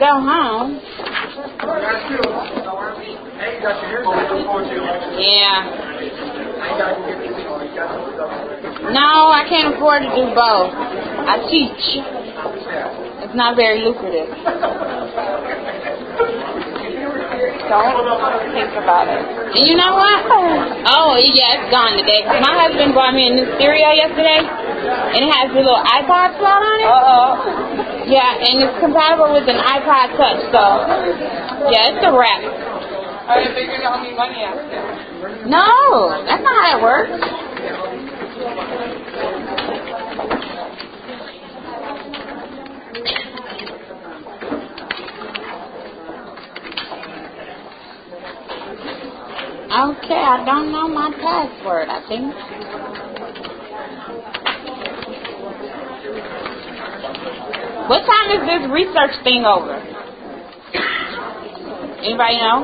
You got some No, I can't afford to do both. I teach. It's not very lucrative. Don't think about it. And you know what? Oh, yeah, it's gone today. My husband bought me a new stereo yesterday, and it has a little iPod slot on it. Uh-oh. Yeah, and it's compatible with an iPod Touch, so yeah, it's a wrap. I didn't think you how many money have. No, that's not how it works. Okay, I don't know my password, I think. What time is this research thing over? Anybody know?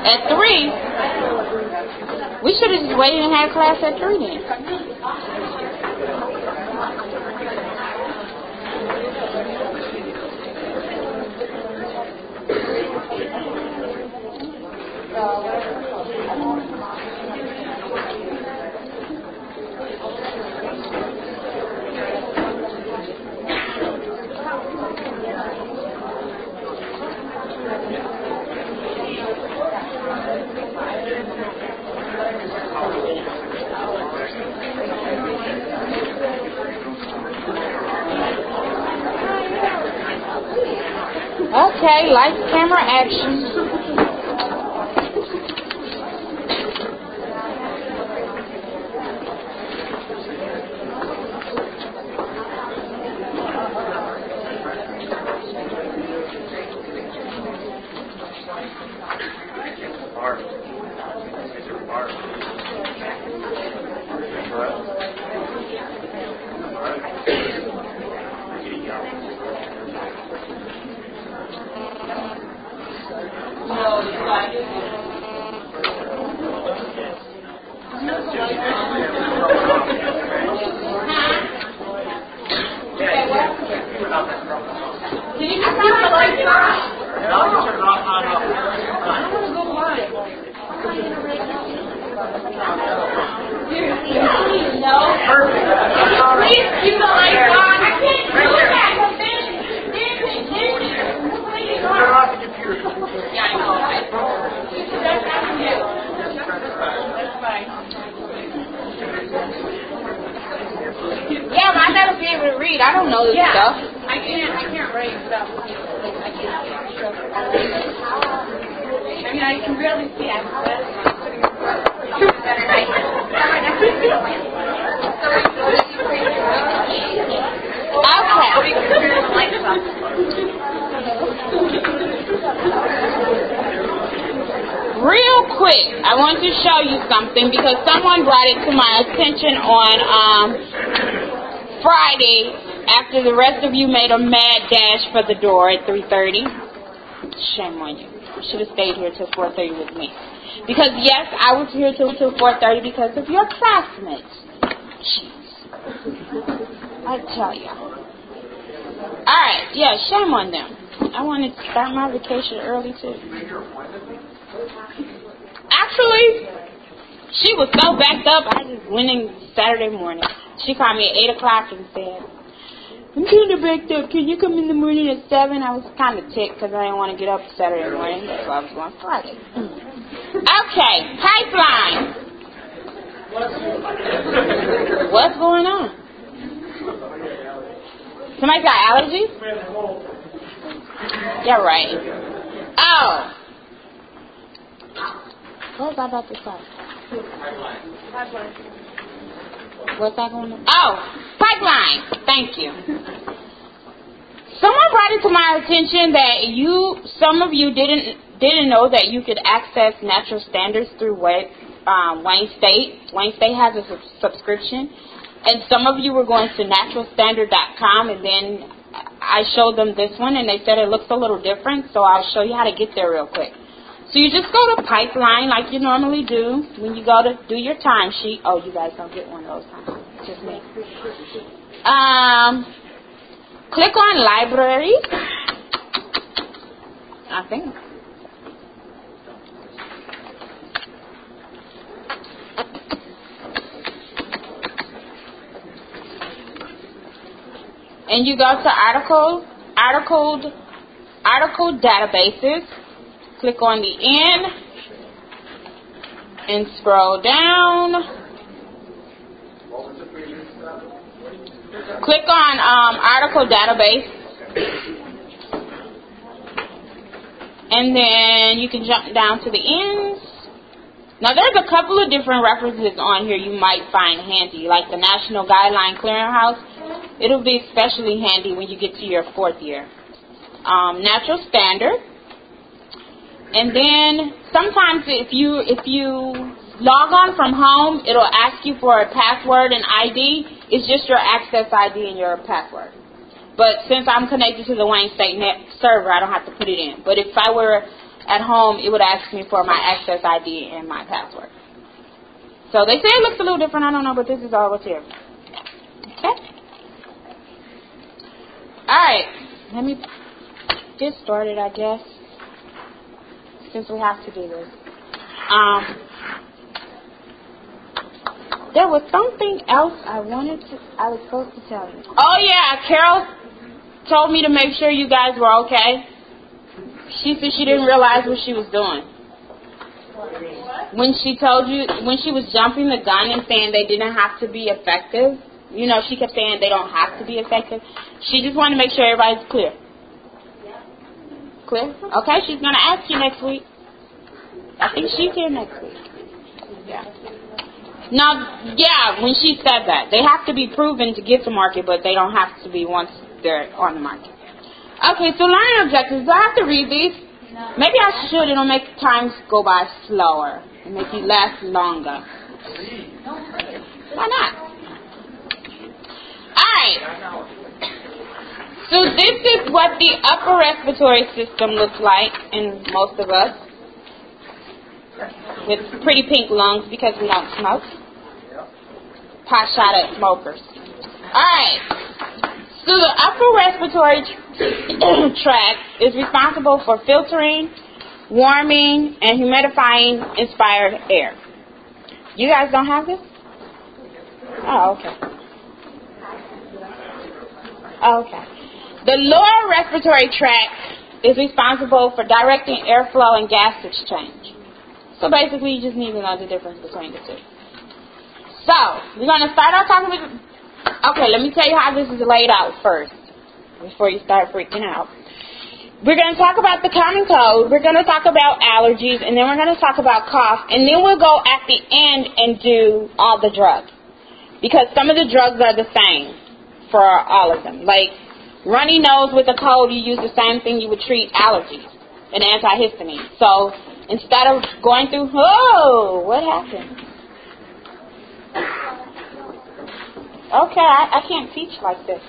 At three? We should have just waited and had class at three then. Okay, lights, camera, action. Art. It's your art. Right. Alright. We're getting young. Turn off the computer. Yeah, but I gotta be able to read. I don't know this stuff. I can't, I can't write stuff. I can't. I mean, I can barely see. I'm Okay. Real quick, I want to show you something because someone brought it to my attention on um, Friday after the rest of you made a mad dash for the door at 3.30. Shame on you. You should have stayed here till 4.30 with me. Because yes, I was here till, till 4.30 because of your classmates. Jeez. I tell ya. Alright, yeah, shame on them. I wanted to start my vacation early too. Actually, she was so backed up. I just went in Saturday morning. She called me at eight o'clock and said, "I'm kind of backed up. Can you come in the morning at 7? I was kind of ticked because I didn't want to get up Saturday morning, so I was going Friday. okay, pipeline. What's going on? Somebody got allergies? Yeah, right. Oh. What was I about to say? What's that going on? Oh, pipeline. Thank you. Someone brought it to my attention that you, some of you didn't didn't know that you could access natural standards through web, um, Wayne State. Wayne State has a sub- subscription, and some of you were going to naturalstandard.com, and then I showed them this one, and they said it looks a little different. So I'll show you how to get there real quick. So you just go to Pipeline like you normally do when you go to do your timesheet. Oh, you guys don't get one of those, huh? Just me. Um, click on Library. I think. And you go to article, article, article databases click on the N and scroll down. Click on um, article database. And then you can jump down to the ends. Now there's a couple of different references on here you might find handy, like the National Guideline Clearinghouse. It'll be especially handy when you get to your fourth year. Um, natural Standard and then sometimes if you if you log on from home, it'll ask you for a password and ID. It's just your access ID and your password. But since I'm connected to the Wayne State Net server, I don't have to put it in. But if I were at home, it would ask me for my access ID and my password. So they say it looks a little different. I don't know, but this is all what's here. Okay. All right. Let me get started, I guess since we have to do this. Um, there was something else I wanted to, I was supposed to tell you. Oh yeah, Carol told me to make sure you guys were okay. She said she didn't realize what she was doing. When she told you, when she was jumping the gun and saying they didn't have to be effective, you know, she kept saying they don't have to be effective. She just wanted to make sure everybody's clear. Okay, she's going to ask you next week. I think she's here next week. Yeah. Now, yeah, when she said that, they have to be proven to get to market, but they don't have to be once they're on the market. Okay, so learning objectives. Do I have to read these? Maybe I should. It'll make times go by slower and make you last longer. Why not? All right. So this is what the upper respiratory system looks like in most of us with pretty pink lungs because we don't smoke. Pot shot at smokers. Alright. So the upper respiratory tract is responsible for filtering, warming, and humidifying inspired air. You guys don't have this? Oh, okay. Oh, okay. The lower respiratory tract is responsible for directing airflow and gas exchange. So basically, you just need to know the difference between the two. So, we're going to start off talking with. Okay, let me tell you how this is laid out first before you start freaking out. We're going to talk about the common cold, we're going to talk about allergies, and then we're going to talk about cough, and then we'll go at the end and do all the drugs. Because some of the drugs are the same for all of them. Like Runny nose with a cold, you use the same thing you would treat allergies, an antihistamine. So instead of going through, oh, what happened? Okay, I, I can't teach like this.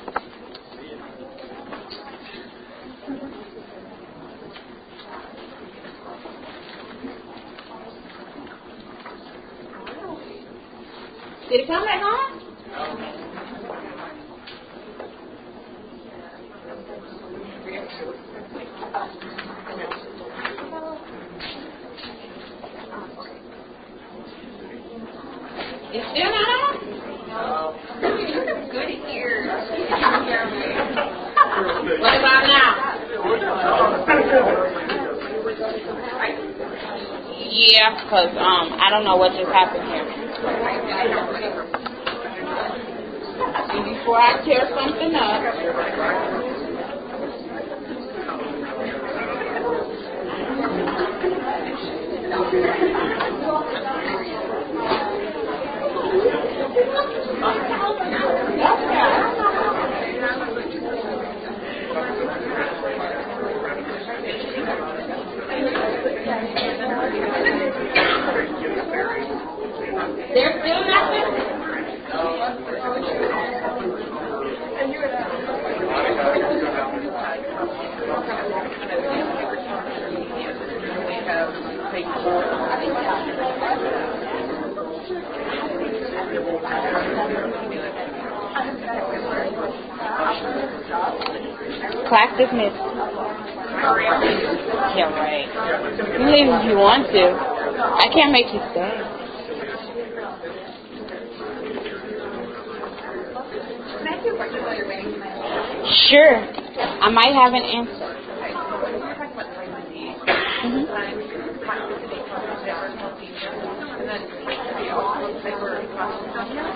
Did it come back on? It's still not on? You have good ears. What about now? Yeah, because um, I don't know what just happened here. And before I tear something up, there's still nothing. Class dismissed. Yeah, right. You leave if you want to. I can't make you stay. Can I ask you a question while you're waiting? Sure. I might have an answer. We were talking about the Monday. Mhm. I'm participating in the personal feature. And then they all look like we're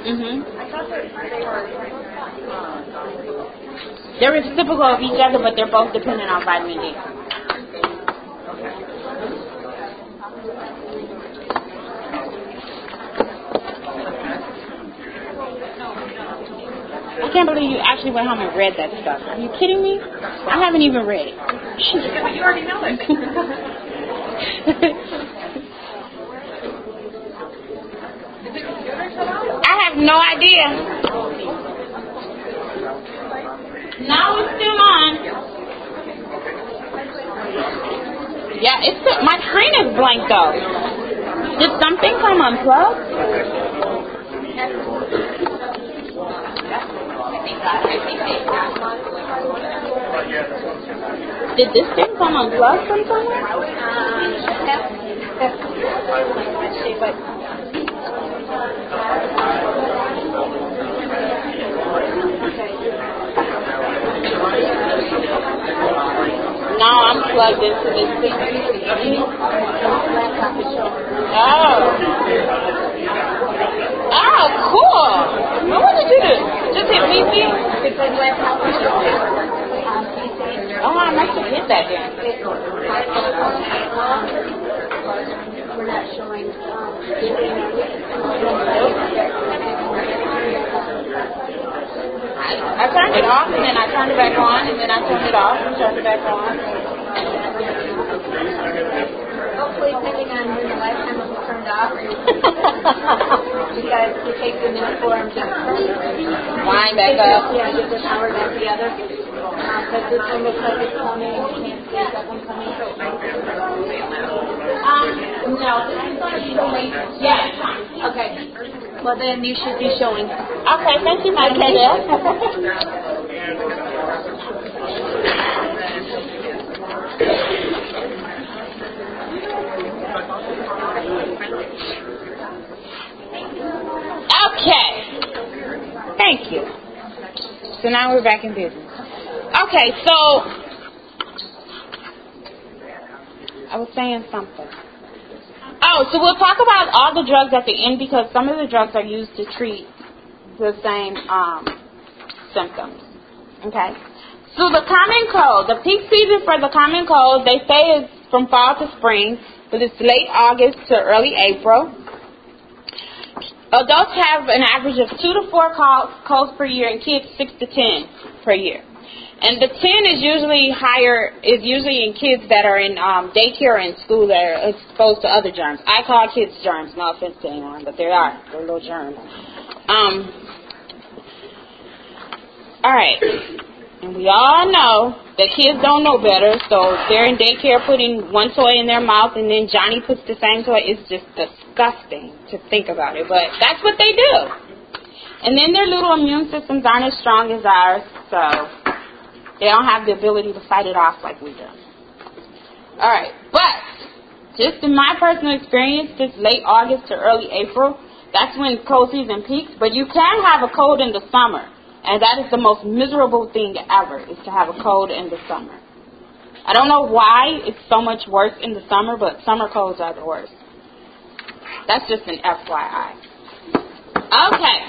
Mhm. I thought that they were They're reciprocal of each other, but they're both dependent on vitamin D. I can't believe you actually went home and read that stuff. Are you kidding me? I haven't even read it. Yeah, but you already know it. I have no idea. No, it's still on. Yeah, it's still, my screen is blank though. Did something come unplugged? Did this thing come unplugged from somewhere? No, I'm plugged into this thing. Oh. Oh, cool. What did you do? Just hit PC? Oh, I must have hit that then. We're not showing. I turned it off and then I turned it back on and then I turned it off and turned it back on. Hopefully, depending on when the last time it was turned off, you guys you take the minute for them to Wind back up. Yeah, get the power back together. Because this one looks like it's coming. You can't see that one coming. Um, no, this is going to be the late. Yeah. Okay. Well, then you should be showing. Okay, thank you, Madam Chair. Okay. Thank you. So now we're back in business. Okay, so I was saying something. Oh, so we'll talk about all the drugs at the end because some of the drugs are used to treat the same um, symptoms. Okay. So the common cold, the peak season for the common cold, they say is from fall to spring, but it's late August to early April. Adults have an average of two to four col- colds per year, and kids six to ten per year. And the ten is usually higher is usually in kids that are in um, daycare and school that are exposed to other germs. I call kids germs, no offense to anyone, but they are they're little germs. Um, all right, and we all know that kids don't know better, so they're in daycare putting one toy in their mouth, and then Johnny puts the same toy. It's just disgusting to think about it, but that's what they do. And then their little immune systems aren't as strong as ours, so They don't have the ability to fight it off like we do. All right, but just in my personal experience, this late August to early April, that's when cold season peaks. But you can have a cold in the summer, and that is the most miserable thing ever is to have a cold in the summer. I don't know why it's so much worse in the summer, but summer colds are the worst. That's just an FYI. Okay,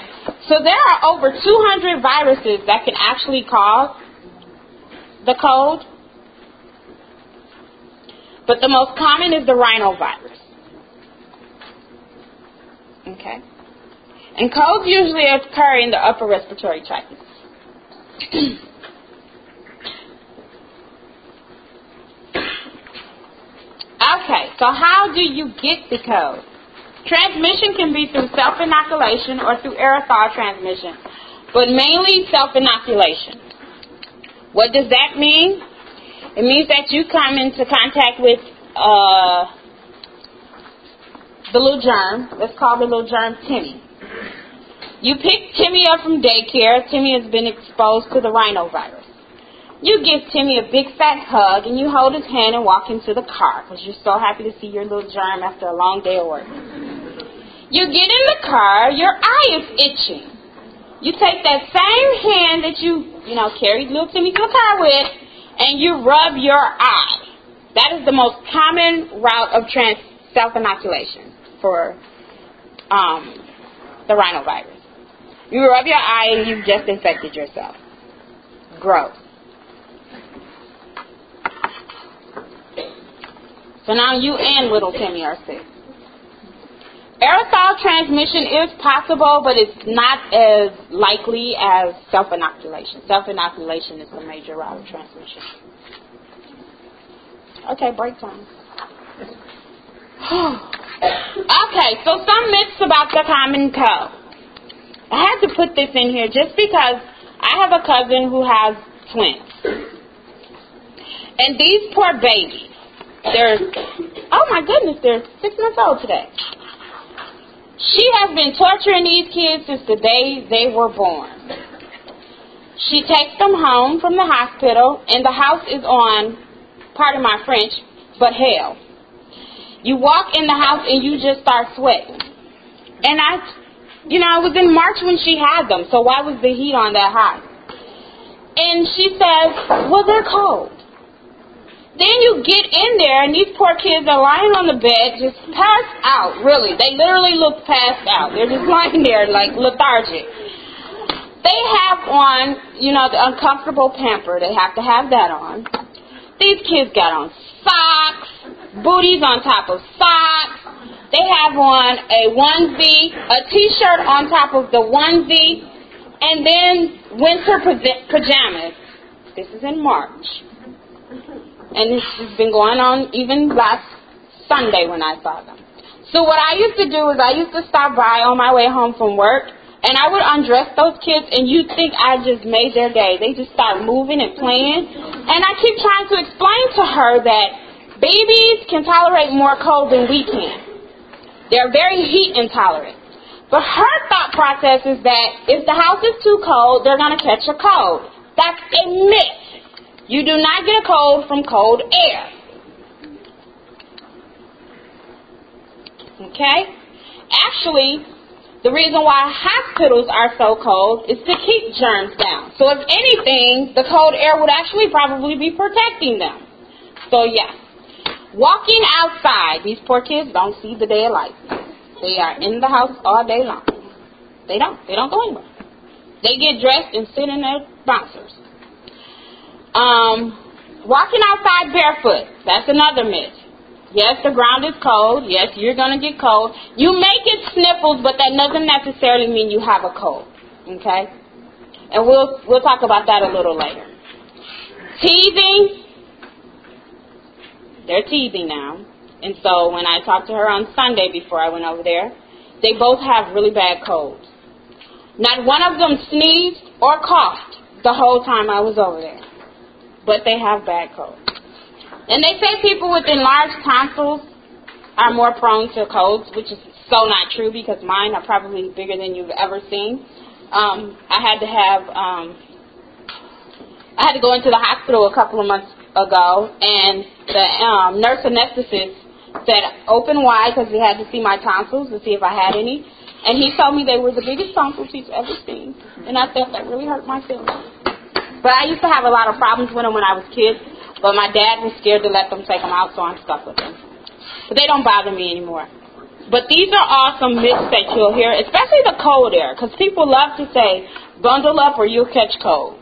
so there are over 200 viruses that can actually cause the cold, but the most common is the rhinovirus. Okay, and colds usually occur in the upper respiratory tract. okay, so how do you get the cold? Transmission can be through self inoculation or through aerosol transmission, but mainly self inoculation. What does that mean? It means that you come into contact with uh, the little germ. Let's call the little germ Timmy. You pick Timmy up from daycare. Timmy has been exposed to the rhinovirus. You give Timmy a big fat hug and you hold his hand and walk into the car because you're so happy to see your little germ after a long day of work. You get in the car, your eye is itching. You take that same hand that you, you know, carried little Timmy to the car with, and you rub your eye. That is the most common route of trans self inoculation for um, the rhinovirus. You rub your eye and you've just infected yourself. Gross. So now you and little Timmy are sick. Aerosol transmission is possible, but it's not as likely as self inoculation. Self inoculation is the major route of transmission. Okay, break time. okay, so some myths about the common cold. I had to put this in here just because I have a cousin who has twins. And these poor babies, they're, oh my goodness, they're six months old today. She has been torturing these kids since the day they were born. She takes them home from the hospital, and the house is on, pardon my French, but hell. You walk in the house and you just start sweating. And I, you know, it was in March when she had them, so why was the heat on that high? And she says, well, they're cold. Then you get in there, and these poor kids are lying on the bed, just passed out, really. They literally look passed out. They're just lying there like lethargic. They have on, you know, the uncomfortable pamper. They have to have that on. These kids got on socks, booties on top of socks. They have on a onesie, a t-shirt on top of the onesie, and then winter pajamas. This is in March and this has been going on even last Sunday when I saw them. So what I used to do is I used to stop by on my way home from work, and I would undress those kids, and you'd think I just made their day. They just start moving and playing, and I keep trying to explain to her that babies can tolerate more cold than we can. They're very heat intolerant. But her thought process is that if the house is too cold, they're going to catch a cold. That's a myth. You do not get a cold from cold air. Okay? Actually, the reason why hospitals are so cold is to keep germs down. So if anything, the cold air would actually probably be protecting them. So yeah. Walking outside, these poor kids don't see the day of. They are in the house all day long. They don't. They don't go anywhere. They get dressed and sit in their bouncers. Um, walking outside barefoot, that's another myth. Yes, the ground is cold. Yes, you're going to get cold. You may get sniffles, but that doesn't necessarily mean you have a cold. Okay? And we'll we'll talk about that a little later. Teething. They're teething now. And so when I talked to her on Sunday before I went over there, they both have really bad colds. Not one of them sneezed or coughed the whole time I was over there but they have bad colds. And they say people with enlarged tonsils are more prone to colds, which is so not true because mine are probably bigger than you've ever seen. Um, I had to have um, I had to go into the hospital a couple of months ago, and the um, nurse anesthetist said open wide because he had to see my tonsils to see if I had any. And he told me they were the biggest tonsils he's ever seen. And I thought that really hurt my feelings. But I used to have a lot of problems with them when I was a kid, but my dad was scared to let them take them out, so I'm stuck with them. But they don't bother me anymore. But these are awesome myths that you'll hear, especially the cold air, because people love to say, bundle up or you'll catch cold.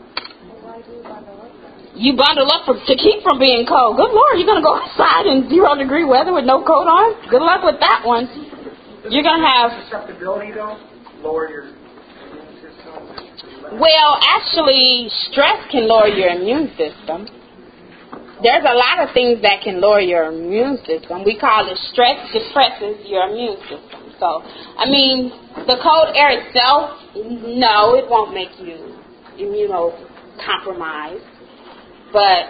You bundle up for, to keep from being cold. Good Lord, you're going to go outside in zero degree weather with no coat on? Good luck with that one. You're going to have Susceptibility though, lower your. Well, actually, stress can lower your immune system. There's a lot of things that can lower your immune system. We call it stress depresses your immune system. So, I mean, the cold air itself, no, it won't make you immunocompromised. But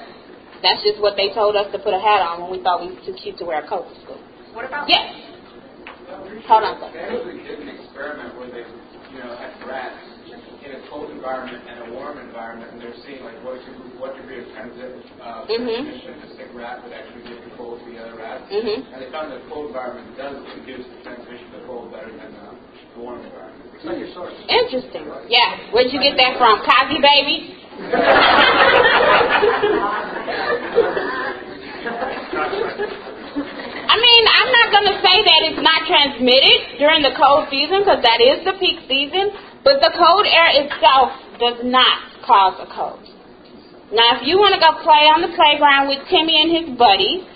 that's just what they told us to put a hat on when we thought we were too cute to wear a coat to school. What about Yes. Hold on a second. They actually did an experiment where they, you know, had rats in a cold environment and a warm environment, and they're seeing like what degree, what degree of transit uh, Mhm. transmission a sick rat would actually give the cold to the other rats. Mhm. And they found that the cold environment does reduce the transmission of cold better than uh, the warm environment. It's like your source. Interesting. Yeah. Where'd you get that from? Cosby Baby? I mean, I'm not going to say that it's not transmitted during the cold season because that is the peak season, but the cold air itself does not cause a cold. Now, if you want to go play on the playground with Timmy and his buddies,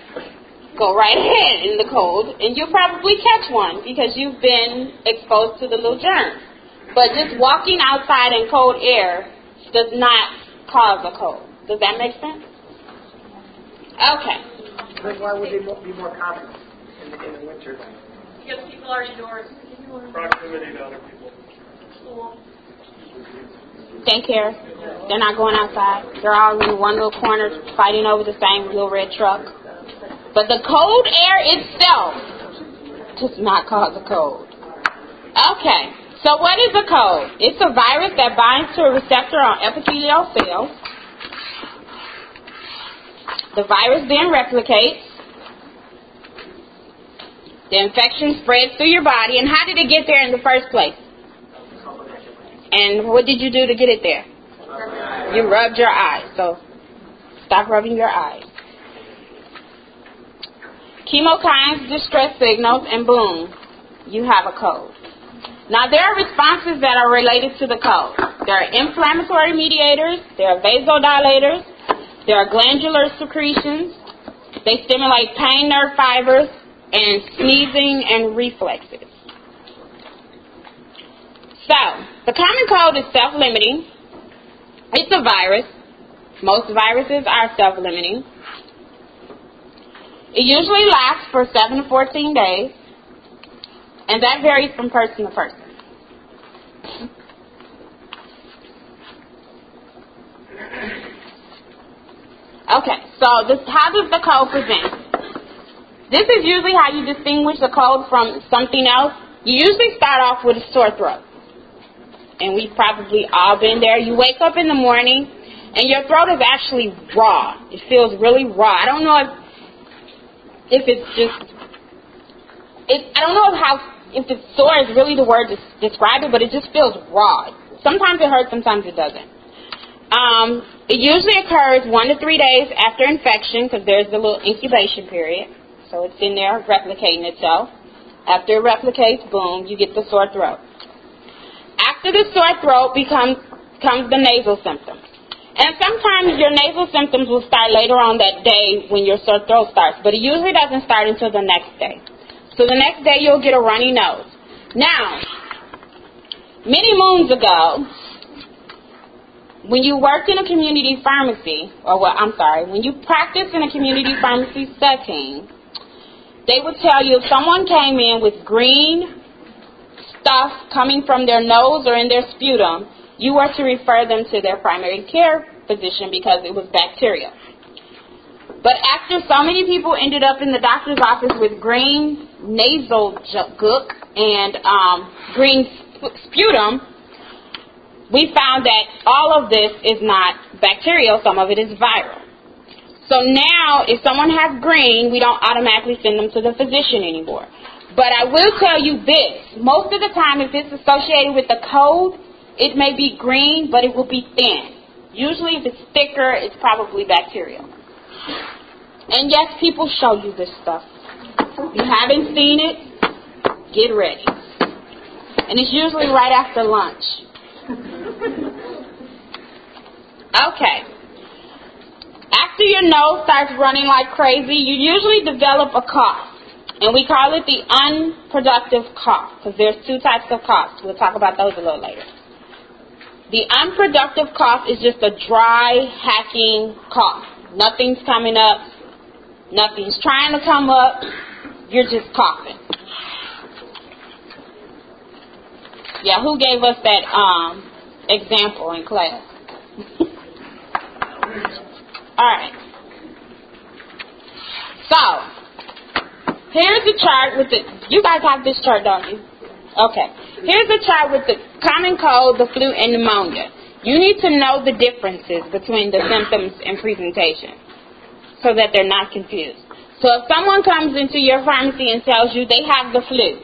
go right ahead in the cold, and you'll probably catch one because you've been exposed to the little germs. But just walking outside in cold air does not cause a cold. Does that make sense? Okay. Then why would they be more confident in the, in the winter because people are indoors, Proximity to other people. Daycare. They're not going outside. They're all in one little corner fighting over the same little red truck. But the cold air itself does not cause a cold. Okay. So what is a cold? It's a virus that binds to a receptor on epithelial cells. The virus then replicates. The infection spreads through your body. And how did it get there in the first place? And what did you do to get it there? You rubbed your eyes. So stop rubbing your eyes. Chemokines distress signals, and boom, you have a cold. Now, there are responses that are related to the cold. There are inflammatory mediators, there are vasodilators, there are glandular secretions, they stimulate pain nerve fibers, and sneezing and reflexes. So, the common cold is self limiting. It's a virus. Most viruses are self limiting. It usually lasts for 7 to 14 days, and that varies from person to person. Okay, so this, how does the cold present? This is usually how you distinguish the cold from something else. You usually start off with a sore throat. And we've probably all been there. You wake up in the morning and your throat is actually raw. It feels really raw. I don't know if if it's just it I don't know how if it's sore is really the word to describe it, but it just feels raw. Sometimes it hurts, sometimes it doesn't. Um, it usually occurs one to three days after infection because there's the little incubation period. So it's in there replicating itself. After it replicates, boom, you get the sore throat. After the sore throat becomes comes the nasal symptoms. And sometimes your nasal symptoms will start later on that day when your sore throat starts, but it usually doesn't start until the next day. So the next day you'll get a runny nose. Now, many moons ago, when you worked in a community pharmacy, or what, I'm sorry, when you practiced in a community pharmacy setting, they would tell you if someone came in with green stuff coming from their nose or in their sputum, you were to refer them to their primary care physician because it was bacterial. But after so many people ended up in the doctor's office with green nasal gook and um, green sputum, we found that all of this is not bacterial, some of it is viral. So now, if someone has green, we don't automatically send them to the physician anymore. But I will tell you this most of the time, if it's associated with the cold, it may be green, but it will be thin. Usually, if it's thicker, it's probably bacterial. And yes, people show you this stuff. If you haven't seen it, get ready. And it's usually right after lunch. Okay. After your nose starts running like crazy, you usually develop a cough. And we call it the unproductive cough because there's two types of coughs. We'll talk about those a little later. The unproductive cough is just a dry, hacking cough. Nothing's coming up. Nothing's trying to come up. You're just coughing. Yeah, who gave us that um, example in class? All right. So, here's the chart with the. You guys have this chart, don't you? Okay. Here's the chart with the common cold, the flu, and pneumonia. You need to know the differences between the symptoms and presentation so that they're not confused. So if someone comes into your pharmacy and tells you they have the flu,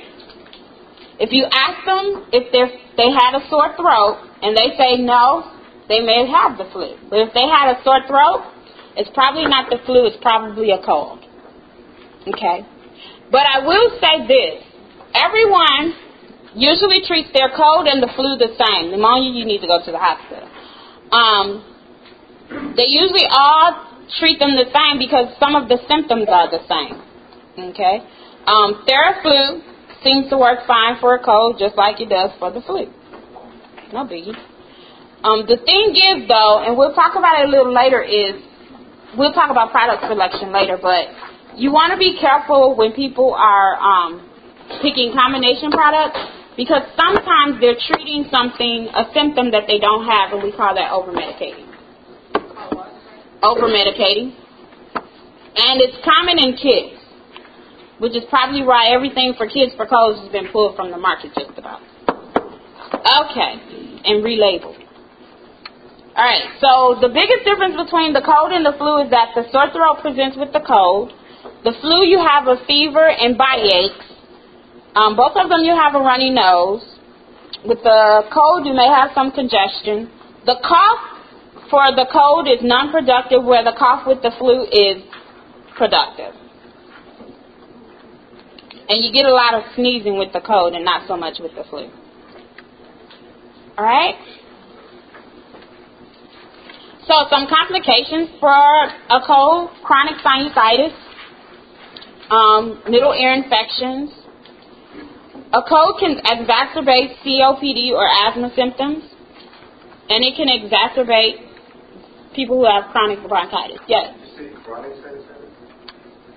if you ask them if they they had a sore throat and they say no, they may have the flu. But if they had a sore throat, it's probably not the flu, it's probably a cold. Okay? But I will say this. Everyone usually treats their cold and the flu the same. Pneumonia, you need to go to the hospital. Um, they usually all treat them the same because some of the symptoms are the same. Okay? Um, Theraflu seems to work fine for a cold just like it does for the flu. No biggie. Um, the thing is, though, and we'll talk about it a little later, is we'll talk about product selection later, but you want to be careful when people are um, picking combination products because sometimes they're treating something, a symptom that they don't have, and we call that over medicating. Over medicating. And it's common in kids, which is probably why everything for kids for colds has been pulled from the market just about. Okay, and relabeled. Alright, so the biggest difference between the cold and the flu is that the sore throat presents with the cold. The flu, you have a fever and body aches. Um, both of them, you have a runny nose. With the cold, you may have some congestion. The cough for the cold is non productive, where the cough with the flu is productive. And you get a lot of sneezing with the cold and not so much with the flu. Alright? So some complications for a cold, chronic sinusitis, um, middle ear infections. A cold can exacerbate COPD or asthma symptoms, and it can exacerbate people who have chronic bronchitis. Yes.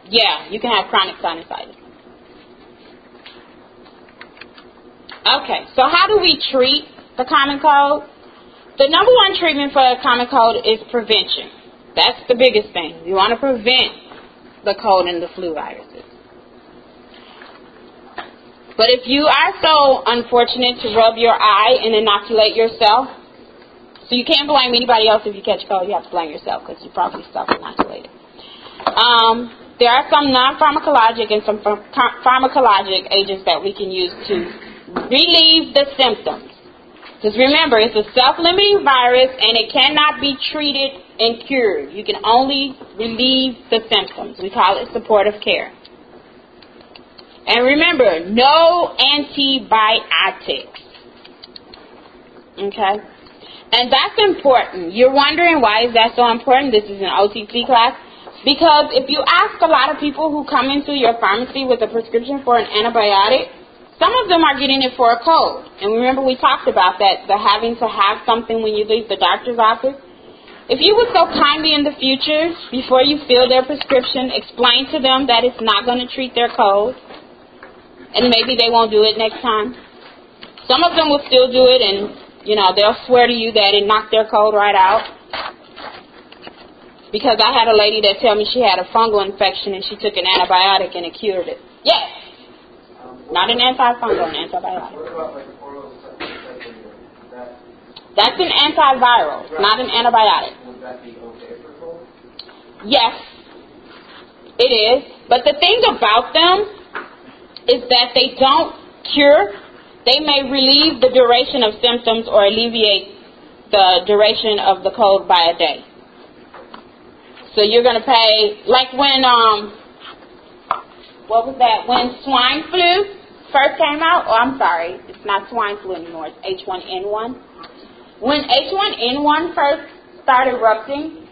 Yeah, you can have chronic sinusitis. Okay, so how do we treat the common cold? The number one treatment for a common cold is prevention. That's the biggest thing. You want to prevent the cold and the flu viruses. But if you are so unfortunate to rub your eye and inoculate yourself, so you can't blame anybody else if you catch cold, you have to blame yourself because you probably self-inoculated. Um, there are some non-pharmacologic and some pharmacologic agents that we can use to relieve the symptoms. Because remember, it's a self-limiting virus and it cannot be treated and cured. You can only relieve the symptoms. We call it supportive care. And remember, no antibiotics. Okay? And that's important. You're wondering why is that so important? This is an OTC class. Because if you ask a lot of people who come into your pharmacy with a prescription for an antibiotic, some of them are getting it for a cold. And remember we talked about that, the having to have something when you leave the doctor's office. If you would so kindly in the future, before you fill their prescription, explain to them that it's not going to treat their cold, and maybe they won't do it next time. Some of them will still do it, and you know they'll swear to you that it knocked their cold right out. Because I had a lady that tell me she had a fungal infection and she took an antibiotic and it cured it. Yes. Not an antifungal, an antibiotic. That's an antiviral, not an antibiotic. Yes, it is. But the thing about them is that they don't cure. They may relieve the duration of symptoms or alleviate the duration of the cold by a day. So you're going to pay, like when, um, what was that? When swine flu first came out, oh, I'm sorry, it's not swine flu anymore, it's H1N1. When H1N1 first started erupting,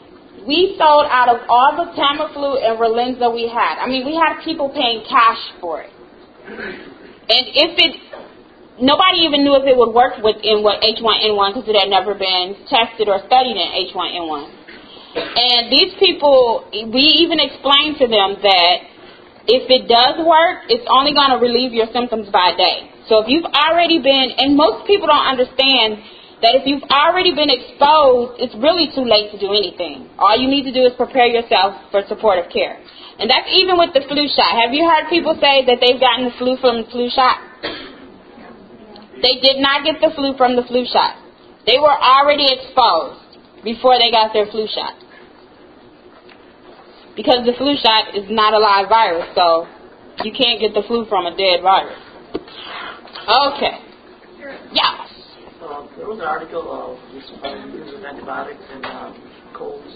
we sold out of all the Tamiflu and Relenza we had. I mean, we had people paying cash for it. And if it, nobody even knew if it would work within what H1N1 because it had never been tested or studied in H1N1. And these people, we even explained to them that if it does work, it's only going to relieve your symptoms by a day. So if you've already been, and most people don't understand that if you've already been exposed, it's really too late to do anything. All you need to do is prepare yourself for supportive care. And that's even with the flu shot. Have you heard people say that they've gotten the flu from the flu shot? They did not get the flu from the flu shot. They were already exposed before they got their flu shot. Because the flu shot is not a live virus, so you can't get the flu from a dead virus. Okay. Yes. Uh, there was an article of this uh, use of antibiotics and um, colds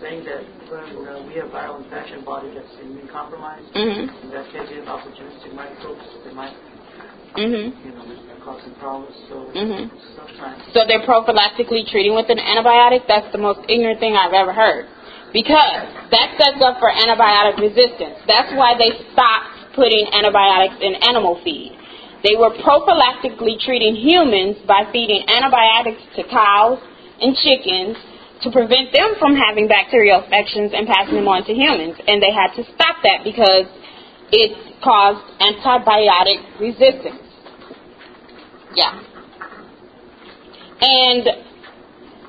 saying that when uh, we have viral infection body that's immune compromised, Mhm. and that can give opportunistic microbes that might, Mhm. you know, cause some problems. So Mhm. sometimes So they're prophylactically treating with an antibiotic? That's the most ignorant thing I've ever heard. Because that sets up for antibiotic resistance. That's why they stopped putting antibiotics in animal feed. They were prophylactically treating humans by feeding antibiotics to cows and chickens to prevent them from having bacterial infections and passing them on to humans. And they had to stop that because it caused antibiotic resistance. Yeah. And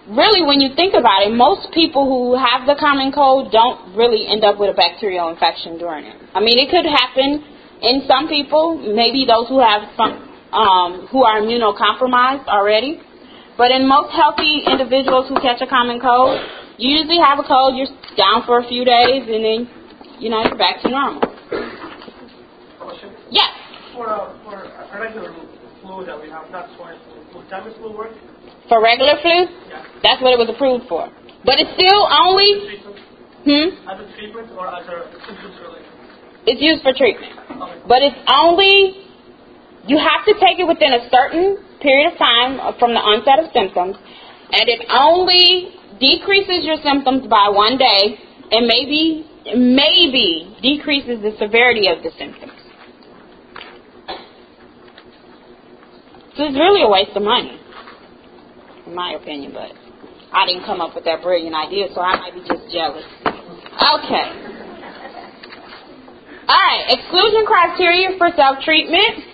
really, when you think about it, most people who have the common cold don't really end up with a bacterial infection during it. I mean, it could happen in some people, maybe those who have some, um, who are immunocompromised already. But in most healthy individuals who catch a common cold, you usually have a cold, you're down for a few days, and then, you know, you're back to normal. question Yes. for uh, for a regular flu that we have, not swine flu. Would Tamiflu work? For regular flu, Yeah. that's what it was approved for. But it's still only, Treatment, hmm, as a treatment or as a symptoms relief? it's used for treatment. Okay. But it's only, you have to take it within a certain period of time from the onset of symptoms, and it only decreases your symptoms by one day, and maybe, maybe decreases the severity of the symptoms. So it's really a waste of money, in my opinion, but I didn't come up with that brilliant idea, so I might be just jealous. Okay. Alright, exclusion criteria for self-treatment.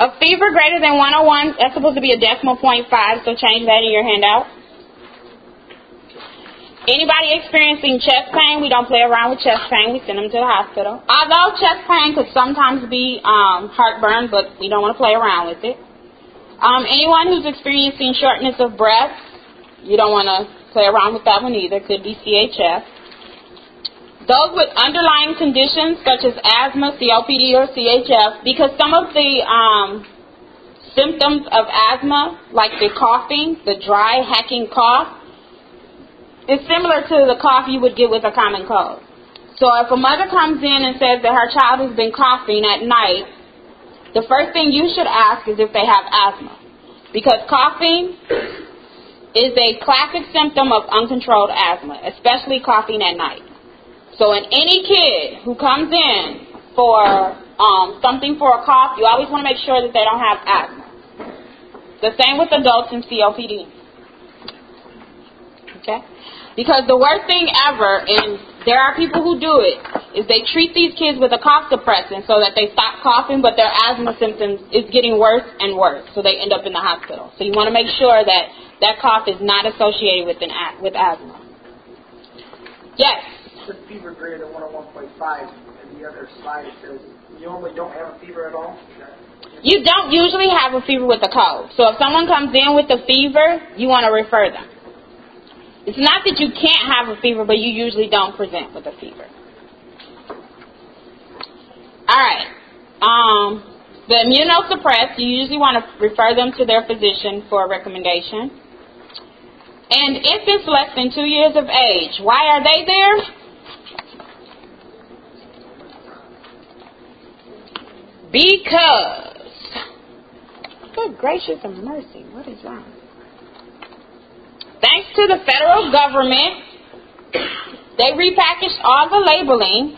A fever greater than 101, that's supposed to be a decimal point five, so change that in your handout. Anybody experiencing chest pain, we don't play around with chest pain, we send them to the hospital. Although chest pain could sometimes be um, heartburn, but we don't want to play around with it. Um, anyone who's experiencing shortness of breath, you don't want to play around with that one either, could be CHF. Those with underlying conditions such as asthma, COPD, or CHF, because some of the um, symptoms of asthma, like the coughing, the dry, hacking cough, is similar to the cough you would get with a common cold. So if a mother comes in and says that her child has been coughing at night, the first thing you should ask is if they have asthma. Because coughing is a classic symptom of uncontrolled asthma, especially coughing at night. So in any kid who comes in for um, something for a cough, you always want to make sure that they don't have asthma. The same with adults and COPD. Okay? Because the worst thing ever, and there are people who do it, is they treat these kids with a cough suppressant so that they stop coughing, but their asthma symptoms is getting worse and worse, so they end up in the hospital. So you want to make sure that that cough is not associated with an with asthma. Yes. The fever greater than 101.5, and the other slide says you normally don't have a fever at all. You don't usually have a fever with a cold. So if someone comes in with a fever, you want to refer them. It's not that you can't have a fever, but you usually don't present with a fever. All right. Um, the immunosuppressed, you usually want to refer them to their physician for a recommendation. And infants less than two years of age, why are they there? Because, good gracious and mercy, what is wrong? Thanks to the federal government, they repackaged all the labeling,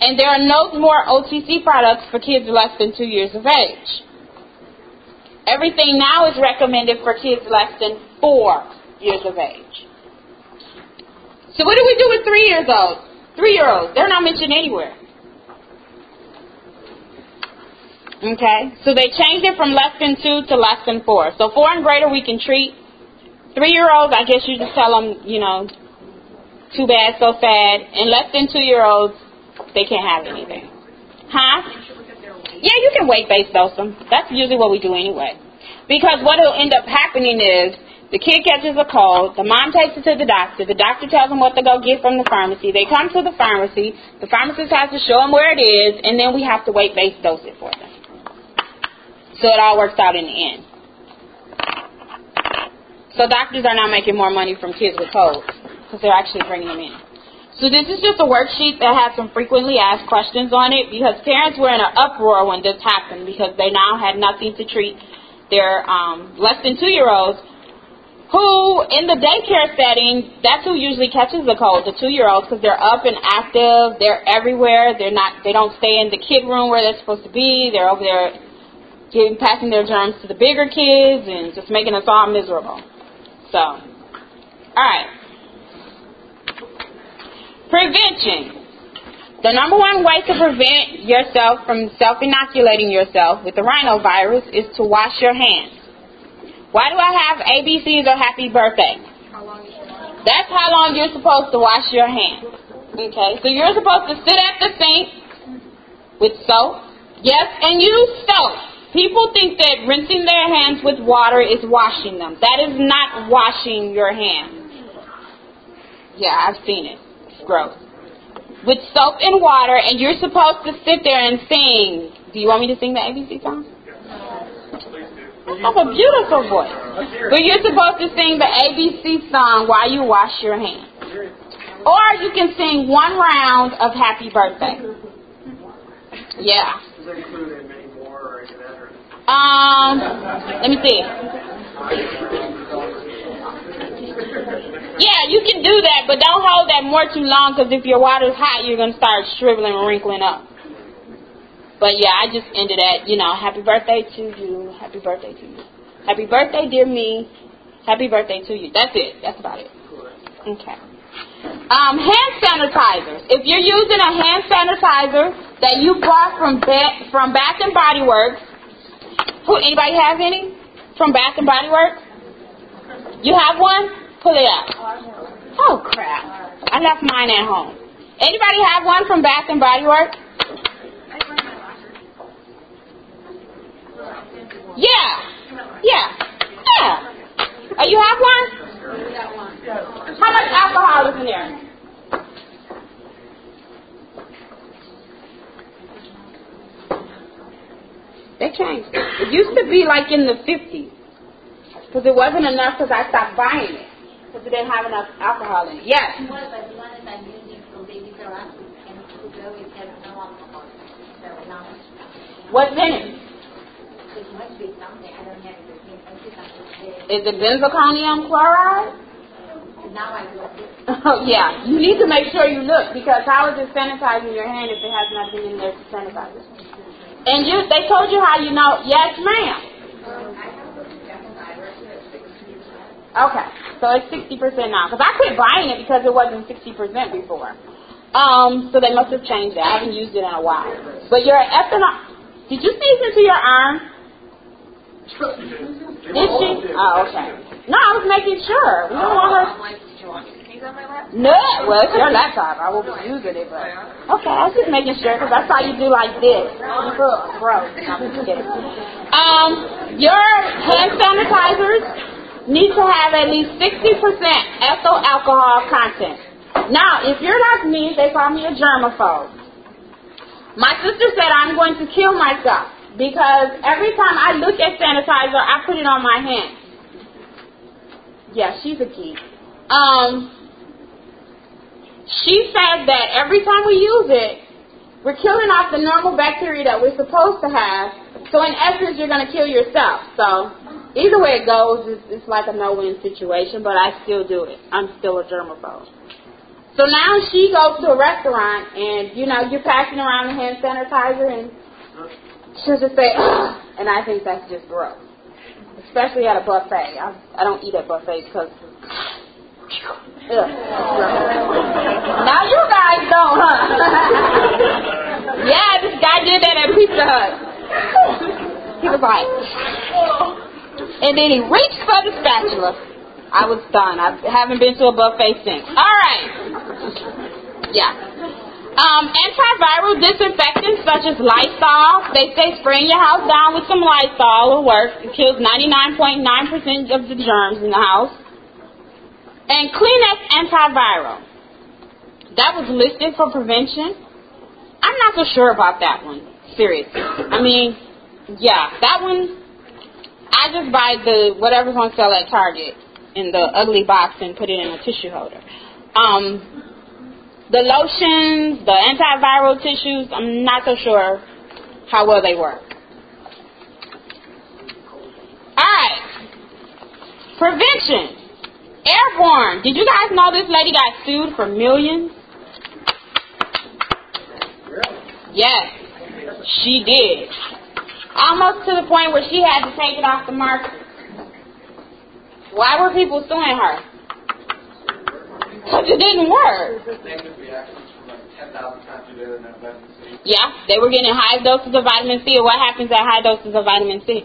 and there are no more OTC products for kids less than two years of age. Everything now is recommended for kids less than four years of age. So what do we do with three years old? Three year olds. They're not mentioned anywhere. Okay? So they changed it from less than two to less than four. So four and greater we can treat. Three year olds, I guess you just tell them, you know, too bad, so sad. And less than two year olds, they can't have anything. Huh? Yeah, you can weight based dose them. That's usually what we do anyway. Because what will end up happening is the kid catches a cold, the mom takes it to the doctor, the doctor tells them what to go get from the pharmacy, they come to the pharmacy, the pharmacist has to show them where it is, and then we have to weight based dose it for them. So it all works out in the end. So doctors are now making more money from kids with colds because they're actually bringing them in. So this is just a worksheet that has some frequently asked questions on it because parents were in an uproar when this happened because they now had nothing to treat their um, less than two year olds who in the daycare setting, that's who usually catches the cold, the two-year-olds, because they're up and active, they're everywhere, they're not, they don't stay in the kid room where they're supposed to be, they're over there giving, passing their germs to the bigger kids and just making us all miserable. So, all right. Prevention. The number one way to prevent yourself from self-inoculating yourself with the rhinovirus is to wash your hands. Why do I have ABCs or happy birthday? That's how long you're supposed to wash your hands. Okay, so you're supposed to sit at the sink with soap. Yes, and use soap. People think that rinsing their hands with water is washing them. That is not washing your hands. Yeah, I've seen it. It's gross. With soap and water, and you're supposed to sit there and sing. Do you want me to sing the ABC song? I have a beautiful voice. But you're supposed to sing the ABC song while you wash your hands. Or you can sing one round of Happy Birthday. Yeah. Um, let me see. Yeah, you can do that, but don't hold that more too long because if your water's hot, you're going to start shriveling and wrinkling up. But yeah, I just ended at, you know, happy birthday to you, happy birthday to you. Happy birthday, dear me. Happy birthday to you. That's it. That's about it. Okay. Um, hand sanitizers. If you're using a hand sanitizer that you bought from ba- from Bath and Body Works, who anybody have any from Bath and Body Works? You have one? Pull it up. Oh crap! I left mine at home. Anybody have one from Bath and Body Works? Yeah. Yeah. Yeah. Oh, you have one? How much alcohol is in there? They changed it. It used to be like in the 50s. Because it wasn't enough because I stopped buying it. Because it didn't have enough alcohol in it. Yes. What about the one that I'm using from Baby Terrace and Kugo is has no alcohol. So now What's in it? it must be something. I don't have it. I see something Is it benzalkonium chloride? Now I do. Oh, yeah. You need to make sure you look because how is it sanitizing your hand if it has nothing in there to sanitize it? And you, they told you how you know. Yes, ma'am. Okay, so it's sixty percent now. Because I quit buying it because it wasn't sixty percent before. Um, so they must have changed it. I haven't used it in a while. But your ethanol. Did you sneeze into your arm? Did she? Oh, okay. No, I was making sure. We don't want her. On my laptop? No, well, it's your laptop. I won't be using it, but okay, I was just making sure because I saw you do like this. Ugh, gross. I'm just kidding. Um, your hand sanitizers need to have at least 60% ethyl alcohol content. Now, if you're like me, they call me a germaphobe. My sister said I'm going to kill myself because every time I look at sanitizer, I put it on my hands. Yeah, she's a geek. Um, she said that every time we use it, we're killing off the normal bacteria that we're supposed to have. So in essence, you're going to kill yourself. So either way it goes, it's, it's like a no-win situation. But I still do it. I'm still a germaphobe. So now she goes to a restaurant and, you know, you're passing around the hand sanitizer and she'll just say, Ugh, and I think that's just gross. Especially at a buffet. I, I don't eat at buffets because, now you guys don't, huh? yeah, this guy did that at Pizza Hut. He was like, and then he reached for the spatula. I was done. I haven't been to a buffet since. All right. Yeah. Um, antiviral disinfectants such as Lysol, they say spraying your house down with some Lysol will work. It kills 99.9% of the germs in the house. And Kleenex antiviral. That was listed for prevention. I'm not so sure about that one. Seriously. I mean, yeah, that one, I just buy the whatever's on sale at Target in the ugly box and put it in a tissue holder. Um, the lotions, the antiviral tissues, I'm not so sure how well they work. Alright. Prevention. Airborne. Did you guys know this lady got sued for millions? Yes, she did. Almost to the point where she had to take it off the market. Why were people suing her? Because it didn't work. Negative reactions from like 10,000 times a day than vitamin C. Yeah, they were getting high doses of vitamin C. What happens at high doses of vitamin C?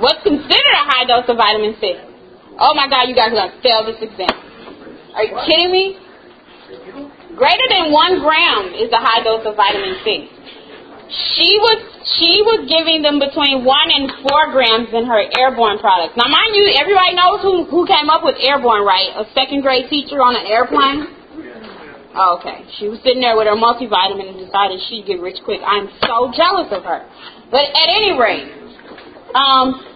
What's considered a high dose of vitamin C? Oh my God, you guys are going to fail this exam. Are you kidding me? Greater than one gram is the high dose of vitamin C. She was she was giving them between one and four grams in her airborne products. Now, mind you, everybody knows who who came up with airborne, right? A second grade teacher on an airplane. Oh, okay, she was sitting there with her multivitamin and decided she'd get rich quick. I'm so jealous of her. But at any rate, um,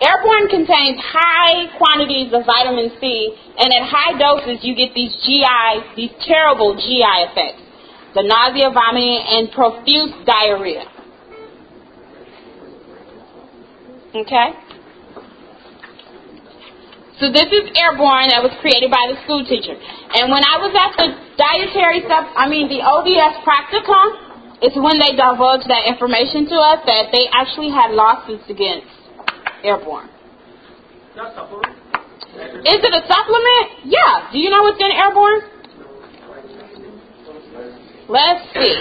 airborne contains high quantities of vitamin C, and at high doses, you get these GI, these terrible GI effects the nausea, vomiting, and profuse diarrhea. Okay? So this is airborne that was created by the school teacher. And when I was at the dietary sub, I mean the ODS practicum, it's when they divulged that information to us that they actually had lawsuits against airborne. Supplement? Is it a supplement? Yeah. Do you know what's in airborne? Let's see.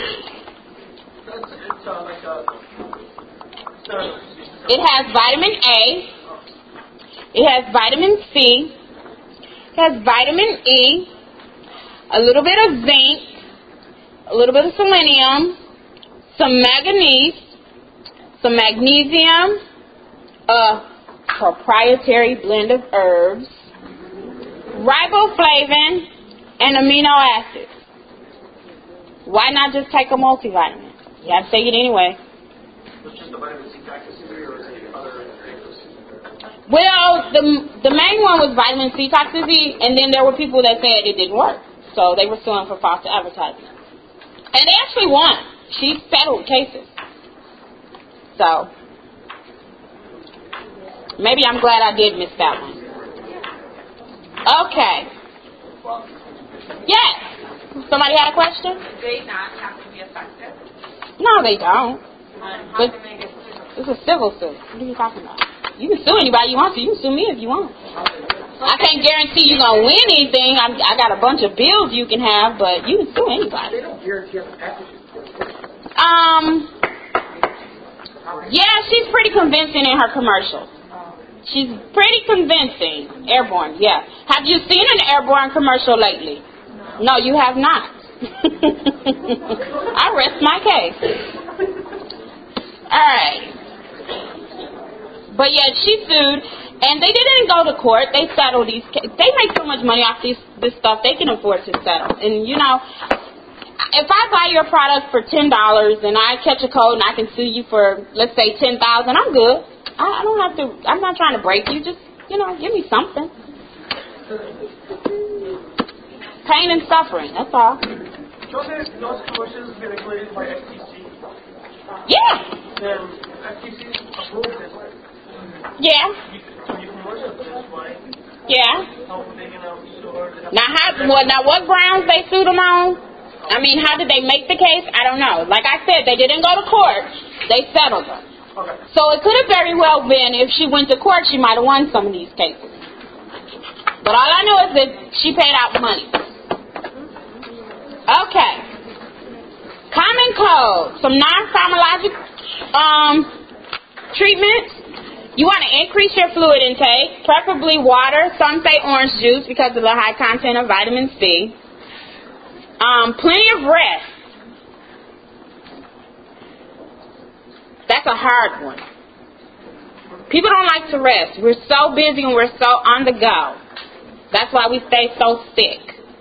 It's, it's like a, it's a, It has vitamin A. It has vitamin C. It has vitamin E. A little bit of zinc. A little bit of selenium. Some manganese. Some magnesium. A proprietary blend of herbs. Riboflavin and amino acids. Why not just take a multivitamin? You have to take it anyway. it's just a vitamin C toxicity or is it other things? Well, the the main one was vitamin C toxicity, and then there were people that said it didn't work, so they were suing for false advertising, and they actually won. She settled cases. So maybe I'm glad I did miss that one. Okay. Yes. Somebody had a question? They not have to be effective? No, they don't. How But- can they get sued? It's a civil suit. What are you talking about? You can sue anybody you want to. You can sue me if you want. I can't guarantee you're gonna win anything. I, I got a bunch of bills you can have, but you can sue anybody. They don't guarantee. Um, yeah, she's pretty convincing in her commercials. She's pretty convincing. Airborne, yeah. Have you seen an airborne commercial lately? No, you have not. I rest my case. Alright. But yeah, she sued, and they didn't go to court. They settled these. ca- They make so much money off these this stuff. They can afford to settle. And you know, if I buy your product for ten dollars and I catch a cold and I can sue you for let's say ten thousand, I'm good. I, I don't have to. I'm not trying to break you. Just you know, give me something. Pain and suffering. That's all. Those, those commercials been regulated by FTC. Yeah. Then FTC approved this. Yeah. You, so you commercial this, right? Yeah. How are they gonna sue her? Now, how, well, now what grounds they sued them on? I mean, how did they make the case? I don't know. Like I said, they didn't go to court. They settled them. Okay. So it could have very well been if she went to court, she might have won some of these cases. But all I know is that she paid out the money. Okay. Common cold. Some non-pharmacologic um, treatments. You want to increase your fluid intake, preferably water. Some say orange juice because of the high content of vitamin C. Um, plenty of rest. That's a hard one. People don't like to rest. We're so busy and we're so on the go. That's why we stay so sick.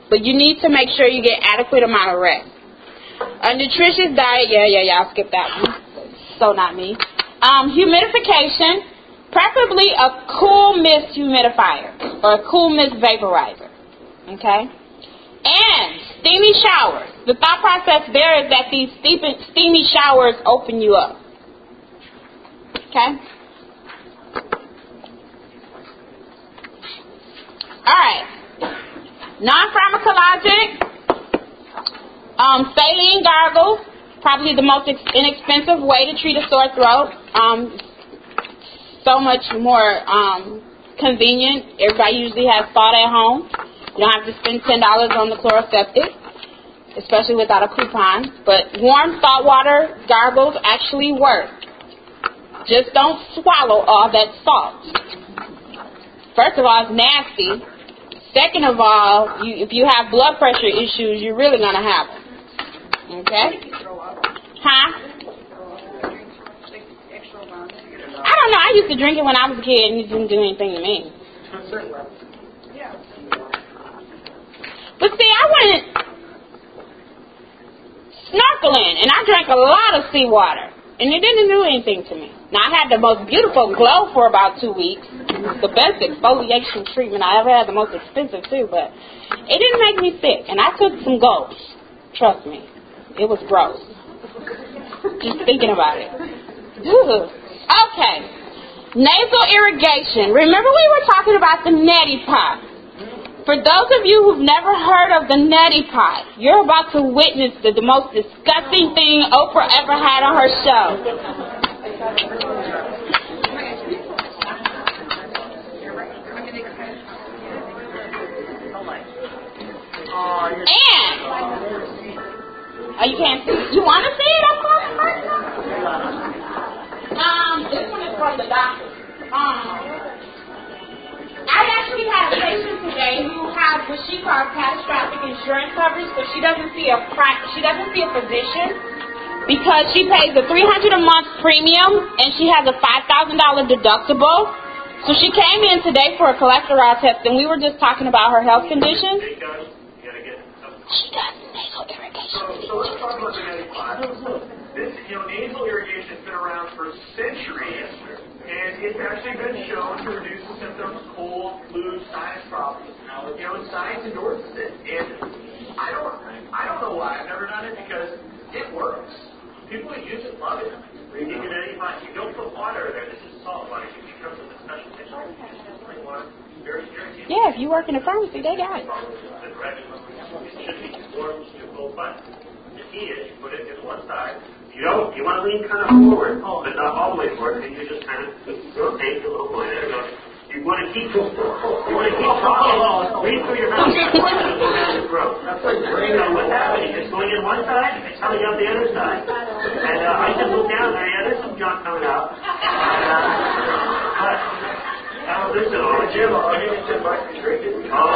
But you need to make sure you get adequate amount of rest. A nutritious diet, yeah, yeah, yeah, I'll skip that one. So not me. Um, humidification, preferably a cool mist humidifier or a cool mist vaporizer. Okay? And steamy showers. The thought process there is that these steamy, steamy showers open you up. Okay? Alright. Non-pharmacologic, um, saline gargles, probably the most ex- inexpensive way to treat a sore throat. Um, so much more um, convenient. Everybody usually has thought at home. You don't have to spend ten dollars on the Chloraseptic, especially without a coupon. But warm salt water gargles actually work. Just don't swallow all that salt. First of all, it's nasty. Second of all, you, if you have blood pressure issues, you're really gonna have them. Okay? Huh? I don't know. I used to drink it when I was a kid, and it didn't do anything to me. But see, I went snorkeling, and I drank a lot of seawater, and it didn't do anything to me. Now I had the most beautiful glow for about two weeks. The best exfoliation treatment I ever had, the most expensive too, but it didn't make me sick. And I took some gulps. Trust me, it was gross. Just thinking about it. Okay. Nasal irrigation. Remember we were talking about the neti pot. For those of you who've never heard of the neti pot, you're about to witness the, the most disgusting thing Oprah ever had on her show. And oh, you can't see. You want to see it? I'm. Um, this one is from the doctor. Um, I actually had a patient today who has what she calls catastrophic insurance coverage, but she doesn't see a she doesn't see a physician because she pays a three hundred a month premium and she has a five thousand dollar deductible. So she came in today for a cholesterol test, and we were just talking about her health conditions. Hey, gotta get some She does nasal irrigation. So, so let's talk about the. This, you know, nasal irrigation has been around for centuries, and it's actually been shown to reduce the symptoms of cold, flu, sinus problems. You know, and science endorses it. And I don't, I don't know why I've never done it because it works. People use it love it. You get neti pot. You don't put water there. This is salt water. It comes with a special mixture. Plain water. Very, very easy. Yeah, if you work in a pharmacy, they got it. the. It should be warm to cold button. The key is you put it in one side. You don't, you want to lean kind of forward, but not all the way forward, and you just kind of rotate a little. There you go. You want to keep, you want to keep talking. Breathe through your mouth. Around your throat. That's like brain. So what's happening? It's going in one side, it's coming out the other side. And uh, I just look down there, yeah, there's some junk coming out. And, uh, but Now listen, on the gym, I think it's just like restricted. Oh.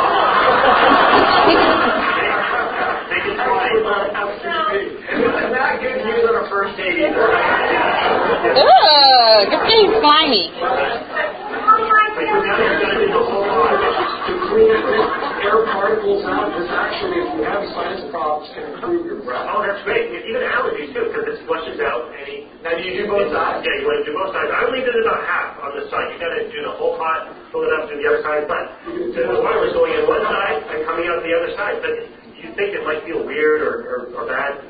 They can try it. It wasn't that good news on a first date either. Ugh, this thing's slimy. But now you're gonna do the whole lot. To clean air particles out, this actually, if you have sinus problems, can improve your breath. Oh, that's great. Even allergies too, because it flushes out any. Now, do you do both sides? Yeah, you want to do both sides. I only did about half on this side. You got to do the whole pot, fill it up, do the other side. But the oil is going in one side and coming out the other side. But you think it might feel weird or, or, or bad,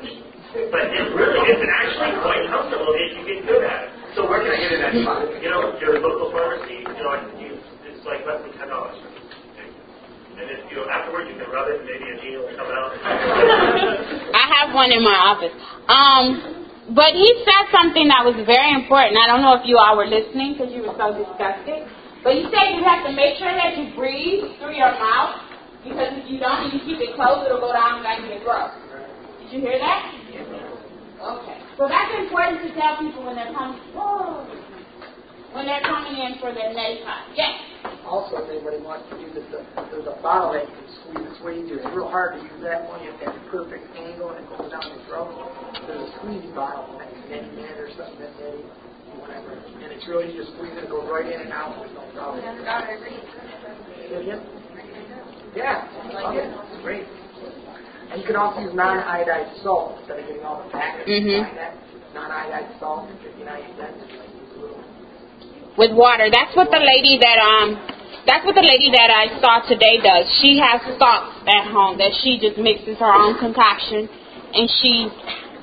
but it really it's actually quite comfortable if you get good at it. So where can I get it at? You know, your local pharmacy, you know, you, it's like less than ten dollars. And if you afterwards you can rub it and maybe a needle will come out. I have one in my office. Um, but he said something that was very important. I don't know if you all were listening because you were so disgusted. But he said you have to make sure that you breathe through your mouth because if you don't and you keep it closed, it'll go down back in your throat. Did you hear that? Okay. So that's important to tell people when they're coming. Whoa, when they're coming in for their NAPOT. Yes. Also, if anybody wants to use it, the- there's a bottle that you can squeeze. It's way easier. It's real hard to use that one. You have to have the perfect angle and it goes down your throat. There's a squeeze bottle, like Netty Net or something, that Netty, whatever. And it's really just to squeeze it. It goes right in and out. There's no problem. Say again? Yeah, yeah, it's great. And you can also use non-iodized salt instead of getting all the packets. Mhm. Non-iodized salt, 59 cents. Like use a little with water. That's what the lady that um that's what the lady that I saw today does. She has salts at home that she just mixes her own concoction and she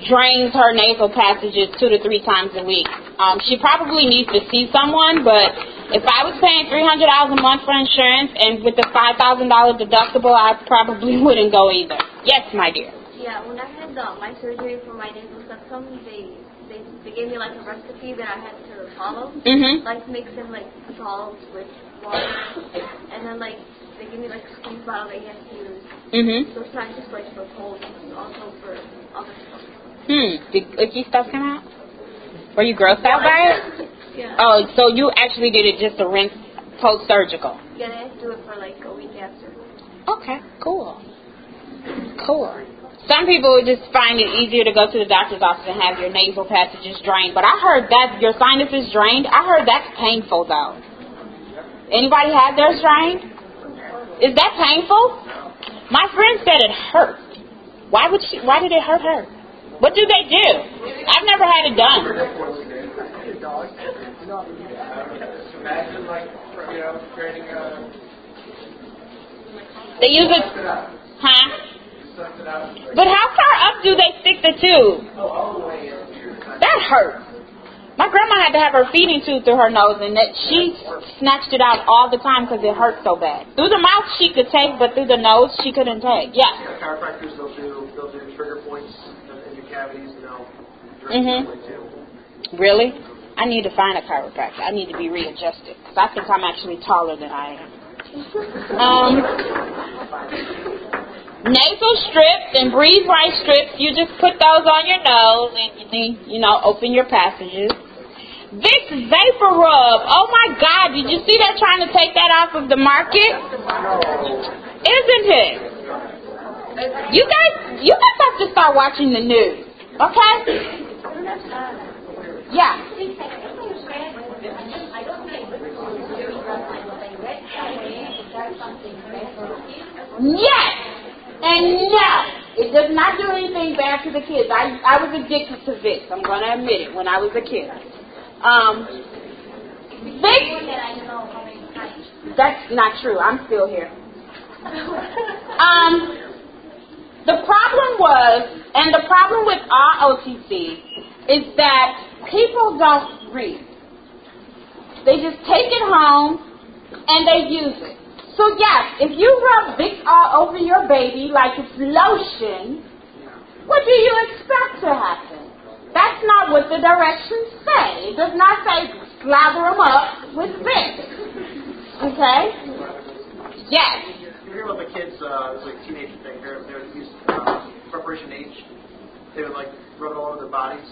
drains her nasal passages two to three times a week. Um, she probably needs to see someone, but if I was paying three hundred dollars a month for insurance and with the five thousand dollar deductible, I probably wouldn't go either. Yes, my dear. Yeah, when I had uh, my surgery for my nasal septum, they, they they gave me like a recipe that I had to follow. Mhm. Like mix in like salt with water, and then like they give me like a squeeze bottle that you have to use. Mhm. So it's not just like for cold, also for other stuff. Hmm. Did icky stuff come out? Were you grossed out by it? Yeah. Oh, so you actually did it just to rinse post surgical. Yeah, they have to do it for like a week after. Okay, cool. Cool. Some people would just find it easier to go to the doctor's office and have your nasal passages drained. But I heard that your sinus is drained. I heard that's painful though. Anybody had theirs drained? Is that painful? My friend said it hurt. Why would she why did it hurt her? What do they do? I've never had it done. They use it huh? But how far up do they stick the tube? That hurt. My grandma had to have her feeding tube through her nose, and that she snatched it out all the time because it hurt so bad. Through the mouth she could take, but through the nose she couldn't take. Yeah. Yeah, chiropractors, they'll do, they'll do trigger points cavities, drain Mhm. that way too. Really? I need to find a chiropractor. I need to be readjusted because I think I'm actually taller than I am. Um, nasal strips and breathe right strips. You just put those on your nose and you, you know open your passages. Vicks VapoRub. Oh my God! Did you see they're trying to take that off of the market? Isn't it? You guys, you guys have to start watching the news, okay? Yeah. Yes and no. It does not do anything bad to the kids. I I was addicted to Vicks. I'm gonna admit it. When I was a kid, um, Vicks. That's not true. I'm still here. Um, the problem was, and the problem with our OTC is that people don't read. They just take it home and they use it. So yes, if you rub Vicks all over your baby like it's lotion, what do you expect to happen? That's not what the directions say. It does not say slather them up with Vicks. Okay? Yes. Hear about the kids, uh, it's like a teenage thing, they're, they're used, uh, preparation H, They would like rub it all over their bodies.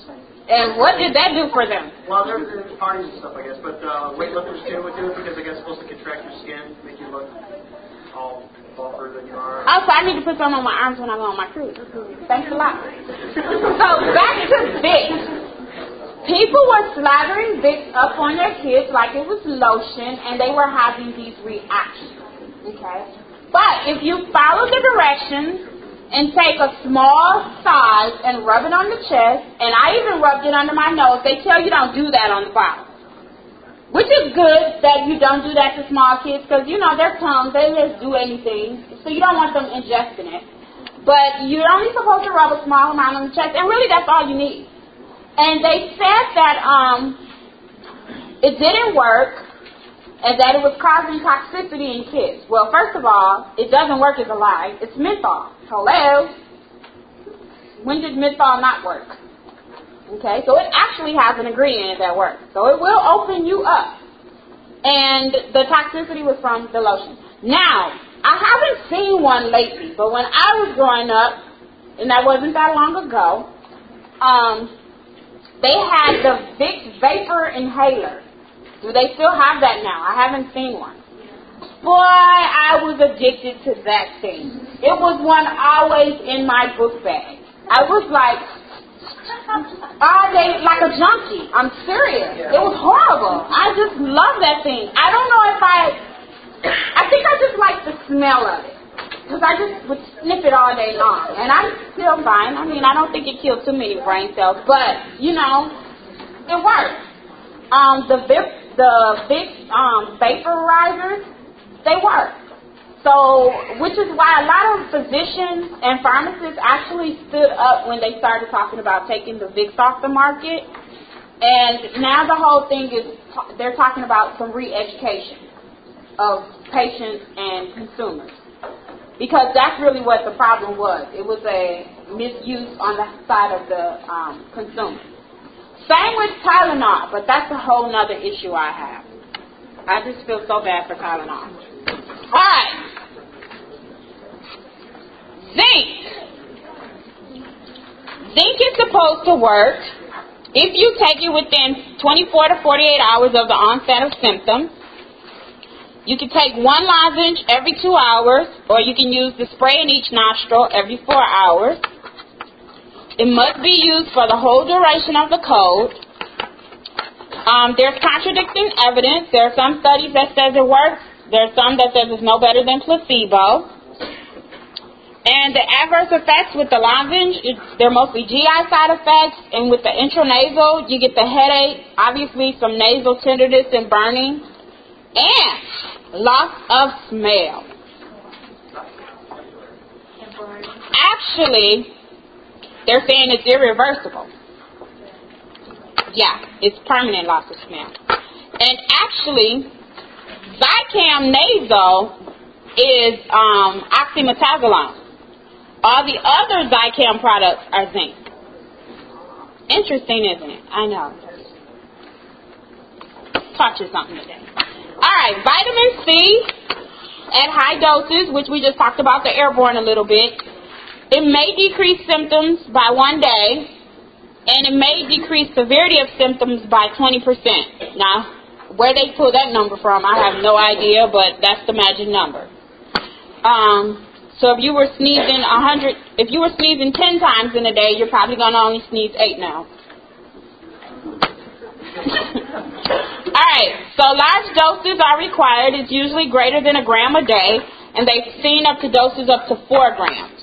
And what did that do for them? Well, they're, they're parties and stuff, I guess. But uh, weightlifters too would do it because I guess it's supposed to contract your skin, make you look all buffer than you are. Also, I need to put some on my arms when I go on my cruise. Thanks a lot. so back to Vicks. People were slathering Vicks up on their kids like it was lotion, and they were having these reactions. Okay, but if you follow the directions and take a small size and rub it on the chest, and I even rubbed it under my nose. They tell you don't do that on the bottle. Which is good that you don't do that to small kids because, you know, their tongues, they just do anything. So you don't want them ingesting it. But you're only supposed to rub a small amount on the chest, and really that's all you need. And they said that um, it didn't work and that it was causing toxicity in kids. Well, first of all, it doesn't work as a lie. It's menthol. Hello? When did menthol not work? Okay, so it actually has an ingredient that works. So it will open you up. And the toxicity was from the lotion. Now, I haven't seen one lately, but when I was growing up, and that wasn't that long ago, um, they had the Vicks Vapor Inhaler. Do they still have that now? I haven't seen one. Boy, I was addicted to that thing. It was one always in my book bag. I was like, all day like a junkie. I'm serious. It was horrible. I just love that thing. I don't know if I, I think I just like the smell of it. Because I just would sniff it all day long. And I'm still fine. I mean, I don't think it killed too many brain cells. But, you know, it worked. Um, the Vic, the big um, vaporizers, they work. So, which is why a lot of physicians and pharmacists actually stood up when they started talking about taking the Vicks off the market. And now the whole thing is, they're talking about some re-education of patients and consumers. Because that's really what the problem was. It was a misuse on the side of the um, consumer. Same with Tylenol, but that's a whole nother issue I have. I just feel so bad for Tylenol. Alright. Zinc. Zinc is supposed to work if you take it within 24 to 48 hours of the onset of symptoms. You can take one lozenge every two hours, or you can use the spray in each nostril every four hours. It must be used for the whole duration of the code. Um, there's contradicting evidence. There are some studies that says it works. There are some that says it's no better than placebo. And the adverse effects with the lozenge, they're mostly GI side effects. And with the intranasal, you get the headache, obviously some nasal tenderness and burning, and loss of smell. Actually, they're saying it's irreversible. Yeah, it's permanent loss of smell. And actually, Zicam nasal is um. All the other Zicam products are zinc. Interesting, isn't it? I know. Taught you something today. All right, vitamin C at high doses, which we just talked about the airborne a little bit. It may decrease symptoms by one day, and it may decrease severity of symptoms by 20%. Now, where they pull that number from, I have no idea, but that's the magic number. Um, so if you were sneezing a hundred, if you were sneezing ten times in a day, you're probably gonna only sneeze eight now. All right. So large doses are required. It's usually greater than a gram a day, and they've seen up to doses up to four grams.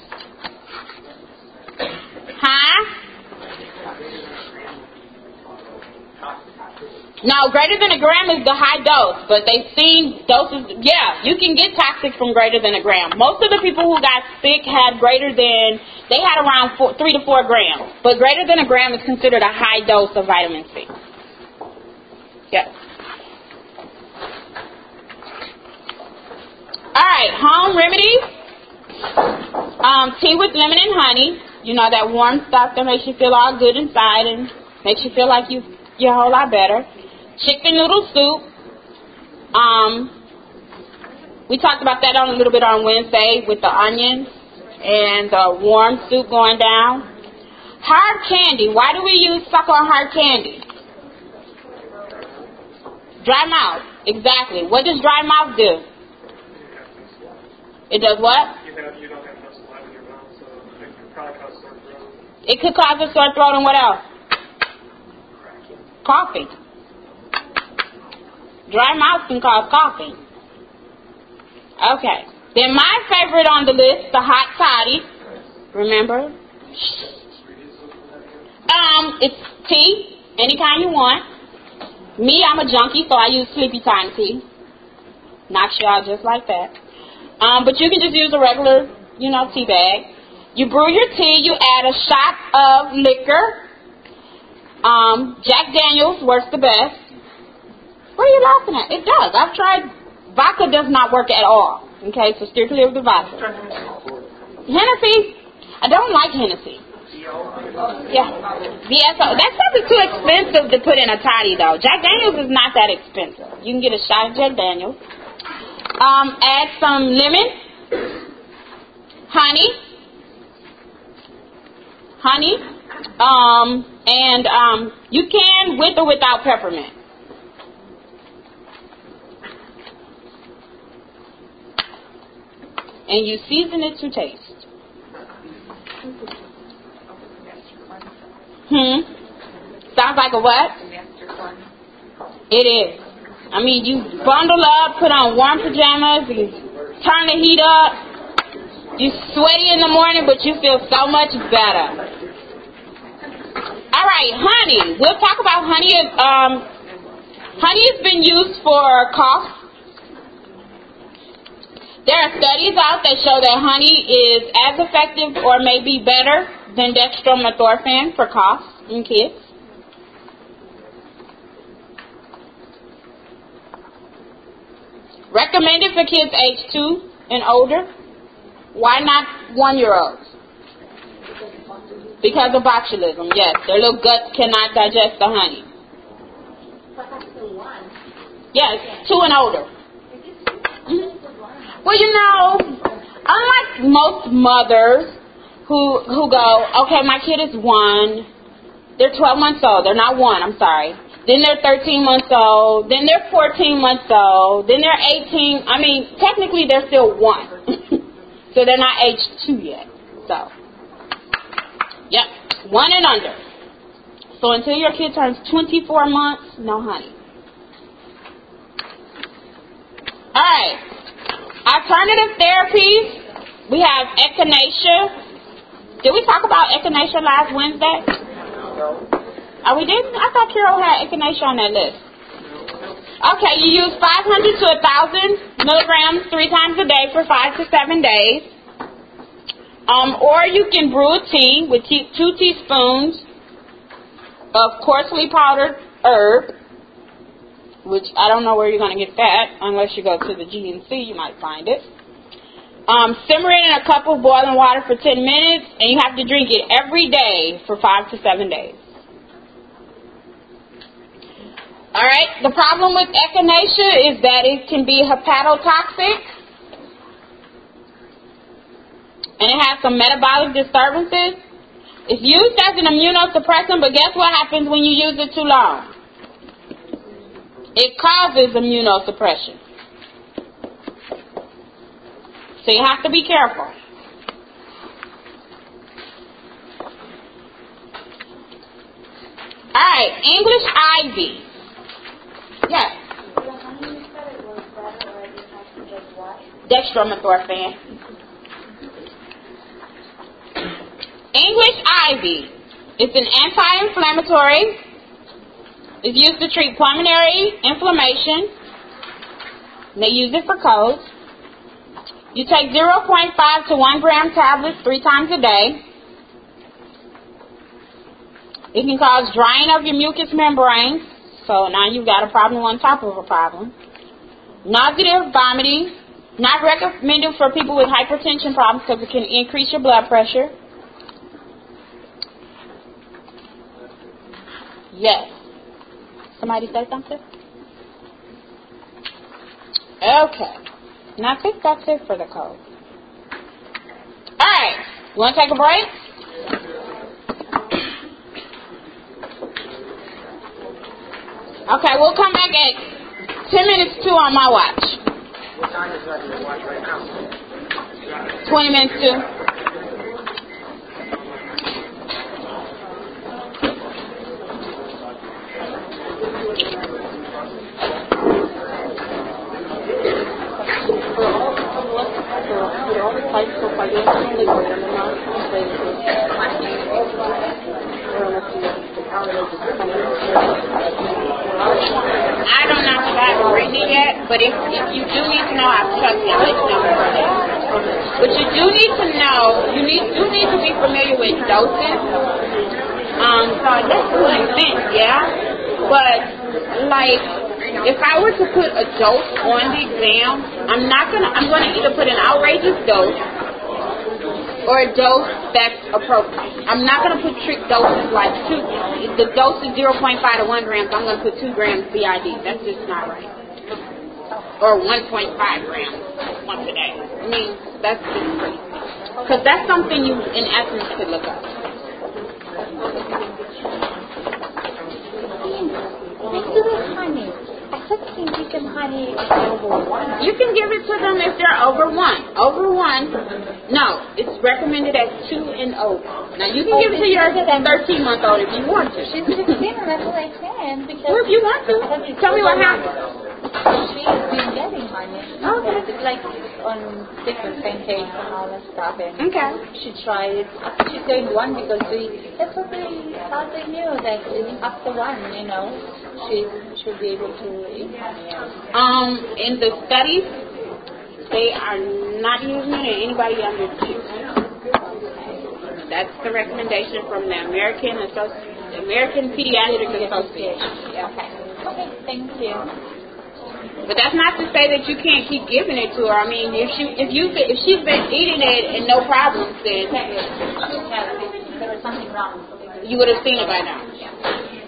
Huh? Now, greater than a gram is the high dose, but they've seen doses. Yeah, you can get toxic from greater than a gram. Most of the people who got sick had greater than, they had around four, three to four grams. But greater than a gram is considered a high dose of vitamin C. Yes. All right, home remedies. Um, tea with lemon and honey. You know that warm stuff that makes you feel all good inside and makes you feel like you you're a whole lot better chicken noodle soup. Um, we talked about that on a little bit on Wednesday with the onions and the warm soup going down. Hard candy. Why do we use suck on hard candy? Dry mouth. Exactly. What does dry mouth do? It does what? You know, you don't have enough saliva in your mouth, so it could It could cause a sore throat and what else? Coughing. Dry mouth can cause coughing. Okay. Then my favorite on the list, the hot toddy. Remember? Um, it's tea, any kind you want. Me, I'm a junkie, so I use sleepy time tea. Knocks you out just like that. Um, but you can just use a regular, you know, tea bag. You brew your tea, you add a shot of liquor. Um, Jack Daniels works the best. What are you laughing at? It does. I've tried. Vodka does not work at all. Okay, so steer clear of the vodka. Hennessy, I don't like Hennessy. Yeah. VSO. That's probably too expensive to put in a toddy though. Jack Daniels is not that expensive. You can get a shot of Jack Daniels. Um, add some lemon, honey, honey, um, and um, you can with or without peppermint. And you season it to taste. Hmm. Sounds like a what? It is. I mean, you bundle up, put on warm pajamas, turn the heat up. You sweaty in the morning, but you feel so much better. All right, honey. We'll talk about honey. Um, honey has been used for cough. There are studies out that show that honey is as effective or maybe better than dextromethorphan for coughs in kids. Recommended for kids age 2 and older. Why not one year olds? Because of botulism, yes. Their little guts cannot digest the honey. Yes, 2 and older. Mhm. Well, you know, unlike most mothers who who go, okay, my kid is one, they're 12 months old, they're not one, I'm sorry. Then they're 13 months old, then they're 14 months old, then they're 18. I mean, technically they're still one. so they're not age two yet. So, yep, one and under. So until your kid turns 24 months, no honey. All right. Alternative therapies, we have echinacea. Did we talk about echinacea last Wednesday? Oh, we didn't? I thought Carol had echinacea on that list. Okay, you use 500 to 1,000 milligrams three times a day for five to seven days. Um, or you can brew tea with tea, two teaspoons of coarsely powdered herb which I don't know where you're going to get that unless you go to the GNC, you might find it. Um, simmer it in a cup of boiling water for 10 minutes, and you have to drink it every day for five to seven days. All right. The problem with echinacea is that it can be hepatotoxic, and it has some metabolic disturbances. It's used as an immunosuppressant, but guess what happens when you use it too long? It causes immunosuppression. So you have to be careful. Alright, English ivy. Yes. Dextromethorphan. English ivy. It's an anti-inflammatory is used to treat pulmonary inflammation. They use it for colds. You take 0.5 to 1 gram tablets three times a day. It can cause drying of your mucous membranes, so now you've got a problem on top of a problem. Nausea, vomiting, not recommended for people with hypertension problems because it can increase your blood pressure. Yes. Somebody say something? Okay. And I think that's it for the code. Alright. You want to take a break? Okay, we'll come back at 10 minutes to on my watch. What time is that your watch right now? 20 minutes to. I don't know if I've written it yet, but if, if you do need to know, I'll trust you. I'll let you know. But you do need to know, you need do need to be familiar with doses. Um, so I guess to an extent, yeah. But like, if I were to put a dose on the exam, I'm not gonna. I'm gonna either put an outrageous dose or a dose that's appropriate. I'm not gonna put trick doses like two. The dose is 0.5 to 1 gram, so I'm gonna put 2 grams BID. That's just not right. Or 1.5 grams once a day. I mean, that's just crazy. Because that's something you, in essence, could look up. Let's do honey. I could you can honey over one. You can give it to them if they're over one. Over one, no, it's recommended at two and over. Now you can oh, give it to your 13 month old if you want to. She's 16 and that's what I can because Well, if you want to, tell me what happened. she's been getting honey. Oh, okay. It's like on different pancakes and all that stuff and Okay. she tried it. She's doing one because we that's what we thought they knew that to one, you know. She should be able to. And Um, in the studies, they are not using it anybody under two. That's the recommendation from the American Associ- American Pediatric Association. Yeah. Okay. Okay, thank you. But that's not to say that you can't keep giving it to her. I mean, if she if you if she's been eating it and no problems, then There was something wrong. you would have seen it by now.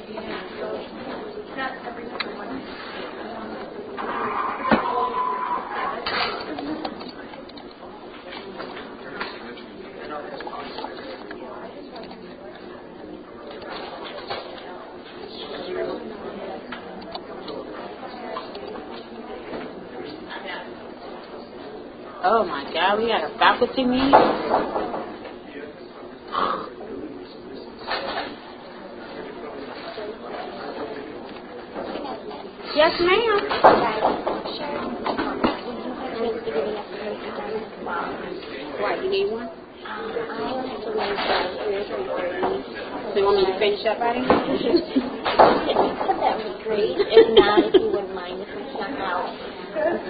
Oh my God, we got a faculty meeting. Yes, ma'am. Why, you need one? So you want me to finish up then? That would be great. If not, if you wouldn't mind if we somehow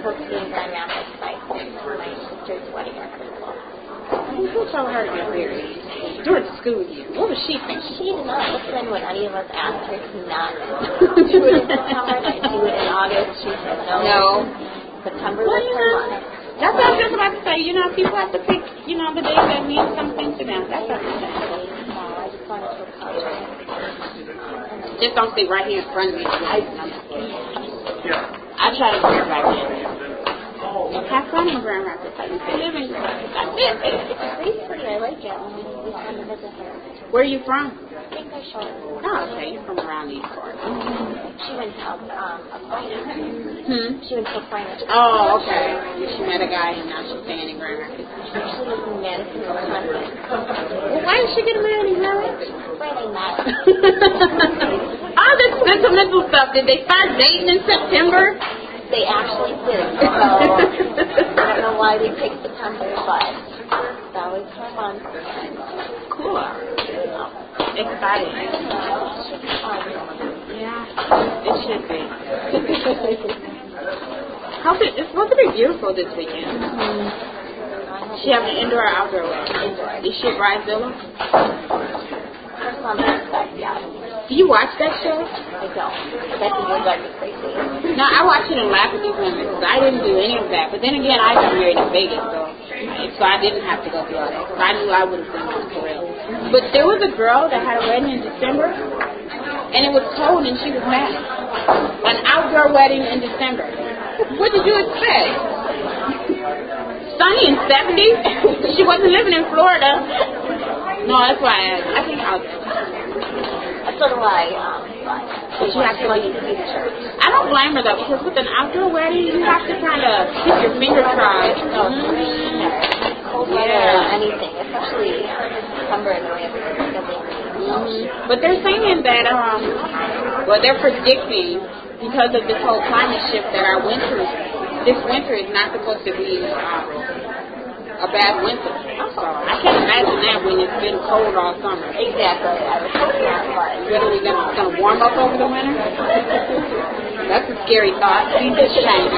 put the Grand Rapids site for my sister's wedding rehearsal. Who told her to get married? During the school year. What was she thinking? She did not listen when any of us asked her to not do it in like do it in August. She said no. No. September Well, was you her know, month. That's what I was just about to say. You know, people have to pick, you know, the days that mean something to them. That's what I'm saying. Just to apologize. Just don't sit right here in front of me. I, I try to wear back in. Have fun in Grand Rapids. I to live in Grand Rapids. Pretty. I like it. Where are you from? Oh, okay. You're from around these parts. She went to um, a appointment. Hmm. She went to appointment. Oh, okay. She met a guy and now she's staying in Grand Rapids. She lives in Madison, Wisconsin. Well, why did she get married in Grand? Where they met. All this sentimental stuff. Did they start dating in September? They actually did. So I don't know why they picked September, but that was her month. cool. Exciting. Should be fun. Yeah, it should be. Hope it, it's supposed to be beautiful this weekend. Mm-hmm. She have an indoor or outdoor wedding. Indoor. Is she a bridezilla? For some yeah. Do you watch that show? I don't. That thing would drive me crazy. No, I watch it and laugh at these women because I didn't do any of that. But then again, I got married in Vegas, so so I didn't have to go through all that. 'cause I knew I would have been on for real. But there was a girl that had a wedding in December, and it was cold, and she was mad. An outdoor wedding in December. What did you expect? Sunny and 70s. she wasn't living in Florida. No, that's why I, I think outdoor. So do I. Um. But you have to like. I don't blame her though because with an outdoor wedding you have to kind of keep your fingers crossed. No, cold weather Yeah. anything, especially December and we have hmm But they're saying that um, well they're predicting because of this whole climate shift that our winter, this winter is not supposed to be um, a bad winter. So I can't imagine that when it's been cold all summer. Exactly. I was gonna, gonna warm up over the winter. That's a scary thought. Seasons change.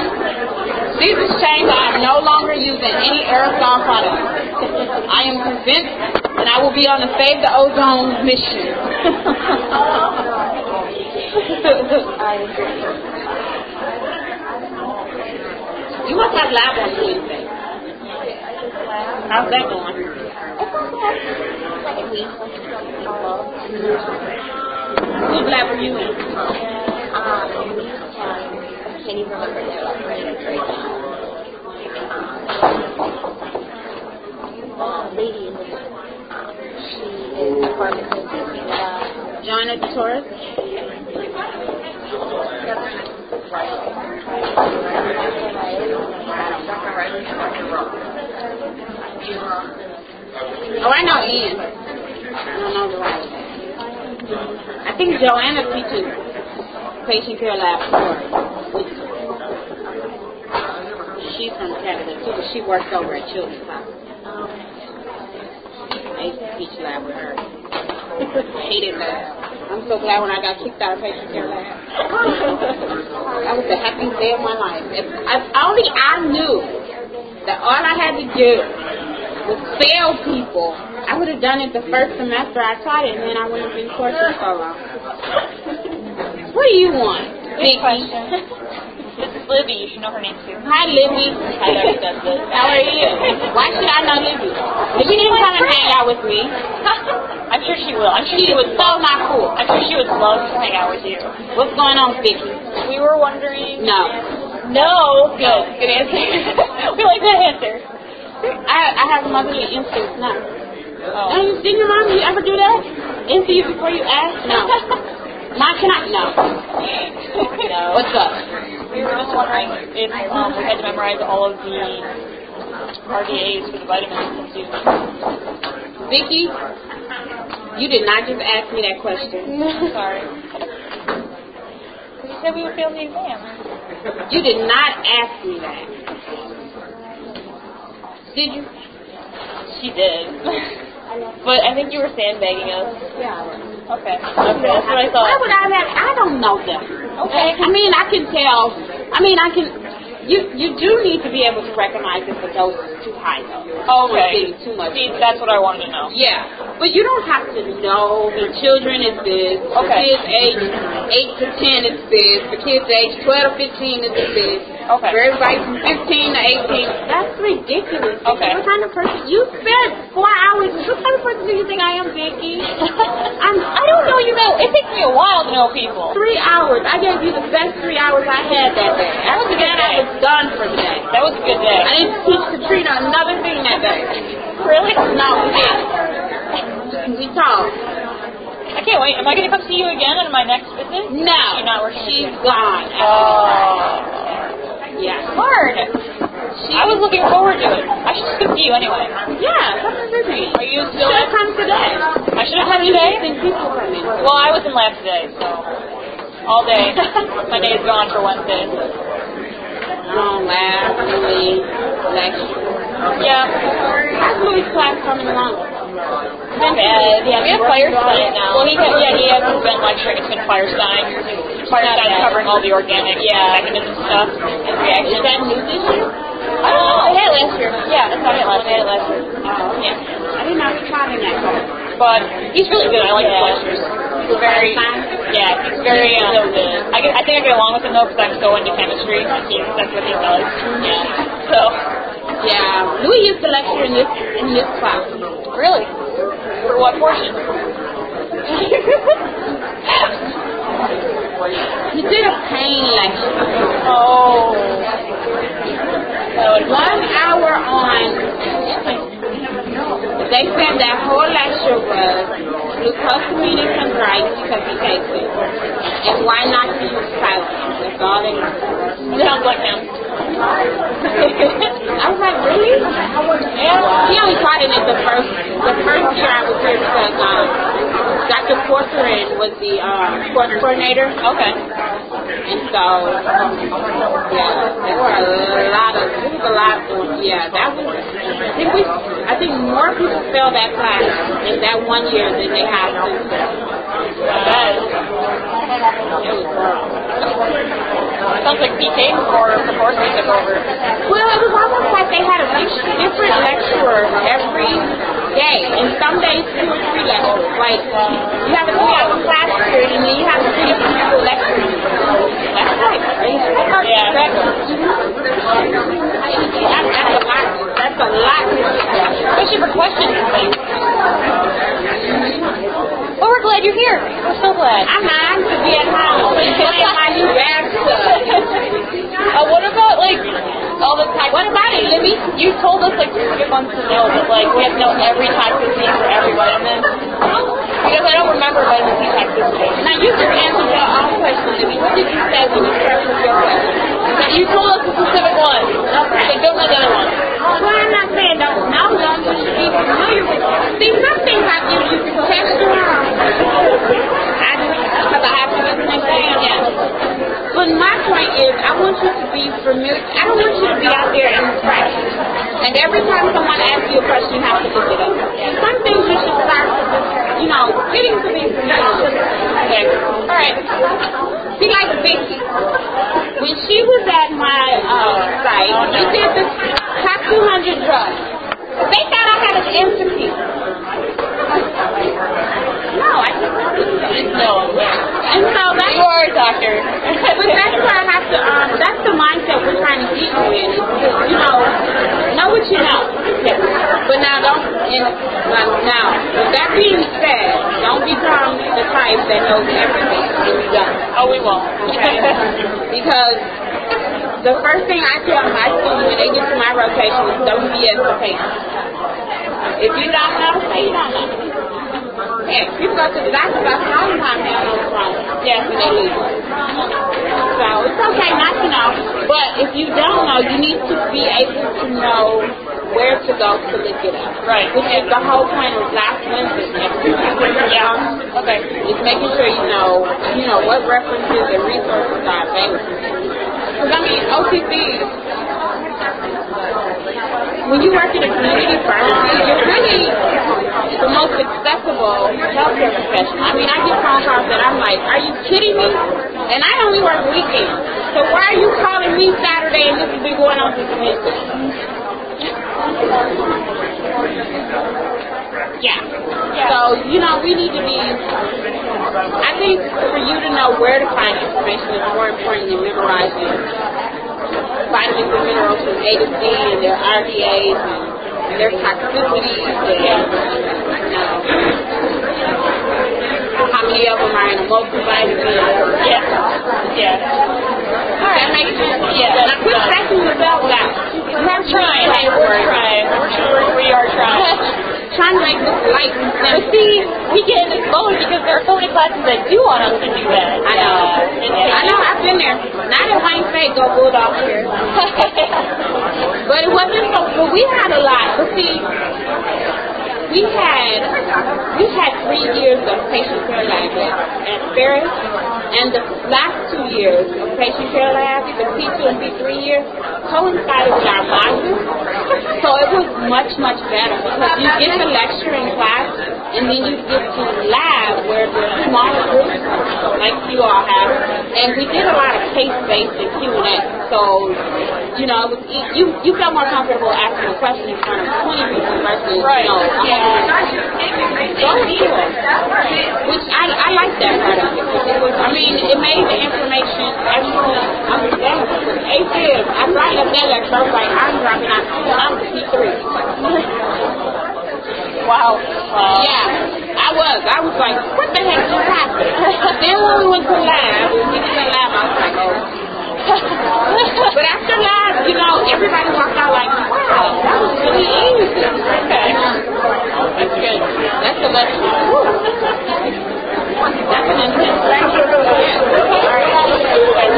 Seasons change. I am no longer using any aerosol products. I am convinced that I will be on a save the ozone mission. I agree. you must have lab on Wednesday. How's that going? Like a week, like a week long. Whose lab are you in? Um, we have, I can't even remember their last name right now. Um, uh, lady in the, um, she is a pharmacist uh, Joanna Torres? Oh, I know Ian. I don't know the name. I think Joanna teaches patient care lab She's from Canada too, she works over at Children's Hospital. I used to teach lab with her. Hated lab. I'm so glad when I got kicked out of patient care lab. that was the happiest day of my life. If, if only I knew that all I had to do was fail people, I would have done it the first semester I taught it, and then I wouldn't have been tortured so long. What do you want? Question. This is Libby. You should know her name too. Hi, Libby. Hi, Dr. Douglas. How are you? Why should I know Libby? Libby didn't come and hang out with me. I'm sure she will. I'm sure She she was would so not cool. I'm sure she would love to hang out with you. What's going on, Vicky? We were wondering. No. No. Good. Good answer. we like that answer. I I have motherly instincts now. Oh. Um, didn't your mom you ever do that? Answer you before you ask? No. Mom, can I? No. no. What's up? We were just wondering if um, we had to memorize all of the RDAs for the vitamins and. Vicky, you did not just ask me that question. Sorry. You said we would fail the exam. You did not ask me that. Did you? She did. but I think you were sandbagging us. Yeah. Okay. Okay, that's what I Why thought. would I have? I don't know them. Okay. I mean, I can tell. I mean, I can. You you do need to be able to recognize if the dose is too high though. Okay. Getting too much. See, that's what I wanted to know. Yeah, but you don't have to know the children is this. For Okay. kids age 8 to 10 is this. For kids age 12 to 15 is this. Okay. For everybody from 15 to 18. That's ridiculous. Okay. What kind of person? You spent four hours. What kind of person do you think I am, Vicky? I'm, I don't know you know. It takes me a while to know people. Three hours. I gave you the best three hours I had that day. That was a good Then I was done for the day. That was a good day. I didn't teach Katrina another thing that day. Really? No, we talked. I can't wait. Am I going to come see you again on my next visit? No, She's not working she's gone. Oh. Yeah. Hard. I was looking forward to it. I should come see you anyway. Yeah, come and visit. Are you Should still? have come today. I should have come today. Think people come in. Well, I was in lab today, so all day. My day is gone for Wednesday. Oh, laugh, Louis, lecture. Yeah. How's Louis' class coming along? Not bad. Uh, yeah, we have Firestein now. Well, he yeah he hasn't been lecturing. It's been Firestein. Firestein covering all the organic yeah. mechanism stuff and Is that new this year? I don't know. They had it last year. Yeah, that's how they had it last year. Oh, Yeah. I didn't know he taught in that. But he's really good. I like his lectures. He's very, yeah, he's very, um. I, get, I think I get along with him though because I'm so into chemistry. and He, that's what he does. Yeah. So, Yeah, Louis used to lecture in this in this class. really? For what portion? He did a pain lecture. oh. That would One hour on. They said that whole lecture was and rice because he takes it. And why not use Tylenol? That's all they Sounds like him. I was like, really? Yeah. He only taught it the first the first year I was here because um, Dr. Corcoran was the um, course coordinator. Okay. And so, yeah, there were a lot of, there was a lot of, yeah, that was, I think we, I think more people failed that class in that one year than they have since then. That is. It was horrible. Sounds like PK before the course we took over. Well, it was almost like they had a different lecturer every day, and some days two or three lecturers. Like you have a three-hour class period, and then you have three people lecturing. That's like. Yeah. That's, a lot. That's a lot. Especially for questions. Well, we're glad you're here. We're so glad. I'm not to be at home enjoying my new Uh, what about like all the types? What about it, Libby? You told us like ones to know, but like we have to know every toxicity for every vitamin. Because I don't remember vitamin C toxicity. Now you just answered your own question, Libby. What did you say when you started with your question? You told us a specific one. Okay. So don't know the other one. Well, I'm not saying don't know them, you should be familiar with them. See, some things I give you to test on. I just, because I have to do the. Yeah. But my point is, I want you to be familiar. I don't want you to be out there in fresh. And every time someone asks you a question, you have to look it up. Some things you should start you know, getting to be familiar. Okay. All right. Be like Vicky. When she was at my uh, site, we did the top 200 drugs. They thought I had an entity. No, I didn't. No. And so that's You are a doctor. but that's why I have to, um, that's the mindset we're trying to get you in. To, you know, know what you know. But now don't, and, now, with that being said, don't become the type that knows everything and you don't. Oh, we won't. because the first thing I tell my students when they get to my rotation is don't be as a patient. If you don't know, say you don't know. Yeah, people go to the doctor about all the time they don't know what's wrong. Yeah, when they leave. So it's okay not to know. But if you don't know, you need to be able to know where to go to look it up. Right. Which is the whole point of last Wednesday's episode. Yeah. Okay. It's making sure you know, you know, what references and resources are available. Because I mean, OTC, when you work in a community pharmacy, you're really the most accessible healthcare professional. I mean, I get phone calls that I'm like, are you kidding me? And I only work weekends. So why are you calling me Saturday and this has been going on since Wednesday? Yeah. So, you know, we need to be, I think for you to know where to find information is more important than memorizing vitamins and minerals from A to Z and their RDAs and their toxicities and, you know, how many of them are in a multivitamin. Yeah. Yeah. All right. That makes sense? Yeah. Now quit stressing yourself out. You have to Trying. We're trying. We're sure we are trying. Trying to make this light But see, we get in this mode because there are so many classes that do want us to do that. I know. Uh, and I know. I've been there. Not Wayne State, go Bulldogs here. But it wasn't so. But we had a lot. But see, we had we had three years of patient care lab at, Ferris, and the last two years of patient care lab, the P2 and P3 years, coincided with our modules. So it was much much better because you get the lecture in class, and then you get to lab where there's smaller groups like you all have, and we did a lot of case based and Q and A. So you know, it was, you you felt more comfortable asking a question in front of 20 people versus Right. you know, Yeah. 100 so it. Which I, I like that part of it. It was, I mean, it made the information actually understandable. With AFib, I brought up that lecture. I was like, I'm dropping out. I'm a P3. wow. Wow. Yeah, I was. I was like, what the heck just happened? then when we went to lab, when we did the lab, I was like, oh but after that, you know, everybody walked out like, wow, that was really easy. Okay. That's good. That's a lesson. That's an intense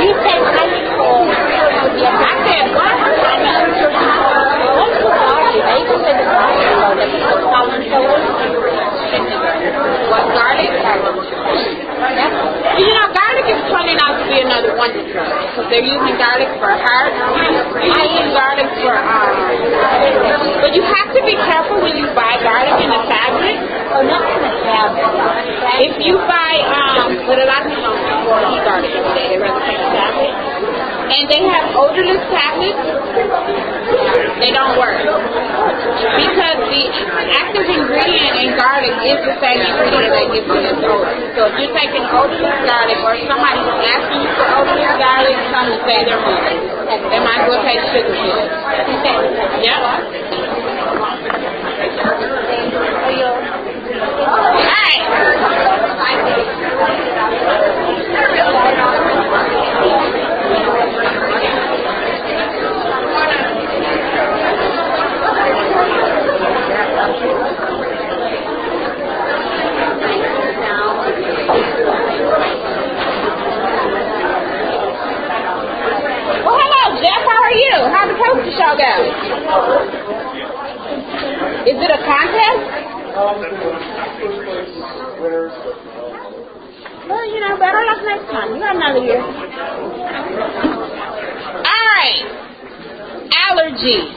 you said high school. I said, what? I mean, what's I garlic? They even said I garlic, though, that people call them pillars. What garlic? You know, garlic is turning out to be another wonder drug because they're using garlic for heart. I use garlic for um. But you have to be careful when you buy garlic in a tablet. Oh, not in a tablet. If you buy um, but a lot of people don't eat garlic every day. They rather take a. And they have odorless tablets. They don't work because the active ingredient in garlic is the same ingredient that gives you this odor. So if you're taking odorless garlic or somebody's asking you for odorless garlic, them to say their money. They might as well take sugar pills. Yeah. All Well, hello, Jeff. How are you? How'd the poster show go? Is it a contest? Well, you know, better luck next time. You got another year. All right. Allergies.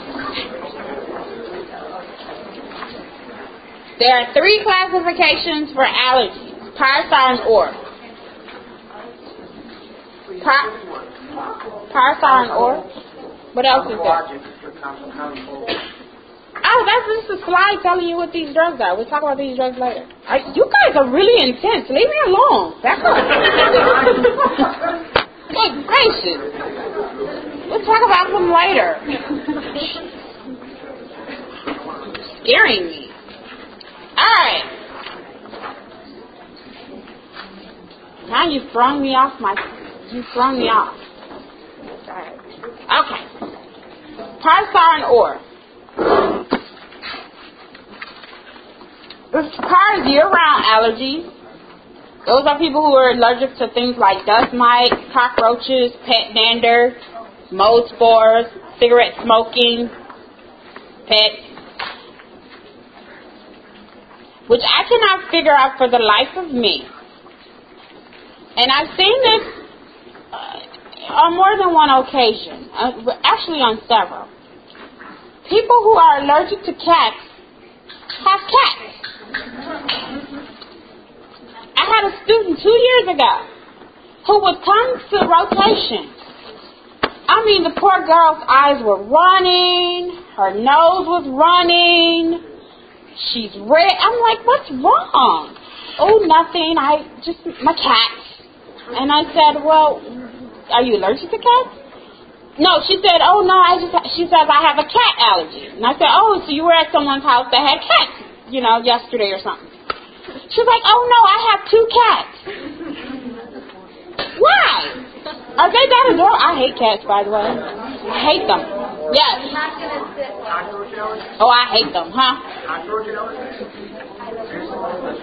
There are three classifications for allergies. Parasite and or. Pa- Parasite and or. What else is there? Oh, that's just a slide telling you what these drugs are. We'll talk about these drugs later. I, you guys are really intense. Leave me alone. Back up. Good gracious. We'll talk about them later. Scaring me. Alright. Now you've thrown me off my. You've thrown me off. Alright. Okay. PAR SAR and OAR. As far as year-round allergies, those are people who are allergic to things like dust mites, cockroaches, pet dander, mold spores, cigarette smoking, pets, which I cannot figure out for the life of me. And I've seen this uh, on more than one occasion, uh, actually on several. People who are allergic to cats have cats. I had a student two years ago who would come to rotation. I mean, the poor girl's eyes were running, her nose was running, she's red. I'm like, what's wrong? Oh, nothing. I just my cat. And I said, well, are you allergic to cats? No, she said, oh no, I just she says I have a cat allergy. And I said, oh, so you were at someone's house that had cats you know, yesterday or something. She's like, oh no, I have two cats. Why? Are they that adorable? I hate cats, by the way. I hate them. Yes. Oh, I hate them, huh?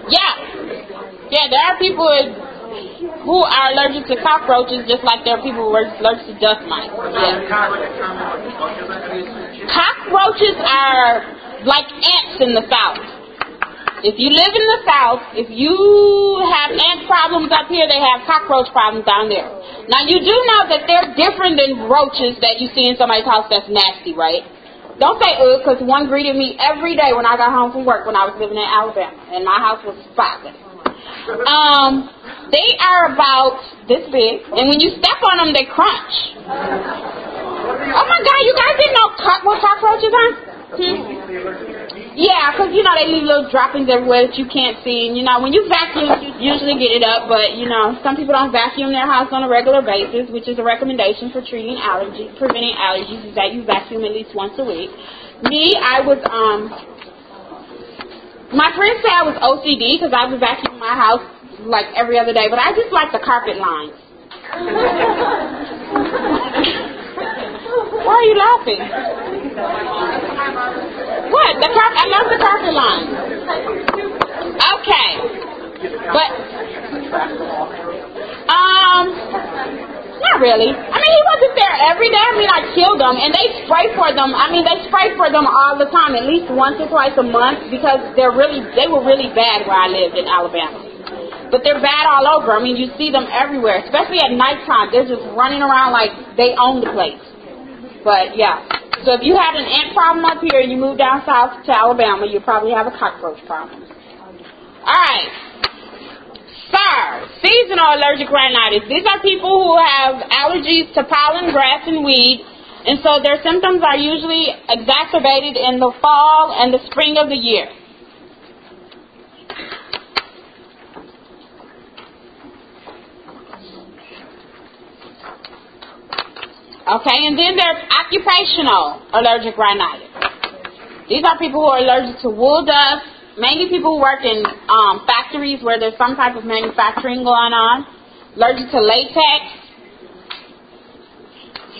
Yeah. Yeah, there are people who are allergic to cockroaches just like there are people who are allergic to dust mites. Yeah. Cockroaches are like ants in the south. If you live in the south, if you have ant problems up here, they have cockroach problems down there. Now you do know that they're different than roaches that you see in somebody's house that's nasty, right? Don't say ugh, because one greeted me every day when I got home from work when I was living in Alabama, and my house was spotless. Um, they are about this big, and when you step on them, they crunch. Oh my God, you guys didn't know co- what cockroaches are? Hmm? Yeah, because, you know, they leave little droppings everywhere that you can't see. And, you know, when you vacuum, you usually get it up. But, you know, some people don't vacuum their house on a regular basis, which is a recommendation for treating allergies, preventing allergies, is that you vacuum at least once a week. Me, I was, um, my friends say I was OCD because I was vacuuming my house like every other day. But I just like the carpet lines. Why are you laughing? What? The carpet? I love the carpet line. Okay, but um, not really. I mean, he wasn't there every day. I mean, I killed them, and they spray for them. I mean, they spray for them all the time, at least once or twice a month, because they're really they were really bad where I lived in Alabama. But they're bad all over. I mean, you see them everywhere, especially at nighttime. They're just running around like they own the place. But yeah, so if you had an ant problem up here and you move down south to Alabama, you probably have a cockroach problem. All right. SARS, seasonal allergic rhinitis. These are people who have allergies to pollen, grass, and weed, and so their symptoms are usually exacerbated in the fall and the spring of the year. Okay, and then there's occupational allergic rhinitis. These are people who are allergic to wool dust, mainly people who work in um, factories where there's some type of manufacturing going on, allergic to latex,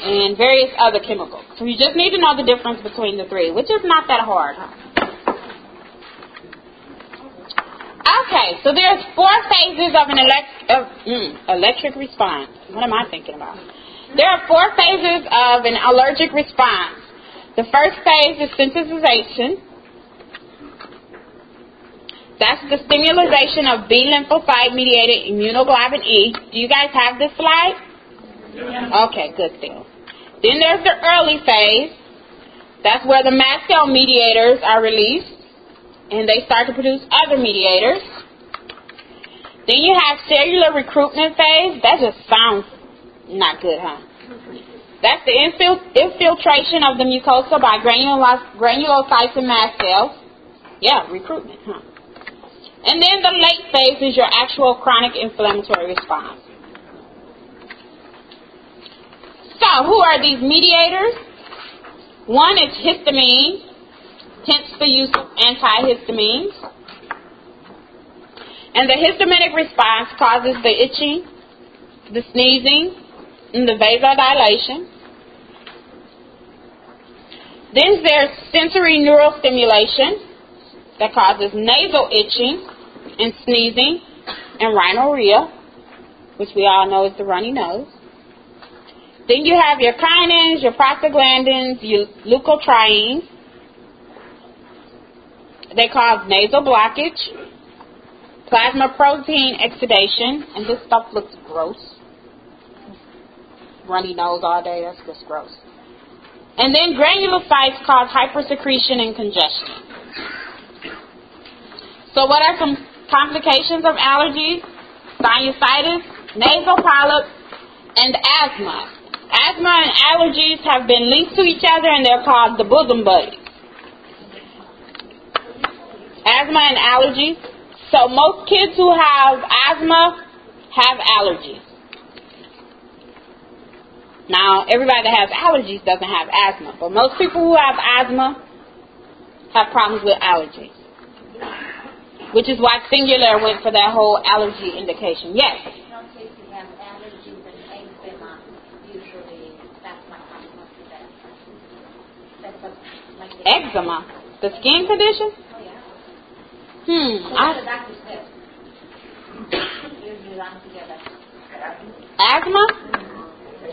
and various other chemicals. So you just need to know the difference between the three, which is not that hard, huh? Okay, so there's four phases of an elect- of, mm, electric response. What am I thinking about? There are four phases of an allergic response. The first phase is sensitization. That's the stimulation of B lymphocyte mediated immunoglobulin E. Do you guys have this slide? Okay, good deal. Then there's the early phase. That's where the mast cell mediators are released and they start to produce other mediators. Then you have cellular recruitment phase. That just sounds not good, huh? That's the infil- infiltration of the mucosa by granulocytes and mast cells. Yeah, recruitment, huh? And then the late phase is your actual chronic inflammatory response. So, who are these mediators? One is histamine, hence the use of antihistamines. And the histaminic response causes the itching, the sneezing, the vasodilation. Then there's sensory neural stimulation that causes nasal itching and sneezing and rhinorrhea, which we all know is the runny nose. Then you have your kinins, your prostaglandins, your leukotrienes. They cause nasal blockage, plasma protein exudation, and this stuff looks gross. Runny nose all day, that's just gross. And then granulocytes cause hypersecretion and congestion. So what are some complications of allergies? Sinusitis, nasal polyps, and asthma. Asthma and allergies have been linked to each other and they're called the bosom buddies. Asthma and allergies. So most kids who have asthma have allergies. Now, everybody that has allergies doesn't have asthma, but most people who have asthma have problems with allergies. Which is why Singulair went for that whole allergy indication. Yes? In cases, you have allergies and eczema, usually that's a like eczema? The skin condition? Hmm. I, asthma?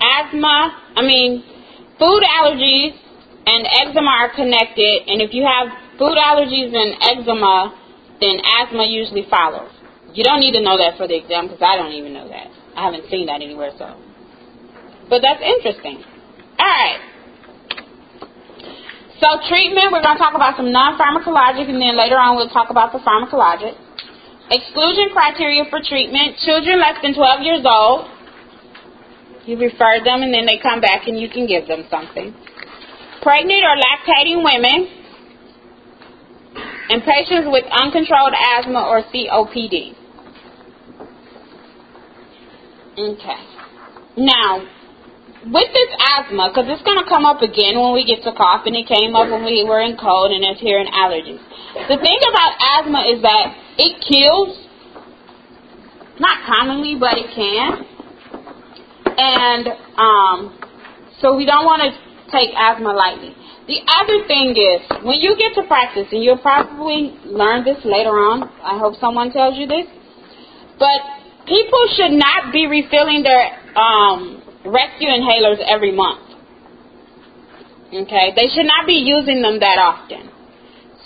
asthma, I mean, food allergies and eczema are connected, and if you have food allergies and eczema, then asthma usually follows. You don't need to know that for the exam because I don't even know that. I haven't seen that anywhere, so. But that's interesting. All right. So treatment, we're going to talk about some non-pharmacologic, and then later on we'll talk about the pharmacologic. Exclusion criteria for treatment. Children less than 12 years old. You refer them and then they come back and you can give them something. Pregnant or lactating women. And patients with uncontrolled asthma or COPD. Okay. Now, with this asthma, because it's going to come up again when we get to cough, and it came up when we were in cold, and it's here in allergies. The thing about asthma is that it kills, not commonly, but it can. And um, so we don't want to take asthma lightly. The other thing is, when you get to practice, and you'll probably learn this later on, I hope someone tells you this, but people should not be refilling their um, rescue inhalers every month. Okay, they should not be using them that often.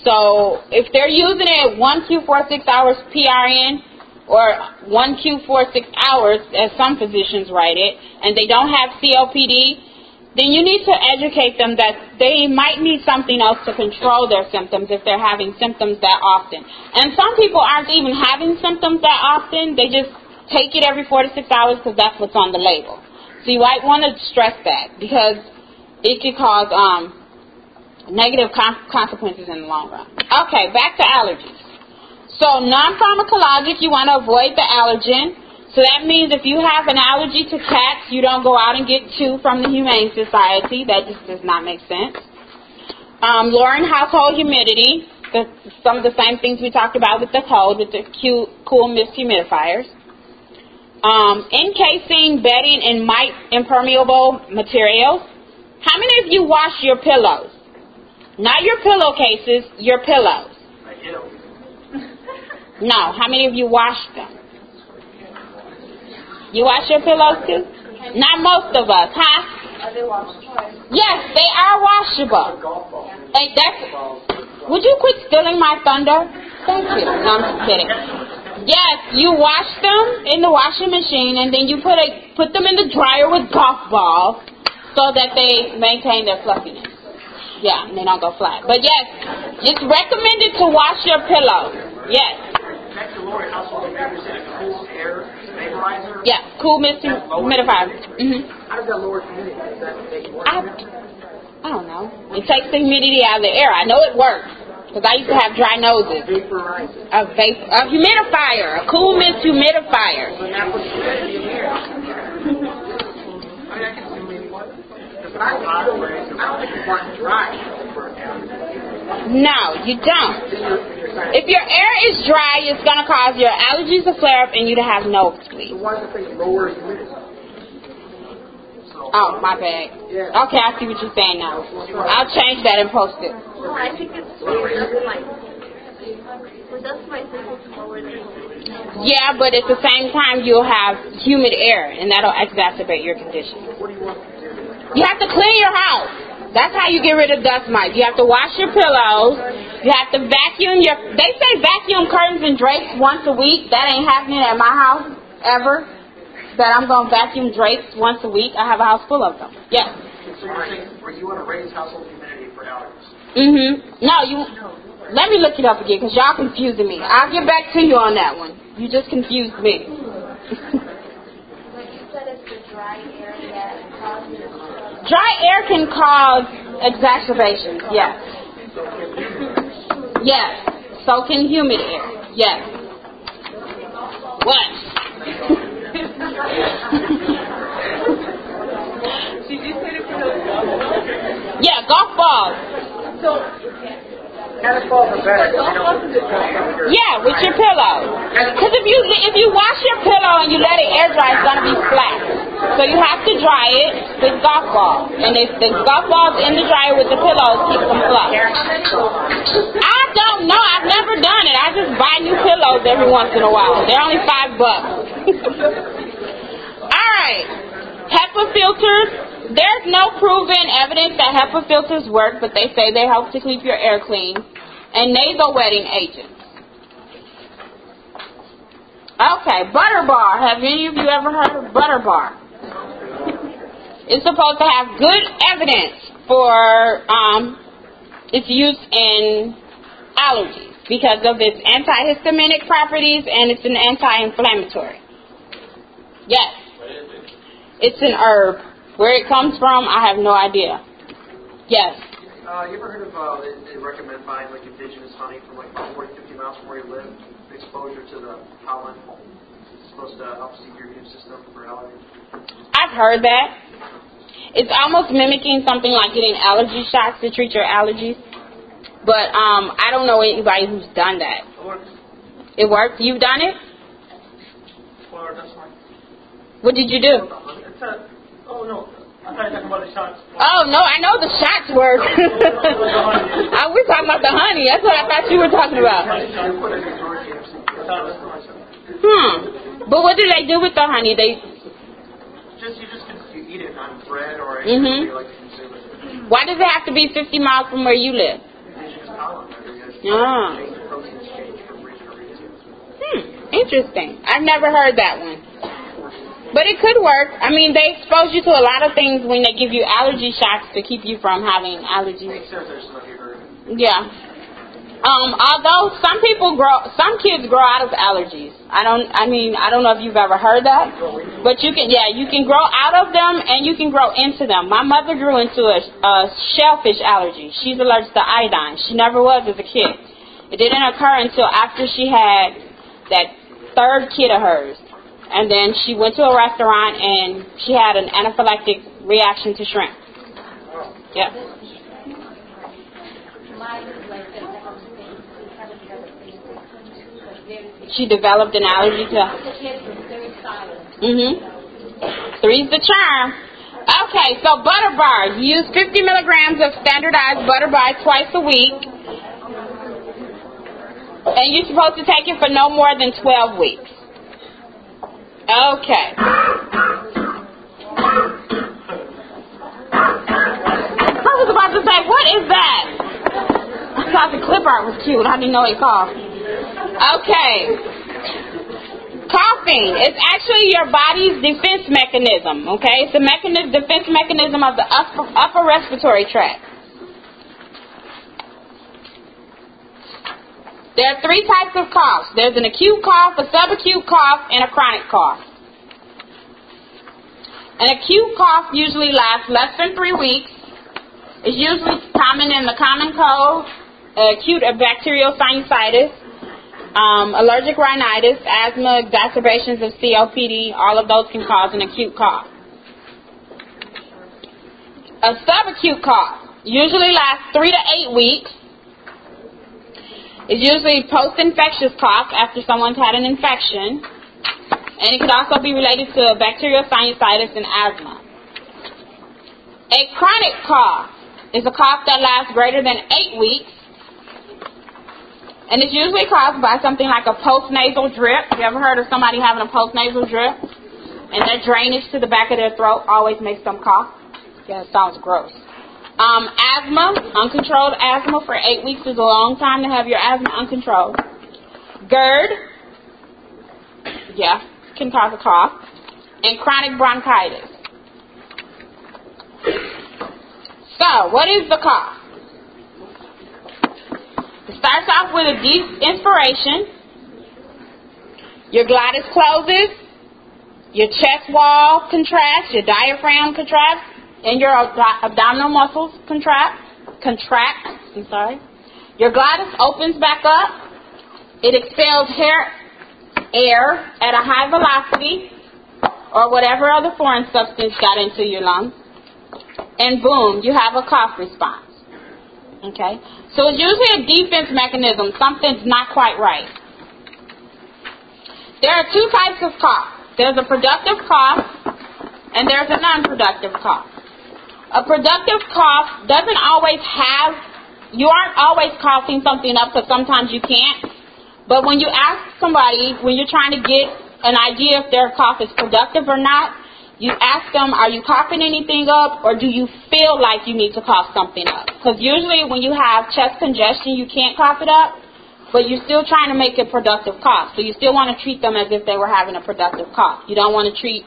So if they're using it one Q four six hours PRN or one Q four six hours, as some physicians write it, and they don't have COPD, then you need to educate them that they might need something else to control their symptoms if they're having symptoms that often. And some people aren't even having symptoms that often; they just take it every four to six hours because that's what's on the label. So you might want to stress that because it could cause um, negative con- consequences in the long run. Okay, back to allergies. So non-pharmacologic, you want to avoid the allergen. So that means if you have an allergy to cats, you don't go out and get two from the Humane Society. That just does not make sense. Um, lowering household humidity, the, some of the same things we talked about with the cold, with the cute, cool mist humidifiers um, encasing, bedding, in mite impermeable materials. How many of you wash your pillows? Not your pillowcases, your pillows. No, how many of you wash them? You wash your pillows too? Not most of us, huh? Yes, they are washable. And that's. Would you quit stealing my thunder? Thank you. No, I'm just kidding. Yes, you wash them in the washing machine and then you put a put them in the dryer with golf balls so that they maintain their fluffiness. Yeah, and they don't go flat. But yes, it's recommended to wash your pillow. Yes. Next to Lori, household a cool air stabilizer. Yeah, cool mist humidifier. Mhm. How does that lower humidity? Does that make it work? I, I don't know. It takes the humidity out of the air. I know it works because I used to have dry noses. A vape, a humidifier, a cool mist humidifier. So that puts humidity in the. I mean, I can do maybe one. Because I don't, think you want dry for an air. No, you don't. If your air is dry, it's going to cause your allergies to flare up and you to have nosebleeds. So why does it say lower humidity? Oh, my bad. Okay, I see what you're saying now. I'll change that and post it. No, I think it's lower dust mite. The dust mite is lower than Yeah, but at the same time, you'll have humid air, and that'll exacerbate your condition. What do you want to do? You have to clean your house. That's how you get rid of dust mites. You have to wash your pillows. You have to vacuum your. They say vacuum curtains and drapes once a week. That ain't happening at my house ever. That I'm gonna vacuum drapes once a week. I have a house full of them. Yes. So you're saying, or you want to raise household humidity for allergies? Mhm. No, you. Let me look it up again because y'all confusing me. I'll get back to you on that one. You just confused me. But you said it's the dry air that causes. Dry air can cause exacerbations. Yes. Yes. So can humid air. Yes. What? yeah, golf balls. Tennis balls are better. You know, Yeah, with your pillow. Because if you if you wash your pillow and you let it air dry, it's gonna be flat. So you have to dry it with golf balls, and if the golf balls in the dryer with the pillows keep them flush. I don't know. I've never done it. I just buy new pillows every once in a while. They're only five bucks. All right, HEPA filters. There's no proven evidence that HEPA filters work, but they say they help to keep your air clean. And nasal wetting agents. Okay, butterbur. Have any of you ever heard of butterbur? It's supposed to have good evidence for um, its use in allergies. because of its antihistaminic properties and it's an anti-inflammatory. Yes. It's an herb. Where it comes from, I have no idea. Yes. Uh, you ever heard of, uh, they, they recommend buying like indigenous honey from like about 40, 50 miles from where you live? Exposure to the pollen is supposed to help seed your immune system for allergies. I've heard that. It's almost mimicking something like getting allergy shots to treat your allergies. But um, I don't know anybody who's done that. It works. It worked? You've done it? Or that's fine. What did you do? Oh no, I thought you were talking about the shots. Oh, no, I know the shots work. I, we're talking about the honey. That's what I thought you were talking about. Hmm. But what do they do with the honey? They Just you just can you eat it on bread or anything you like to consume it. Why does it have to be 50 miles from where you live? Indigenous pollen. Ah. Change the protein exchange from region to region. Hmm. Interesting. I've never heard that one. But it could work. I mean, they expose you to a lot of things when they give you allergy shots to keep you from having allergies. Makes sense. I just know if you heard of it. Yeah. Um, although some people grow, some kids grow out of allergies. I don't, I mean, I don't know if you've ever heard that, but you can, yeah, you can grow out of them and you can grow into them. My mother grew into a, a shellfish allergy. She's allergic to iodine. She never was as a kid. It didn't occur until after she had that third kid of hers. And then she went to a restaurant and she had an anaphylactic reaction to shrimp. Yeah. She developed an allergy to. Mm-hmm. Three's the charm. Okay, so butterburs. Use 50 milligrams of standardized butterburs twice a week. And you're supposed to take it for no more than 12 weeks. Okay. I was about to say, what is that? I thought the clip art was cute. I didn't know it called. Okay. Coughing is actually your body's defense mechanism, okay? It's the mechanism, defense mechanism of the upper, upper respiratory tract. There are three types of coughs. There's an acute cough, a subacute cough, and a chronic cough. An acute cough usually lasts less than three weeks. It's usually common in the common cold, acute bacterial sinusitis, um, allergic rhinitis, asthma, exacerbations of COPD, all of those can cause an acute cough. A subacute cough usually lasts three to eight weeks. It's usually post-infectious cough after someone's had an infection, and it could also be related to bacterial sinusitis and asthma. A chronic cough is a cough that lasts greater than eight weeks and it's usually caused by something like a postnasal drip. You ever heard of somebody having a postnasal drip? And that drainage to the back of their throat always makes them cough. Yeah, it sounds gross. Um, asthma, uncontrolled asthma for eight weeks is a long time to have your asthma uncontrolled. GERD, yeah, can cause a cough. And chronic bronchitis. So, what is the cough? It starts off with a deep inspiration. Your glottis closes. Your chest wall contracts. Your diaphragm contracts. And your abdominal muscles contract. Contract. I'm sorry. Your glottis opens back up. It expels hair, air at a high velocity or whatever other foreign substance got into your lungs. And boom, you have a cough response. Okay? So it's usually a defense mechanism. Something's not quite right. There are two types of cough. There's a productive cough and there's a non-productive cough. A productive cough doesn't always have, you aren't always coughing something up because sometimes you can't. But when you ask somebody, when you're trying to get an idea if their cough is productive or not, you ask them, are you coughing anything up or do you feel like you need to cough something up? Because usually when you have chest congestion, you can't cough it up, but you're still trying to make a productive cough. So you still want to treat them as if they were having a productive cough. You don't want to treat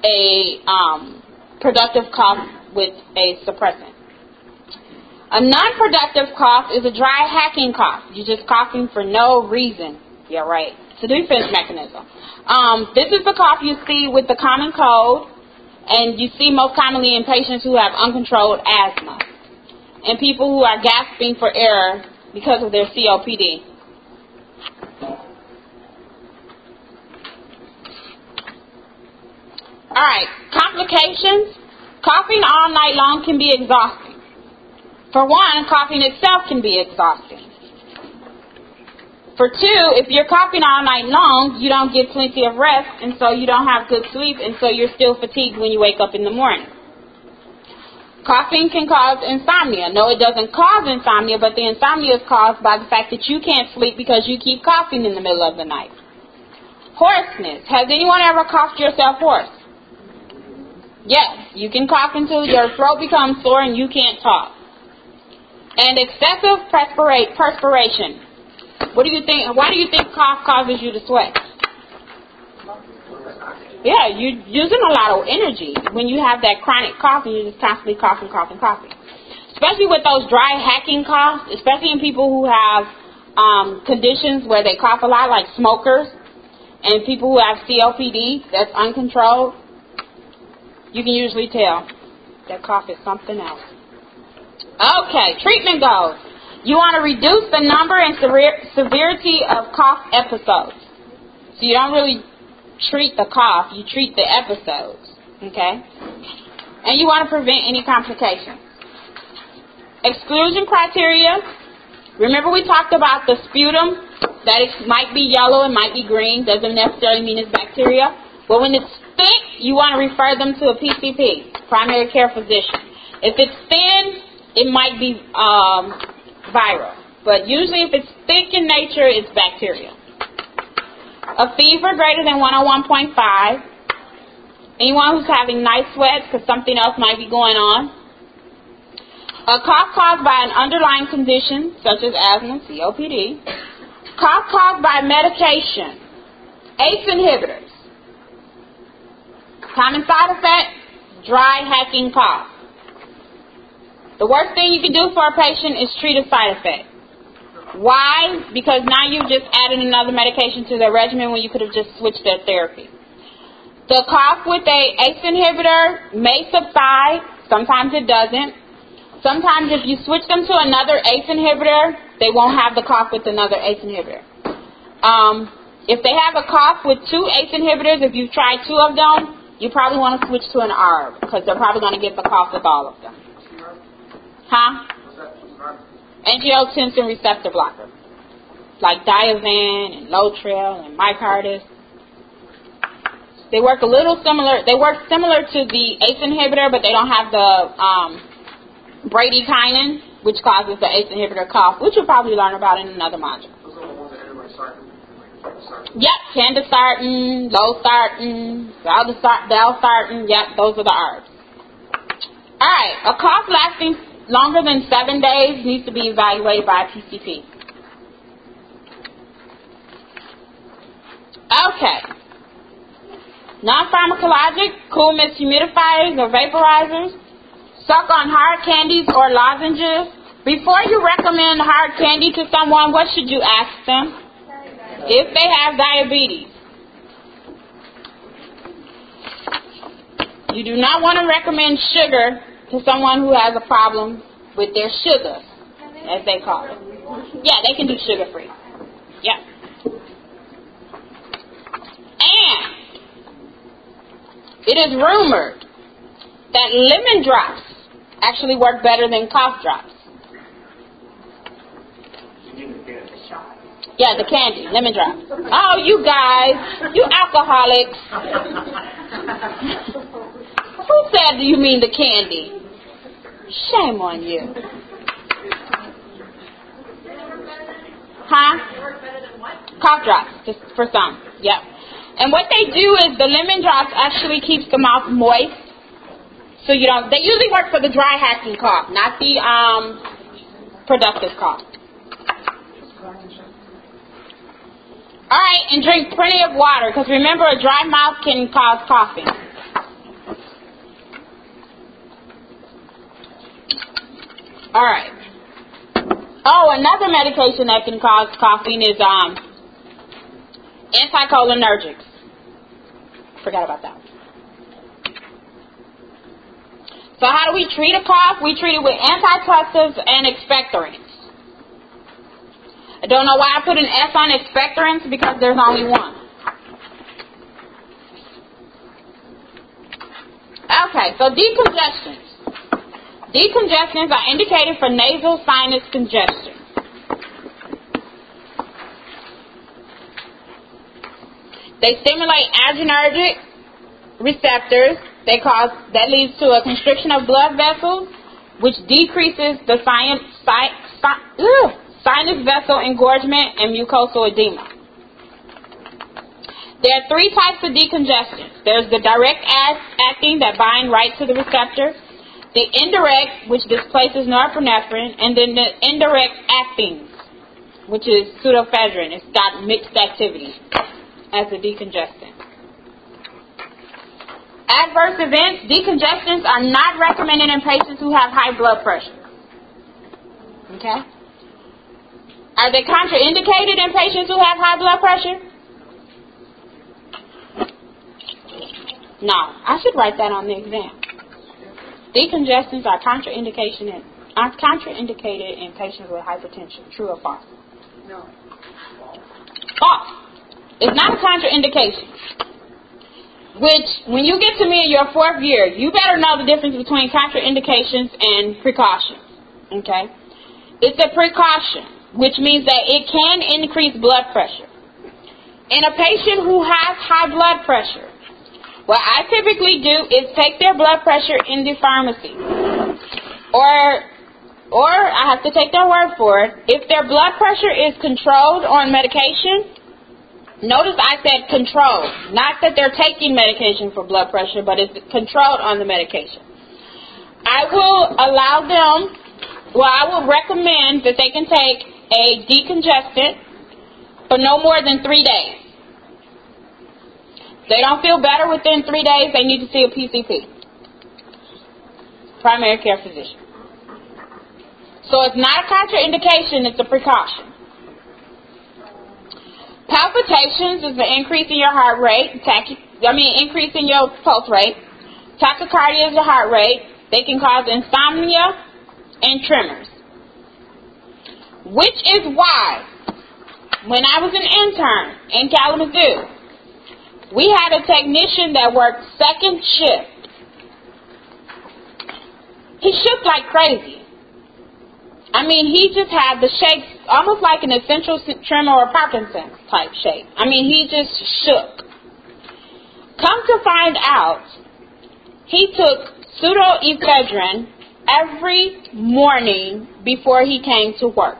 a um, productive cough with a suppressant. A non-productive cough is a dry hacking cough. You're just coughing for no reason. Yeah, right. It's a defense mechanism. Um, this is the cough you see with the common cold, and you see most commonly in patients who have uncontrolled asthma, and people who are gasping for air because of their COPD. All right, complications. Coughing all night long can be exhausting. For one, coughing itself can be exhausting. For two, if you're coughing all night long, you don't get plenty of rest, and so you don't have good sleep, and so you're still fatigued when you wake up in the morning. Coughing can cause insomnia. No, it doesn't cause insomnia, but the insomnia is caused by the fact that you can't sleep because you keep coughing in the middle of the night. Hoarseness. Has anyone ever coughed yourself hoarse? Yes, you can cough until your throat becomes sore and you can't talk. And excessive perspira- perspiration. What do you think? Why do you think cough causes you to sweat? Yeah, you're using a lot of energy when you have that chronic cough and you're just constantly coughing, coughing, coughing. Especially with those dry hacking coughs, especially in people who have um, conditions where they cough a lot, like smokers, and people who have COPD that's uncontrolled. You can usually tell that cough is something else. Okay, treatment goals. You want to reduce the number and severity of cough episodes. So you don't really treat the cough, you treat the episodes. Okay? And you want to prevent any complications. Exclusion criteria. Remember we talked about the sputum, that it might be yellow, it might be green, doesn't necessarily mean it's bacteria. But when it's thick, you want to refer them to a PCP, primary care physician. If it's thin, it might be um, viral. But usually if it's thick in nature, it's bacterial. A fever greater than 101.5. Anyone who's having night sweats because something else might be going on. A cough caused by an underlying condition such as asthma, COPD. Cough caused by medication. ACE inhibitors. Common side effect, dry hacking cough. The worst thing you can do for a patient is treat a side effect. Why? Because now you've just added another medication to their regimen when you could have just switched their therapy. The cough with a ACE inhibitor may subside. Sometimes it doesn't. Sometimes if you switch them to another ACE inhibitor, they won't have the cough with another ACE inhibitor. Um, if they have a cough with two ACE inhibitors, if you've tried two of them, you probably want to switch to an ARB because they're probably going to get the cough with all of them. Huh? Angiotensin receptor blocker. Like Diovan and Lotrel and Micardis. They work a little similar. They work similar to the ACE inhibitor, but they don't have the um, bradykinin, which causes the ACE inhibitor cough, which you'll probably learn about in another module. Yep, candesartan, losartan, valsartan. Yep, those are the ARBs. All right, a cough lasting longer than seven days needs to be evaluated by a PCP. Okay. Non-pharmacologic, cool mist humidifiers or vaporizers. Suck on hard candies or lozenges. Before you recommend hard candy to someone, what should you ask them? If they have diabetes. You do not want to recommend sugar to someone who has a problem with their sugar, as they call it. Yeah, they can do sugar free. Yeah. And it is rumored that lemon drops actually work better than cough drops. Yeah, the candy, lemon drops. Oh, you guys, you alcoholics. Who said you mean the candy? Shame on you. Huh? Cough drops, just for some. Yep. And what they do is the lemon drops actually keeps the mouth moist. So you don't they usually work for the dry hacking cough, not the um productive cough. All right, and drink plenty of water because remember, a dry mouth can cause coughing. All right. Oh, another medication that can cause coughing is um, anticholinergics. Forgot about that. So how do we treat a cough? We treat it with antitussives and expectorants. I don't know why I put an S on expectorants because there's only one. Okay, so decongestants. Decongestants are indicated for nasal sinus congestion. They stimulate adrenergic receptors. They cause that leads to a constriction of blood vessels, which decreases the sinus, sinus vessel engorgement and mucosal edema. There are three types of decongestants. There's the direct acting that bind right to the receptor, the indirect, which displaces norepinephrine, and then the indirect acting, which is pseudoephedrine. It's got mixed activity as a decongestant. Adverse events, decongestants are not recommended in patients who have high blood pressure. Okay? Are they contraindicated in patients who have high blood pressure? No, I should write that on the exam. Decongestants are contraindication in, are contraindicated in patients with hypertension. True or false? No. False. It's not a contraindication. Which, when you get to me in your fourth year, you better know the difference between contraindications and precautions. Okay? It's a precaution, which means that it can increase blood pressure. In a patient who has high blood pressure, what I typically do is take their blood pressure in the pharmacy. Or or I have to take their word for it. If their blood pressure is controlled on medication, notice I said controlled. Not that they're taking medication for blood pressure, but it's controlled on the medication. I will allow them, well, I will recommend that they can take a decongestant for no more than three days. If they don't feel better within three days, they need to see a PCP, primary care physician. So it's not a contraindication, it's a precaution. Palpitations is the increase in your heart rate, tachy, I mean, increase in your pulse rate. Tachycardia is your heart rate. They can cause insomnia and tremors. Which is why, when I was an intern in Kalamazoo, we had a technician that worked second shift. He shook like crazy. I mean, he just had the shakes, almost like an essential tremor or Parkinson's type shake. I mean, he just shook. Come to find out, he took pseudoephedrine every morning before he came to work.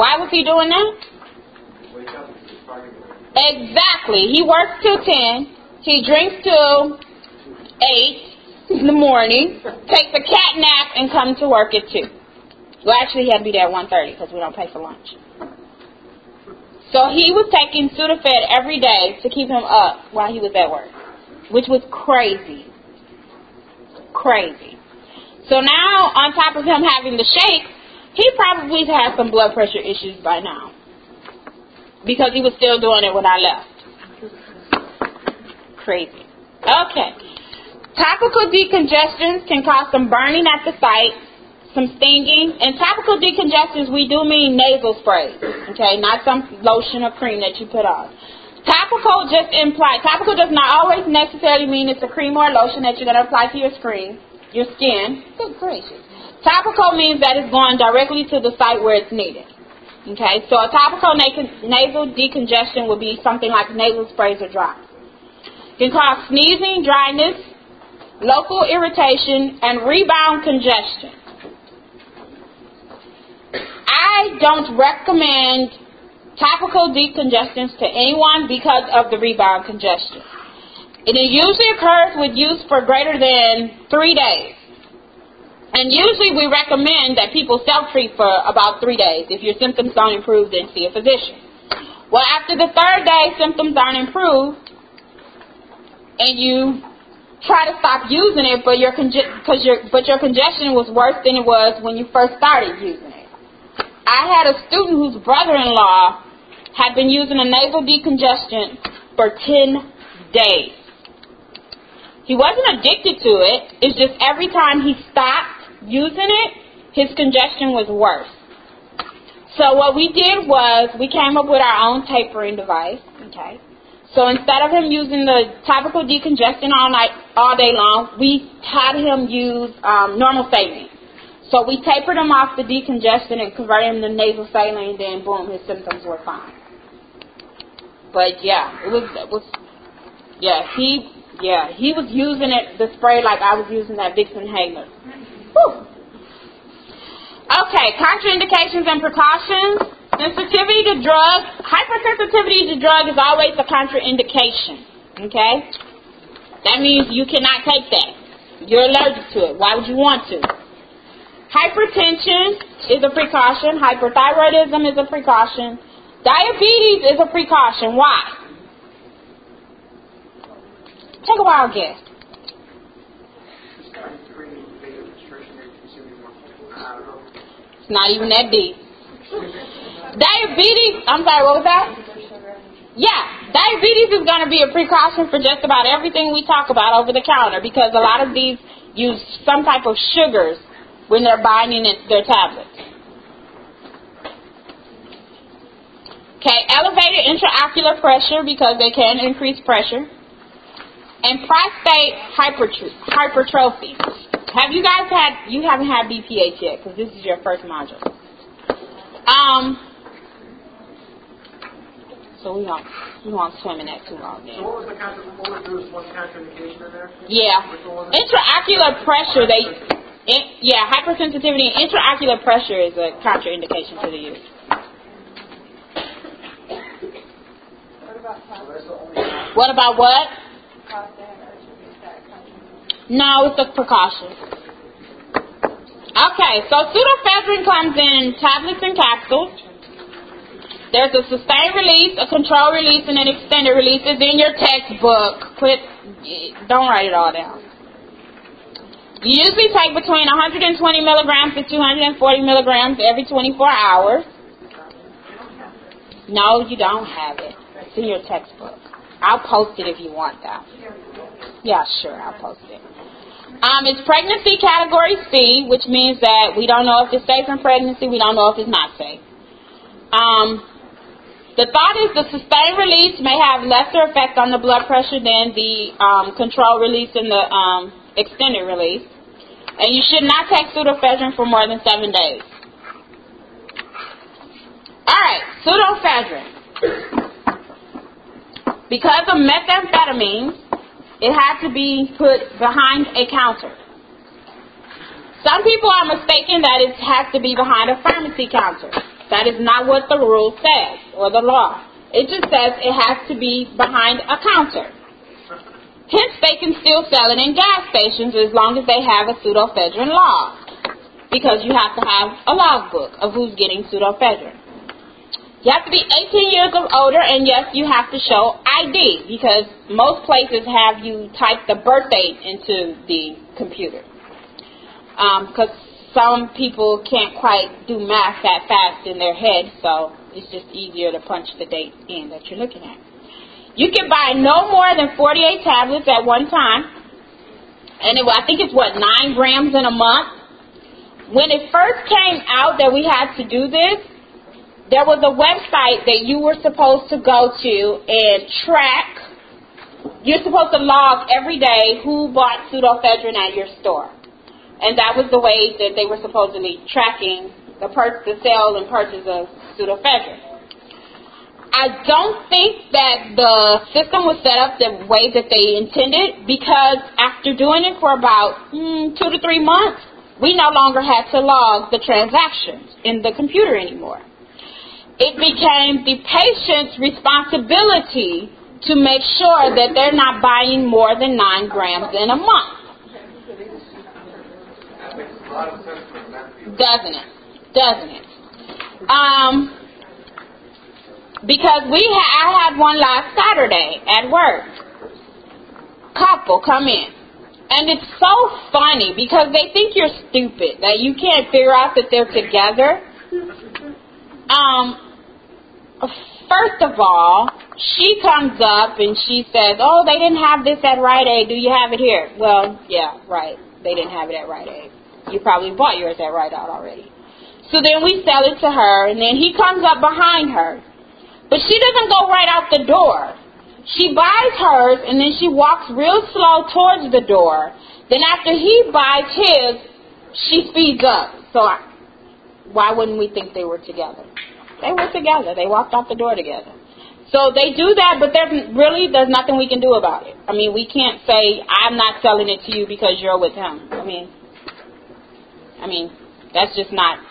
Why was he doing that? Exactly. He works till 10. He drinks till 8 in the morning, takes a cat nap, and comes to work at 2. Well, actually, he had to be there at 1.30 because we don't pay for lunch. So he was taking Sudafed every day to keep him up while he was at work, which was crazy. Crazy. So now, on top of him having the shake, he probably had some blood pressure issues by now because he was still doing it when I left. Crazy. Okay. Topical decongestions can cause some burning at the site, some stinging, and topical decongestions we do mean nasal sprays, okay, not some lotion or cream that you put on. Topical just implies topical does not always necessarily mean it's a cream or a lotion that you're going to apply to your screen, your skin. Good gracious. Topical means that it's going directly to the site where it's needed. Okay, so a topical nasal decongestion would be something like nasal sprays or drops. It can cause sneezing, dryness, local irritation, and rebound congestion. I don't recommend topical decongestants to anyone because of the rebound congestion. It usually occurs with use for greater than three days. And usually we recommend that people self-treat for about three days. If your symptoms don't improve, then see a physician. Well, after the third day, symptoms aren't improved, and you try to stop using it, but your conge- cause your but your congestion was worse than it was when you first started using it. I had a student whose brother-in-law had been using a nasal decongestant for 10 days. He wasn't addicted to it. It's just every time he stopped using it, his congestion was worse. So what we did was we came up with our own tapering device. Okay. So instead of him using the topical decongestant all night, all day long, we had him use um, normal saline. So we tapered him off the decongestant and converted him to nasal saline. Then boom, his symptoms were fine. But yeah, it was it was yeah he yeah he was using it the spray like I was using that Vicks inhaler. Okay, contraindications and precautions. Sensitivity to drugs. Hypersensitivity to drug is always a contraindication. Okay? That means you cannot take that. You're allergic to it. Why would you want to? Hypertension is a precaution. Hyperthyroidism is a precaution. Diabetes is a precaution. Why? Take a wild guess. It's not even that deep. Diabetes, I'm sorry, what was that? Yeah, diabetes is going to be a precaution for just about everything we talk about over the counter because a lot of these use some type of sugars when they're binding it, their tablets. Okay, elevated intraocular pressure because they can increase pressure. And prostate hypertrophy. Have you guys had, you haven't had BPH yet because this is your first module. Um, so we won't, we won't swim in that too long then. So what was the contra- what was there was one contraindication in there? Yeah. Which one was it? Intraocular pressure, they, yeah, hypersensitivity and intraocular pressure is a contraindication to the use. What about what? No, it's a precaution. Okay, so pseudoephedrine comes in tablets and capsules. There's a sustained release, a controlled release, and an extended release. It's in your textbook. Quit, don't write it all down. You usually take between 120 milligrams to 240 milligrams every 24 hours. No, you don't have it. It's in your textbook. I'll post it if you want that. Yeah, sure, I'll post it. Um, it's pregnancy category C, which means that we don't know if it's safe in pregnancy. We don't know if it's not safe. Um, the thought is the sustained release may have lesser effect on the blood pressure than the um, control release and the um, extended release. And you should not take pseudoephedrine for more than seven days. All right, pseudoephedrine. Because of methamphetamine, it had to be put behind a counter. Some people are mistaken that it has to be behind a pharmacy counter. That is not what the rule says or the law. It just says it has to be behind a counter. Hence, they can still sell it in gas stations as long as they have a pseudoephedrine log. Because you have to have a logbook of who's getting pseudoephedrine. You have to be 18 years of older, and yes, you have to show ID because most places have you type the birth date into the computer. Because um, some people can't quite do math that fast in their head, so it's just easier to punch the date in that you're looking at. You can buy no more than 48 tablets at one time, and I think it's what nine grams in a month. When it first came out that we had to do this, there was a website that you were supposed to go to and track. You're supposed to log every day who bought pseudoephedrine at your store. And that was the way that they were supposedly tracking the, per- the sale and purchase of pseudoephedrine. I don't think that the system was set up the way that they intended because after doing it for about mm, two to three months, we no longer had to log the transactions in the computer anymore it became the patient's responsibility to make sure that they're not buying more than nine grams in a month. Doesn't it? Doesn't it? Um, because we ha- I had one last Saturday at work. Couple come in. And it's so funny because they think you're stupid, that you can't figure out that they're together. Um, first of all, she comes up and she says, Oh, they didn't have this at Rite Aid. Do you have it here? Well, yeah, right. They didn't have it at Rite Aid. You probably bought yours at Rite Aid already. So then we sell it to her, and then he comes up behind her. But she doesn't go right out the door. She buys hers, and then she walks real slow towards the door. Then after he buys his, she speeds up. So I, why wouldn't we think they were together? They were together. They walked out the door together. So they do that, but there's really there's nothing we can do about it. I mean, we can't say I'm not selling it to you because you're with him. I mean, I mean, that's just not.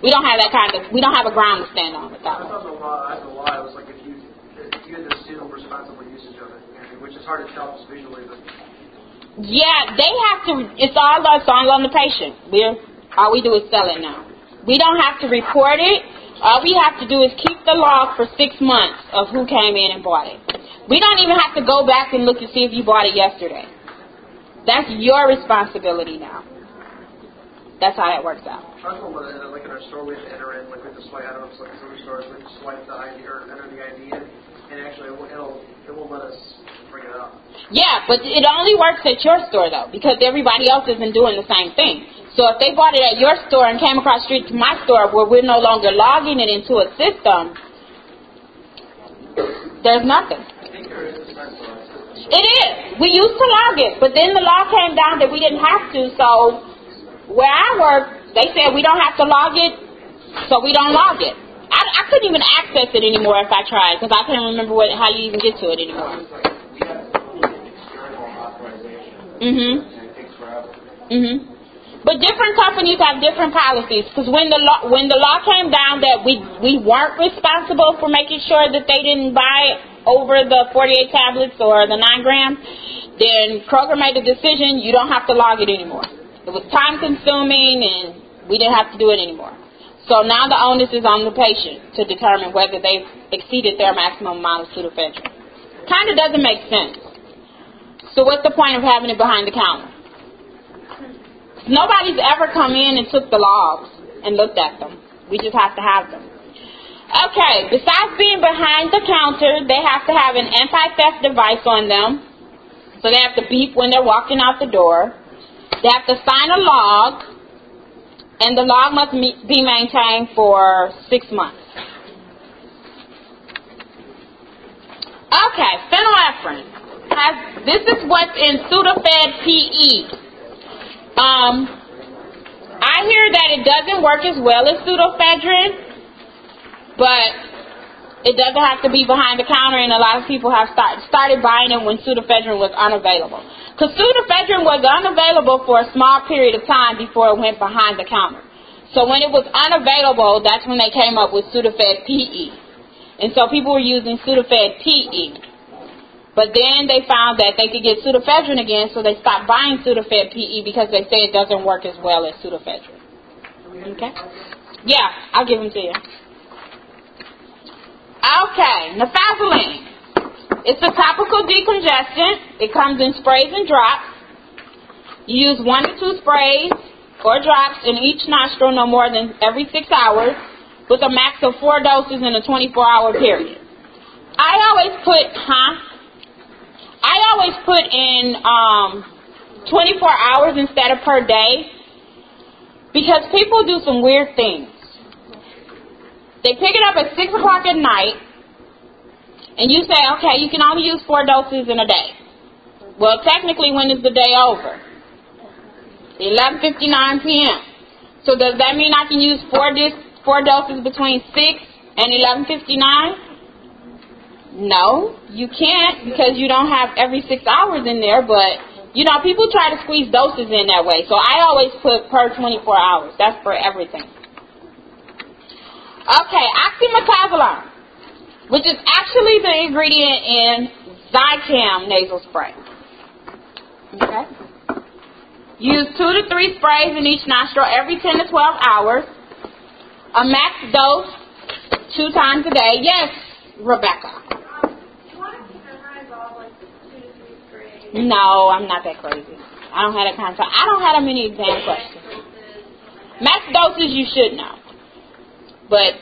We don't have that kind of. We don't have a ground to stand on with that I thought the law, the law was like if you, if you had to assume responsible usage of it, which is hard to tell just visually, but Yeah, they have to. It's all it's all on the patient. We're all we do is sell it now. We don't have to report it. All we have to do is keep the log for six months of who came in and bought it. We don't even have to go back and look to see if you bought it yesterday. That's your responsibility now. That's how that works out. I wondering, uh, like in our store, we have to enter in, like we have to swipe, I don't know if it's like some stores, we have to swipe the ID or enter the ID in, and actually it will, it'll, it won't let us bring it up. Yeah, but it only works at your store though, because everybody else isn't doing the same thing. So if they bought it at your store and came across the street to my store where we're no longer logging it into a system, there's nothing. It is. We used to log it, but then the law came down that we didn't have to. So where I work, they said we don't have to log it, so we don't log it. I, I couldn't even access it anymore if I tried because I can't remember what how you even get to it anymore. Mhm. Mhm. But different companies have different policies because when the law when the law came down that we we weren't responsible for making sure that they didn't buy over the 48 tablets or the 9 grams, then Kroger made a decision you don't have to log it anymore. It was time consuming and we didn't have to do it anymore. So now the onus is on the patient to determine whether they've exceeded their maximum amount of pseudoephedrine. Kind of doesn't make sense. So what's the point of having it behind the counter? Nobody's ever come in and took the logs and looked at them. We just have to have them. Okay, besides being behind the counter, they have to have an anti-theft device on them. So they have to beep when they're walking out the door. They have to sign a log, and the log must be maintained for six months. Okay, phenylephrine. Has, this is what's in Sudafed PE. Um, I hear that it doesn't work as well as pseudoephedrine, but it doesn't have to be behind the counter, and a lot of people have start, started buying it when pseudoephedrine was unavailable. Because pseudoephedrine was unavailable for a small period of time before it went behind the counter. So when it was unavailable, that's when they came up with Sudafed PE. And so people were using Sudafed PE. But then they found that they could get pseudoephedrine again, so they stopped buying Sudafed PE because they say it doesn't work as well as pseudoephedrine. Okay? Yeah, I'll give them to you. Okay, Naphazoline. It's a topical decongestant. It comes in sprays and drops. You use one to two sprays or drops in each nostril no more than every six hours with a max of four doses in a 24 hour period. I always put, huh? I always put in um, 24 hours instead of per day because people do some weird things. They pick it up at 6 o'clock at night, and you say, okay, you can only use four doses in a day. Well, technically, when is the day over? 11:59 p.m. So does that mean I can use four dis- four doses between 6 and 11:59? No, you can't because you don't have every six hours in there. But you know, people try to squeeze doses in that way. So I always put per 24 hours. That's for everything. Okay, oxymetazoline, which is actually the ingredient in Zicam nasal spray. Okay. Use two to three sprays in each nostril every 10 to 12 hours. A max dose two times a day. Yes, Rebecca. You want to memorize all like the two to three sprays No, I'm not that crazy. I don't have that kind of. I don't have that many exam questions. Max doses you should know, but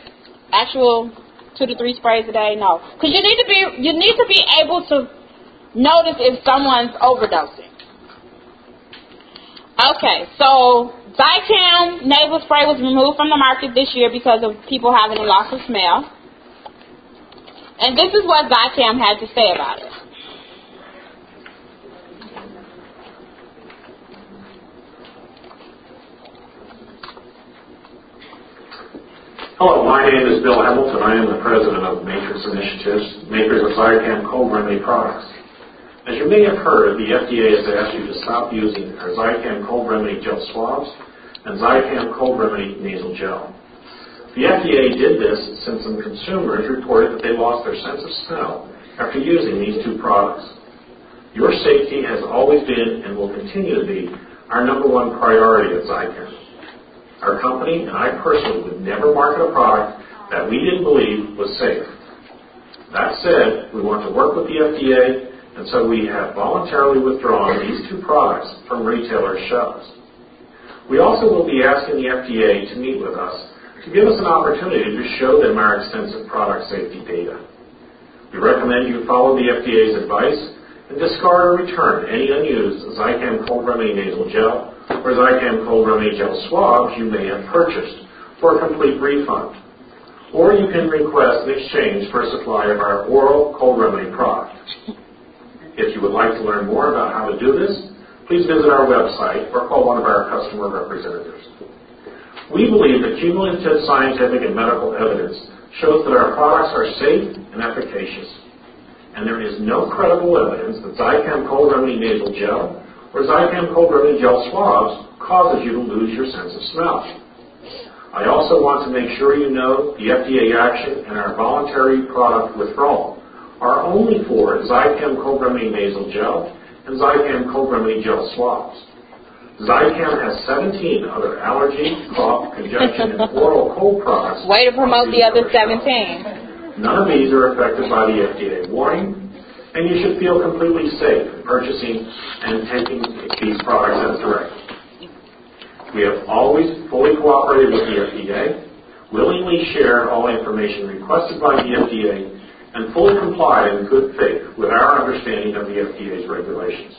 actual two to three sprays a day, no. Because you need to be you need to be able to notice if someone's overdosing. Okay, so Zicam nasal spray was removed from the market this year because of people having a loss of smell. And this is what Zicam had to say about it. Hello, my name is Bill Hamilton. I am the president of Matrix Initiatives, makers of Zicam cold remedy products. As you may have heard, the FDA has asked you to stop using our Zicam cold remedy gel swabs and Zicam cold remedy nasal gel. The FDA did this since some consumers reported that they lost their sense of smell after using these two products. Your safety has always been and will continue to be our number one priority at Zicam. Our company and I personally would never market a product that we didn't believe was safe. That said, we want to work with the FDA, and so we have voluntarily withdrawn these two products from retailer shelves. We also will be asking the FDA to meet with us to give us an opportunity to show them our extensive product safety data. We recommend you follow the FDA's advice and discard or return any unused Zicam Cold Remedy Nasal Gel or Zicam Cold Remedy Gel swabs you may have purchased for a complete refund. Or you can request an exchange for a supply of our oral cold remedy product. If you would like to learn more about how to do this, please visit our website or call one of our customer representatives. We believe that cumulative scientific and medical evidence shows that our products are safe and efficacious, and there is no credible evidence that Zicam Cold Remedy Nasal Gel or Zicam Cold Remedy Gel swabs causes you to lose your sense of smell. I also want to make sure you know the FDA action and our voluntary product withdrawal are only for Zicam Cold Remedy Nasal Gel and Zicam Cold Remedy Gel swabs. Zicam has 17 other allergy, cough, congestion, and oral cold products. Way to promote the other 17. None of these are affected by the FDA warning, and you should feel completely safe purchasing and taking these products as directed. We have always fully cooperated with the FDA, willingly shared all information requested by the FDA, and fully complied in good faith with our understanding of the FDA's regulations.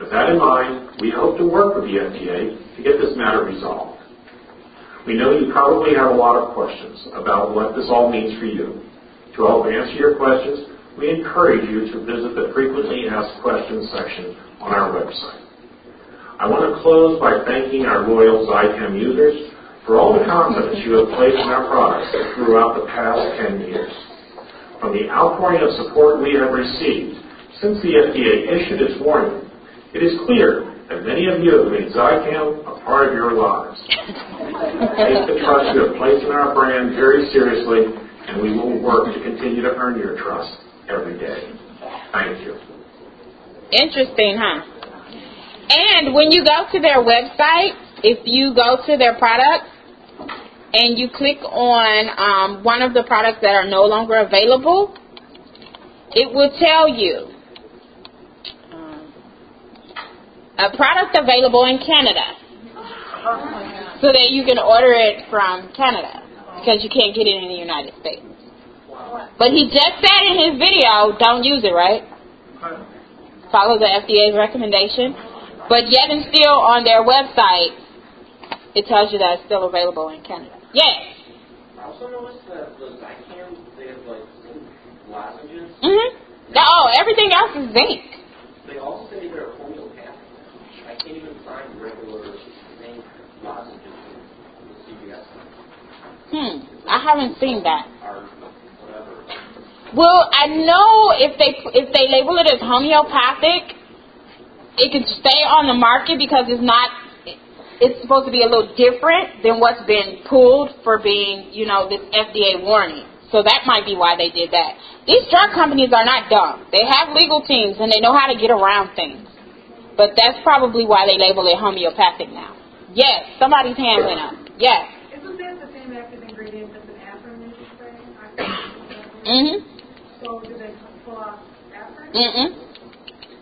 With that in mind, we hope to work with the FDA to get this matter resolved. We know you probably have a lot of questions about what this all means for you. To help answer your questions, we encourage you to visit the frequently asked questions section on our website. I want to close by thanking our loyal Zicam users for all the confidence you have placed in our products throughout the past 10 years. From the outpouring of support we have received since the FDA issued its warning, it is clear that many of you have made Zicam a part of your lives. Take the trust you have placed in our brand very seriously, and we will work to continue to earn your trust every day. Thank you. Interesting, huh? And when you go to their website, if you go to their product and you click on um, one of the products that are no longer available, it will tell you um, a product available in Canada so that you can order it from Canada because you can't get it in the United States. But he just said in his video, don't use it, right? Follow the FDA's recommendation. But yet and still on their website, it tells you that it's still available in Canada. Yes. I also noticed that the Zicam, they have like zinc lozenges. Mm-hmm. Oh, everything else is zinc. They also say they're homeopathic. I can't even find regular zinc lozenges in the CVS. Hmm. I haven't seen that. Well, I know if they if they label it as homeopathic, it could stay on the market because it's not. It's supposed to be a little different than what's been pulled for being, you know, this FDA warning. So that might be why they did that. These drug companies are not dumb. They have legal teams and they know how to get around things. But that's probably why they label it homeopathic now. Yes, somebody's hand went up. Yes. Isn't that the same active ingredient as an aspirin? Mhm. So do they pull off aspirin? Mm-mm.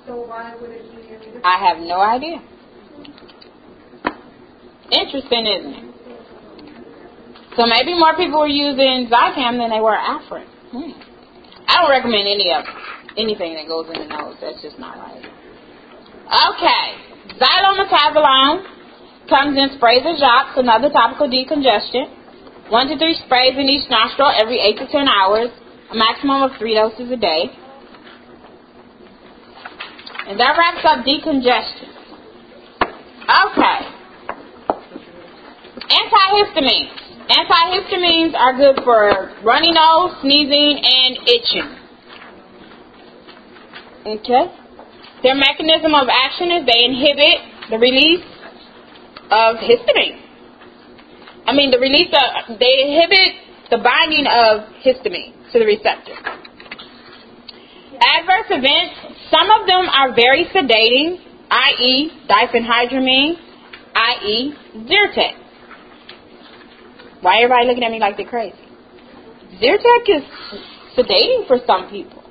So why would it be any different? I have no idea. Interesting, isn't it? So maybe more people were using Zicam than they were Afrin. Hmm. I don't recommend any of anything that goes in the nose. That's just not right. Okay, xylometazoline comes in sprays or drops, another topical decongestant. One to three sprays in each nostril every eight to ten hours, a maximum of three doses a day. And that wraps up decongestion. Okay. Antihistamines. Antihistamines are good for runny nose, sneezing, and itching. Okay? Their mechanism of action is they inhibit the release of histamine. I mean, the release of, they inhibit the binding of histamine to the receptor. Adverse events, some of them are very sedating, i.e., diphenhydramine, i.e., Zyrtec. Why everybody looking at me like they're crazy? Zyrtec is sedating for some people.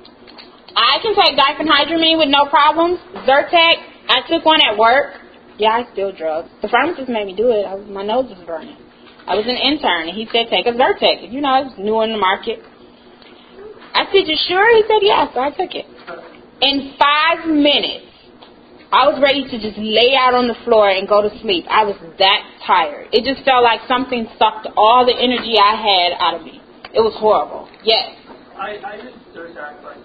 I can take diphenhydramine with no problems. Zyrtec, I took one at work. Yeah, I still drugs. The pharmacist made me do it. I was, my nose was burning. I was an intern, and he said, take a Zyrtec. You know, it's new in the market. I said, you sure? He said, yes. So I took it. In five minutes, I was ready to just lay out on the floor and go to sleep. I was that tired. It just felt like something sucked all the energy I had out of me. It was horrible. Yes. I, I used Zyrtec like,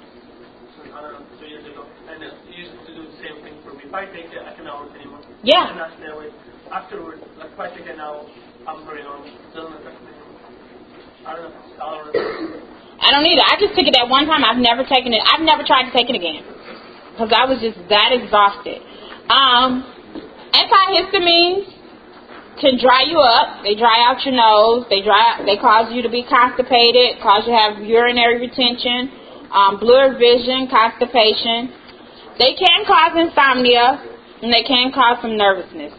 I don't know, two years ago, and it used to do the same thing for me. If I take it, I cannot work anymore. Yeah. I cannot stay awake. Afterwards, like if I take it now, I'm very normal. Doesn't affect me anymore. I don't know. I don't know. I don't either. I just took it that one time. I've never taken it. I've never tried to take it again because I was just that exhausted. Um, antihistamines can dry you up. They dry out your nose. They dry. They cause you to be constipated. Cause you to have urinary retention, um, blurred vision, constipation. They can cause insomnia and they can cause some nervousness.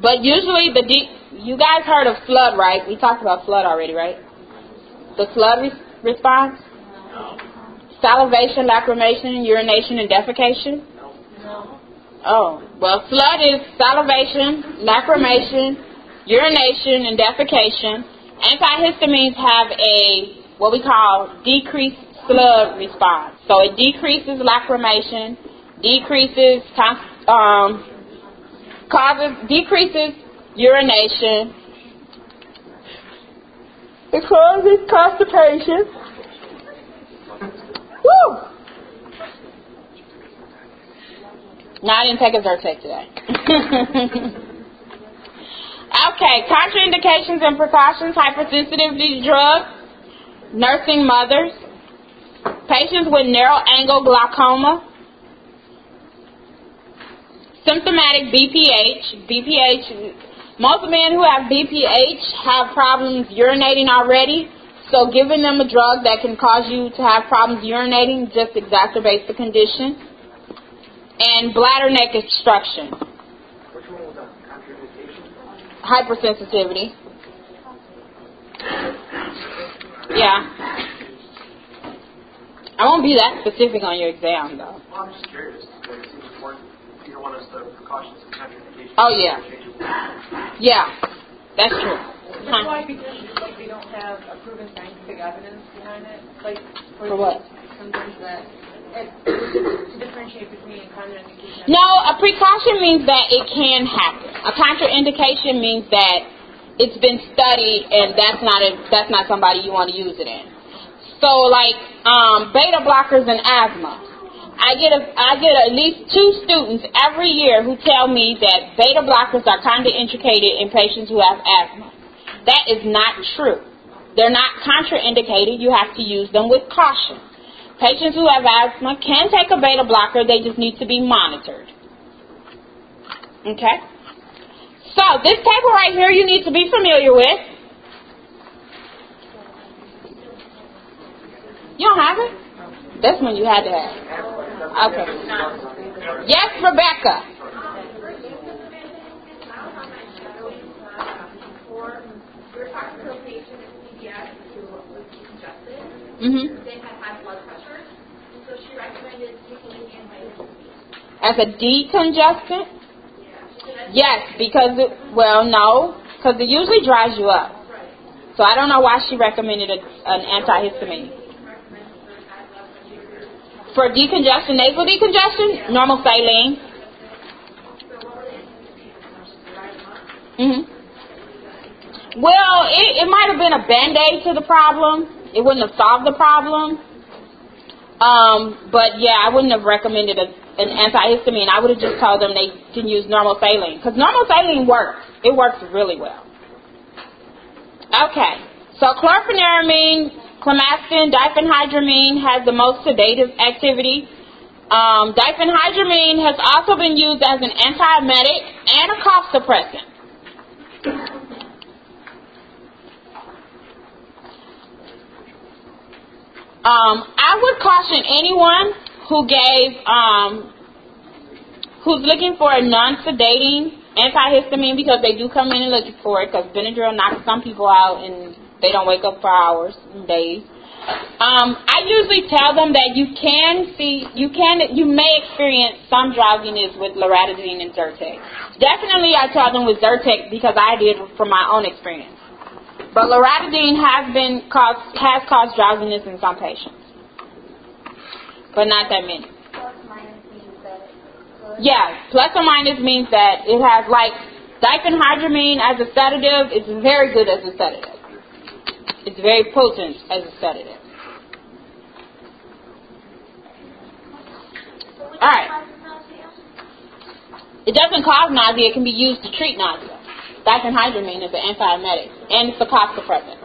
But usually the deep. You guys heard of flood, right? We talked about flood already, right? The flood re- response? No. Salivation, lacrimation, urination, and defecation? No. Oh, well, flood is salivation, lacrimation, urination, and defecation. Antihistamines have a, what we call, decreased flood response. So it decreases lacrimation, decreases, um, causes, decreases urination, it causes constipation. Woo! No, I didn't take a Zyrtec today. okay, contraindications and precautions, hypersensitivity to drugs, nursing mothers, patients with narrow angle glaucoma, symptomatic BPH. BPH, most men who have BPH have problems urinating already, so giving them a drug that can cause you to have problems urinating just exacerbates the condition. And bladder neck obstruction. Which one was that? Contraindication? Hypersensitivity. Yeah. I won't be that specific on your exam, though. Well, I'm just curious. Like, it seems important. You don't want us to precautions and contraindications. Oh, yeah. Yeah, that's true. That's Huh. why because like they don't have a proven scientific evidence behind it. Like For what? Sometimes that it, to differentiate between contraindication. No, a precaution means that it can happen. A contraindication means that it's been studied and that's not a, that's not somebody you want to use it in. So like um, beta blockers and asthma. I get a, I get at least two students every year who tell me that beta blockers are contraindicated in patients who have asthma. That is not true. They're not contraindicated. You have to use them with caution. Patients who have asthma can take a beta blocker. They just need to be monitored. Okay? So this table right here you need to be familiar with. You don't have it? That's when you had to have. it. Okay. Yes, Rebecca. Mm-hmm. They had high blood so she recommended taking an antihistamine. As a decongestant? Yes, because it, well, no, because it usually dries you up. So I don't know why she recommended a, an antihistamine. For decongestion, nasal decongestion, normal saline. hmm Well, it, it might have been a band-aid to the problem. It wouldn't have solved the problem. Um, but yeah, I wouldn't have recommended a, an antihistamine. I would have just told them they can use normal saline because normal saline works. It works really well. Okay, so chlorpheniramine, clemastine, diphenhydramine has the most sedative activity. Um, diphenhydramine has also been used as an antiemetic and a cough suppressant. Um, I would caution anyone who gave, um, who's looking for a non-sedating antihistamine because they do come in and look for it because Benadryl knocks some people out and they don't wake up for hours and days. Um, I usually tell them that you can see, you can, you may experience some drowsiness with loratadine and Zyrtec. Definitely, I tell them with Zyrtec because I did from my own experience. But loratadine has been caused has caused drowsiness in some patients, but not that many. Yeah, plus or minus means that it has like diphenhydramine as a sedative is very good as a sedative. It's very potent as a sedative. All right. It doesn't cause nausea. It can be used to treat nausea. Diphenhydramine is an antiemetic, and it's a cough suppressant.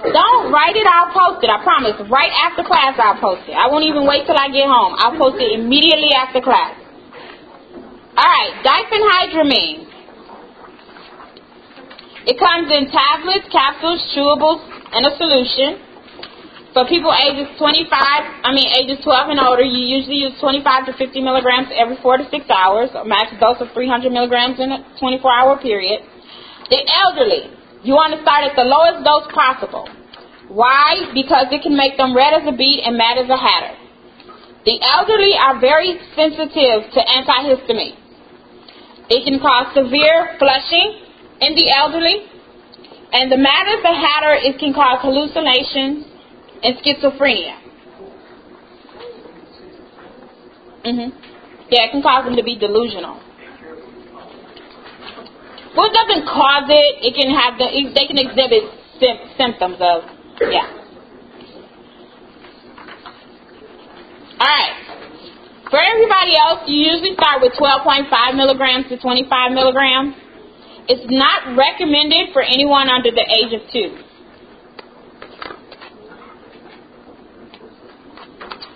Don't write it, I'll post it, I promise. Right after class, I'll post it. I won't even wait till I get home. I'll post it immediately after class. Alright, diphenhydramine. It comes in tablets, capsules, chewables, and a solution. For people ages 25, I mean ages 12 and older, you usually use 25 to 50 milligrams every 4 to 6 hours, a max dose of 300 milligrams in a 24 hour period. The elderly, you want to start at the lowest dose possible. Why? Because it can make them red as a beet and mad as a hatter. The elderly are very sensitive to antihistamine. It can cause severe flushing in the elderly. And the mad as a hatter, it can cause hallucinations and schizophrenia. Mhm. Yeah, it can cause them to be delusional. Well, it doesn't cause it. It can have the. They can exhibit sim- symptoms of. Yeah. All right. For everybody else, you usually start with 12.5 milligrams to 25 milligrams. It's not recommended for anyone under the age of two.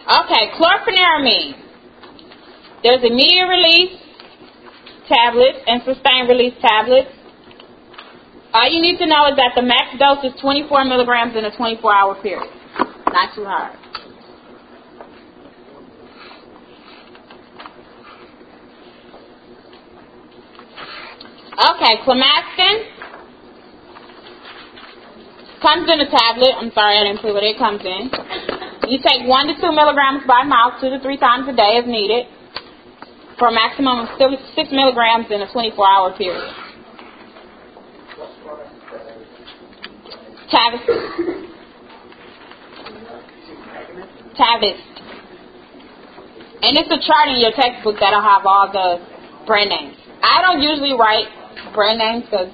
Okay, chlorpheniramine. There's immediate release tablets and sustained release tablets. All you need to know is that the max dose is 24 milligrams in a 24 hour period. Not too hard. Okay, clemastine comes in a tablet. I'm sorry I didn't put what it comes in. You take one to two milligrams by mouth, two to three times a day as needed, for a maximum of six milligrams in a 24-hour period. Tavist. Tavist. And it's a chart in your textbook that'll have all the brand names. I don't usually write brand names because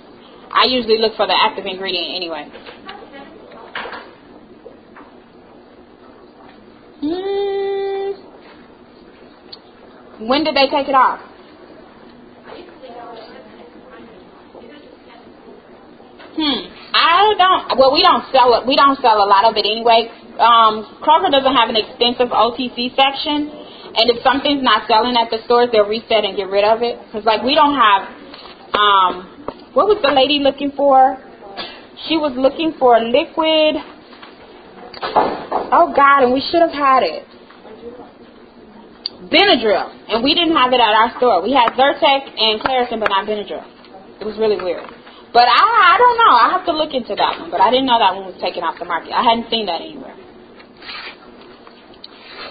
I usually look for the active ingredient anyway. Hmm. When did they take it off? Hmm. I don't. Well, we don't sell it. We don't sell a lot of it anyway. Um, Kroger doesn't have an extensive OTC section, and if something's not selling at the stores, they'll reset and get rid of it. Cause like we don't have. Um, what was the lady looking for? She was looking for a liquid. Oh God, and we should have had it. Benadryl, and we didn't have it at our store. We had Zyrtec and Claritin, but not Benadryl. It was really weird. But I, I don't know. I have to look into that one. But I didn't know that one was taken off the market. I hadn't seen that anywhere.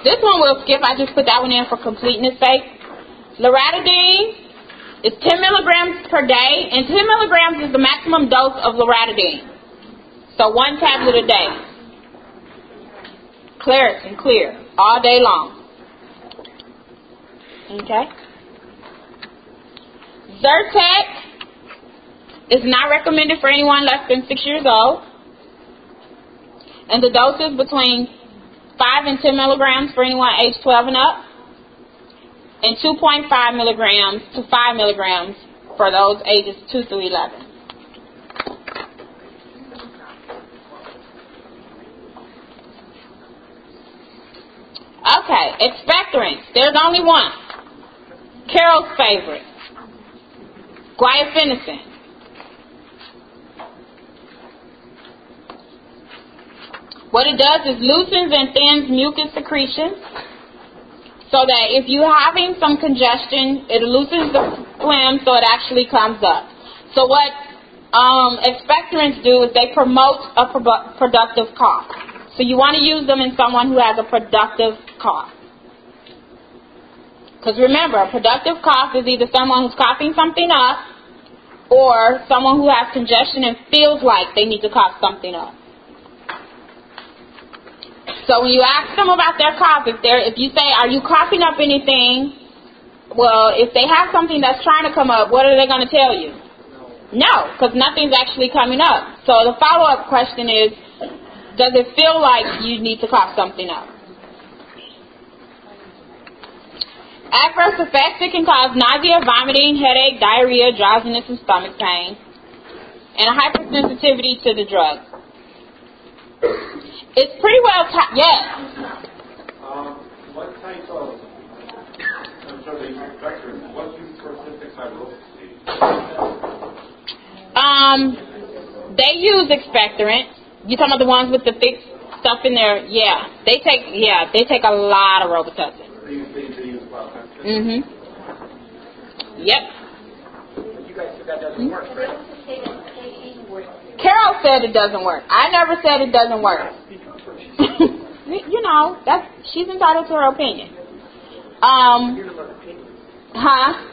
this one we'll skip. I just put that one in for completeness sake. Loratadine is 10 milligrams per day, and 10 milligrams is the maximum dose of loratadine. So one tablet a day. Claritin, clear, all day long. Okay? Zyrtec is not recommended for anyone less than 6 years old. And the dose is between 5 and 10 milligrams for anyone age 12 and up and 2.5 milligrams to 5 milligrams for those ages 2 through 11. Okay, expectorants. There's only one. Carol's favorite. Guaifenesin. What it does is loosens and thins mucus secretions so that if you're having some congestion, it loosens the phlegm so it actually comes up. So what um, expectorants do is they promote a pro- productive cough. So you want to use them in someone who has a productive cough. Because remember, a productive cough is either someone who's coughing something up or someone who has congestion and feels like they need to cough something up. So when you ask them about their cough, if they're if you say, "Are you coughing up anything?" Well, if they have something that's trying to come up, what are they going to tell you? No, because nothing's actually coming up. So the follow-up question is, does it feel like you need to cough something up? Adverse effects, it can cause nausea, vomiting, headache, diarrhea, drowsiness, and stomach pain, and a hypersensitivity to the drug. It's pretty well, ta- yes. Um, what type of, I'm sorry, vector, what's used for cystic fibrosis? Um, they use expectorant. You talking about the ones with the thick stuff in there? Yeah, they take yeah they take a lot of Robitussin. They use, they, they use well, Mhm. Yep. You guys said that doesn't work, right? Carol said it doesn't work. I never said it doesn't work. you know, that's she's entitled to her opinion. Um, huh?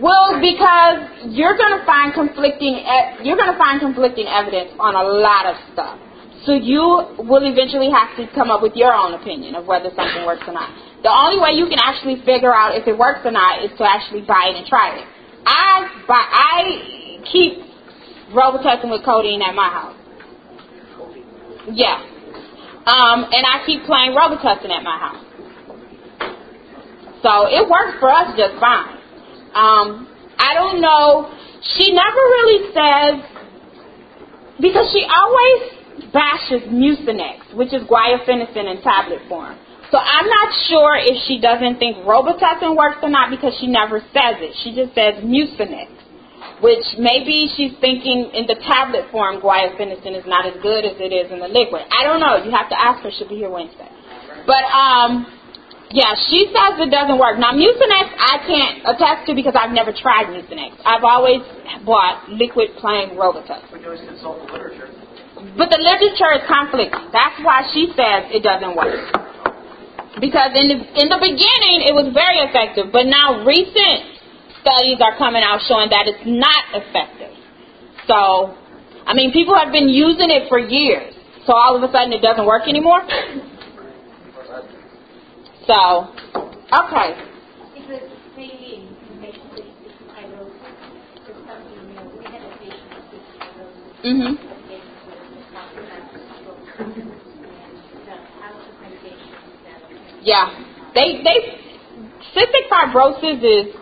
Well, because you're to find conflicting e- you're to find conflicting evidence on a lot of stuff. So you will eventually have to come up with your own opinion of whether something works or not. The only way you can actually figure out if it works or not is to actually buy it and try it. I buy I keep Robitussin with codeine at my house. Yeah. Um, and I keep playing Robitussin at my house. So it works for us just fine. Um, I don't know. She never really says because she always bashes Mucinex, which is guaifenesin in tablet form. So I'm not sure if she doesn't think Robitussin works or not because she never says it. She just says Mucinex, which maybe she's thinking in the tablet form guaifenesin is not as good as it is in the liquid. I don't know. You have to ask her. She'll be here Wednesday. But um, yeah, she says it doesn't work. Now Mucinex I can't attest to because I've never tried Mucinex. I've always bought liquid plain Robitussin. We always consult the literature. But the literature is conflicting. That's why she says it doesn't work. Because in the in the beginning it was very effective, but now recent studies are coming out showing that it's not effective. So, I mean, people have been using it for years. So all of a sudden it doesn't work anymore. So, okay. Because maybe in patients with cystic fibrosis, there's something, you know, we had a patient with cystic fibrosis. Mhm. a patient with cystic fibrosis, and the hospitalization that Yeah, they they cystic fibrosis is,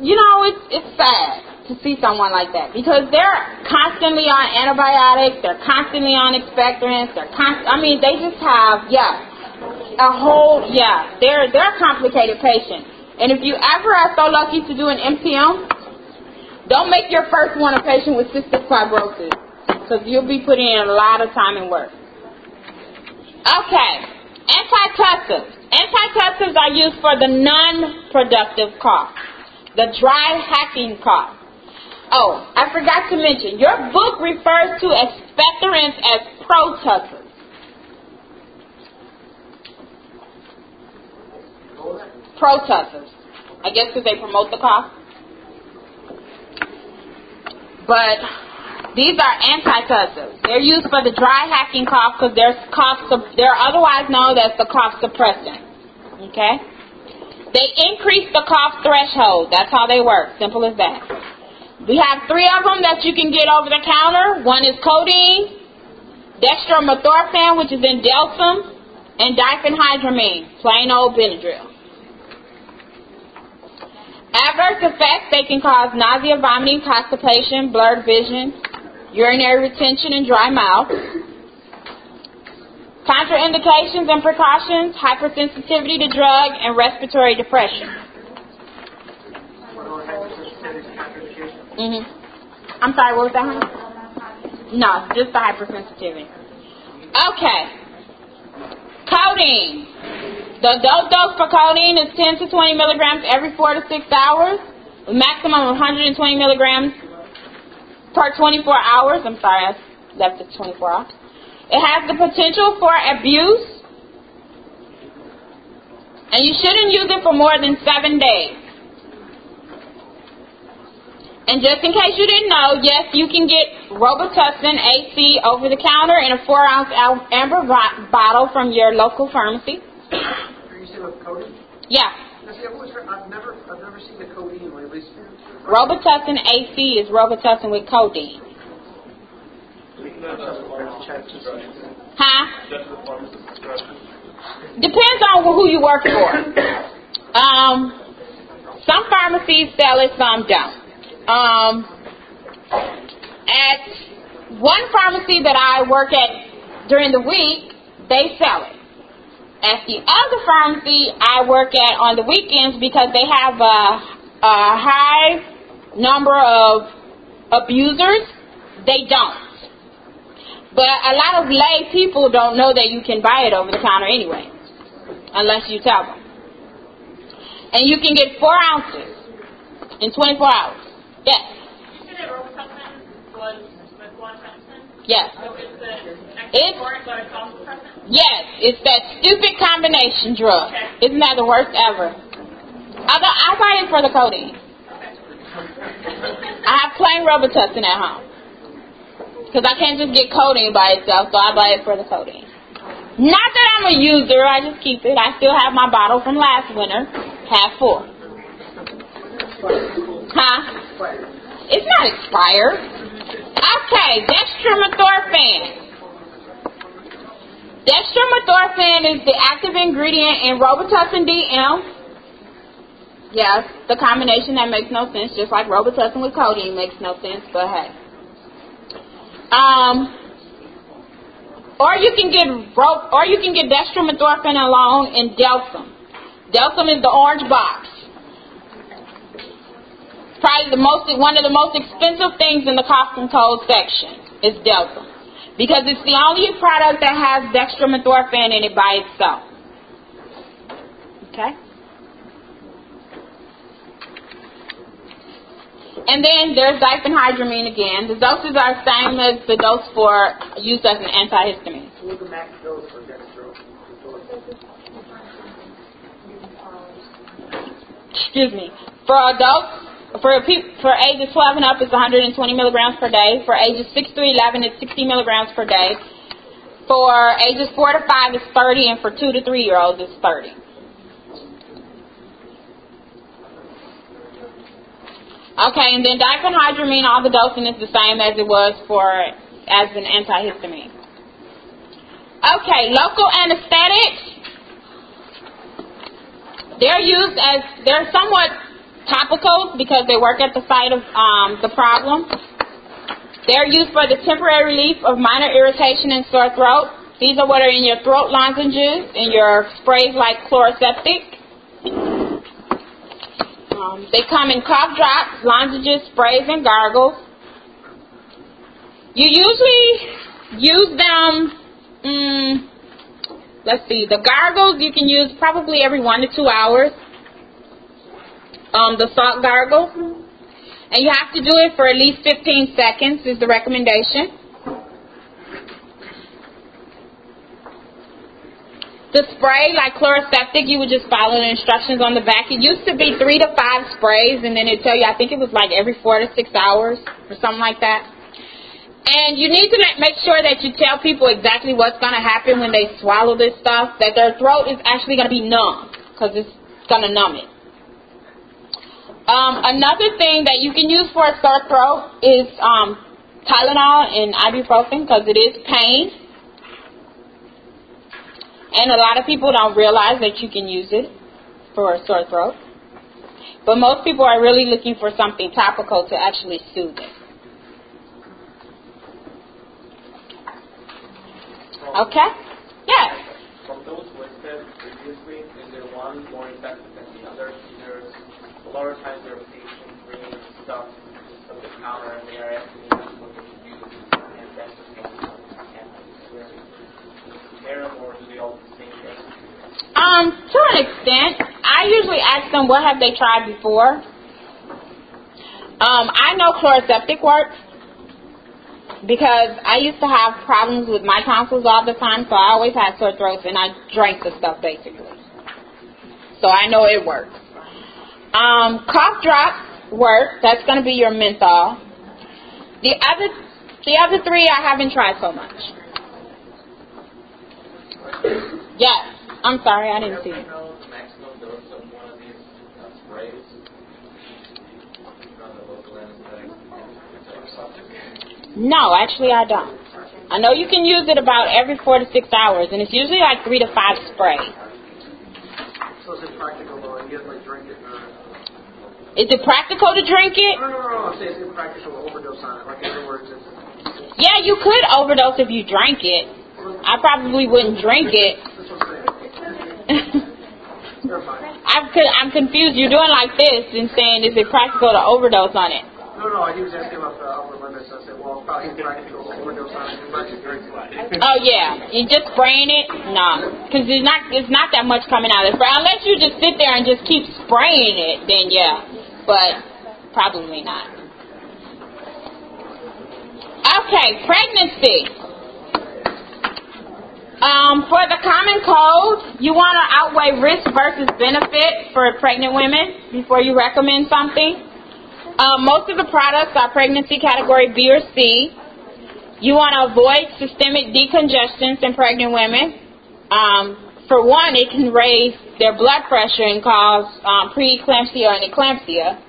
you know, it's it's sad to see someone like that because they're constantly on antibiotics, they're constantly on expectorants, they're const- I mean, they just have yeah, a whole yeah, they're they're a complicated patient. And if you ever are so lucky to do an MTM, don't make your first one a patient with cystic fibrosis because you'll be putting in a lot of time and work. Okay. Antitussives. Antitussives are used for the non-productive cough, the dry hacking cough. Oh, I forgot to mention, your book refers to expectorants as protussives. I guess because they promote the cough. But these are antitussives. They're used for the dry hacking cough because they're. They're otherwise known as the cough suppressant. Okay. They increase the cough threshold. That's how they work. Simple as that. We have three of them that you can get over the counter. One is codeine, dextromethorphan, which is in Delsym, and diphenhydramine, plain old Benadryl. Adverse effects, they can cause nausea, vomiting, constipation, blurred vision, urinary retention, and dry mouth. Contraindications and precautions, hypersensitivity to drug, and respiratory depression. Mm-hmm. I'm sorry, what was that? Honey? No, just the hypersensitivity. Okay. Codeine. The adult dose for codeine is 10 to 20 milligrams every 4 to 6 hours, a maximum of 120 milligrams per 24 hours. I'm sorry, I left it 24 hours. It has the potential for abuse, and you shouldn't use it for more than seven days. And just in case you didn't know, yes, you can get Robitussin AC over the counter in a four ounce amber bottle from your local pharmacy. Are you saying with codeine? Yeah. Now, see, I've, always heard, I've never, I've never seen the codeine least. Robitussin AC is Robitussin with codeine. Huh? Depends on who you work for. Um, some pharmacies sell it, some don't. Um, at one pharmacy that I work at during the week, they sell it. At the other pharmacy I work at on the weekends, because they have a, a high number of abusers, they don't. But a lot of lay people don't know that you can buy it over the counter anyway, unless you tell them. And you can get four ounces in 24 hours. Yes. Yes. It's, yes, it's that stupid combination drug. Isn't that the worst ever? I, I buy it for the codeine. I have plain Robitussin at home. Because I can't just get codeine by itself, so I buy it for the codeine. Not that I'm a user, I just keep it. I still have my bottle from last winter, half full. Huh? It's not expired. Okay, dextromethorphan. Dextromethorphan is the active ingredient in Robitussin DM. Yes, the combination that makes no sense, just like Robitussin with codeine makes no sense, but hey. Um, or you can get or you can get dextromethorphan alone in Delsym. Delsym is the orange box. Probably the most one of the most expensive things in the cough and cold section is Delsym. Because it's the only product that has dextromethorphan in it by itself. Okay? And then there's diphenhydramine again. The doses are same as the dose for used as an antihistamine. What's the max dose for? Excuse me. For adults, for for ages 12 and up, it's 120 milligrams per day. For ages 6 to 11, it's 60 milligrams per day. For ages 4 to 5, it's 30, and for 2 to 3 year olds, it's 30. Okay, and then diphenhydramine, all the dosing is the same as it was for as an antihistamine. Okay, local anesthetics. They're used as they're somewhat topical because they work at the site of um, the problem. They're used for the temporary relief of minor irritation and sore throat. These are what are in your throat lozenges and your sprays like Chloraseptic. Um, they come in cough drops, lozenges, sprays, and gargles. You usually use them. Mm, let's see. The gargles you can use probably every one to two hours. Um, the salt gargle, and you have to do it for at least 15 seconds. Is the recommendation. The spray, like Chloraseptic, you would just follow the instructions on the back. It used to be three to five sprays, and then it tell you, I think it was like every four to six hours or something like that. And you need to make sure that you tell people exactly what's going to happen when they swallow this stuff, that their throat is actually going to be numb, because it's going to numb it. Um, another thing that you can use for a sore throat is um, Tylenol and ibuprofen, because it is pain. And a lot of people don't realize that you can use it for a sore throat. But most people are really looking for something topical to actually soothe it. Okay? Yes. From those listed previously, is there one more effective than the other? There's a lot of times there are patients bringing stuff from the counter and they are asking us what they should use, and that's the same and Um, to an extent, I usually ask them what have they tried before. Um, I know Chloraseptic works because I used to have problems with my tonsils all the time, so I always had sore throats, and I drank the stuff basically. So I know it works. Um, cough drops work. That's going to be your menthol. The other, the other three I haven't tried so much. Yes. I'm sorry, I didn't see it. know the maximum dose of one of these uh, sprays? From the local anesthetic or something? No, actually I don't. I know you can use it about every four to six hours, and it's usually like three to five sprays. So is it practical though? You to like drink it or? Is it practical to drink it? No, no, no, no. I'm saying it's impractical to overdose on it. Like in other words, it's. Yeah, you could overdose if you drank it. I probably wouldn't drink it. I'm, co- I'm confused. You're doing like this and saying, is it practical to overdose on it? No, no. He was asking about the upper limits. I said, well, probably to overdose on it unless you drink it. Oh yeah, you just spraying it? No, because it's not it's not that much coming out of it. Unless you just sit there and just keep spraying it, then yeah, but probably not. Okay, pregnancy. Um, for the common cold, you want to outweigh risk versus benefit for pregnant women before you recommend something. Um, most of the products are pregnancy category B or C. You want to avoid systemic decongestants in pregnant women. Um, for one, it can raise their blood pressure and cause um, preeclampsia and eclampsia.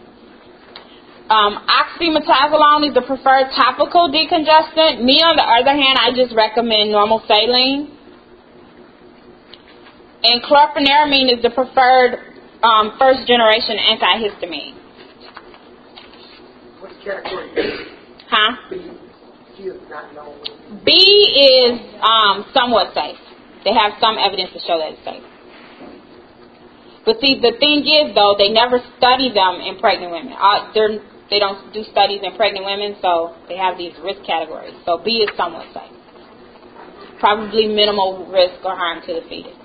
Um, oxymetazoline is the preferred topical decongestant. Me, on the other hand, I just recommend normal saline. And chlorpheniramine is the preferred um, first generation antihistamine. What's category B? Huh? B. You not know? B is um, somewhat safe. They have some evidence to show that it's safe. But see, the thing is, though, they never study them in pregnant women. Uh, they're, they don't do studies in pregnant women, so they have these risk categories. So B is somewhat safe. Probably minimal risk or harm to the fetus.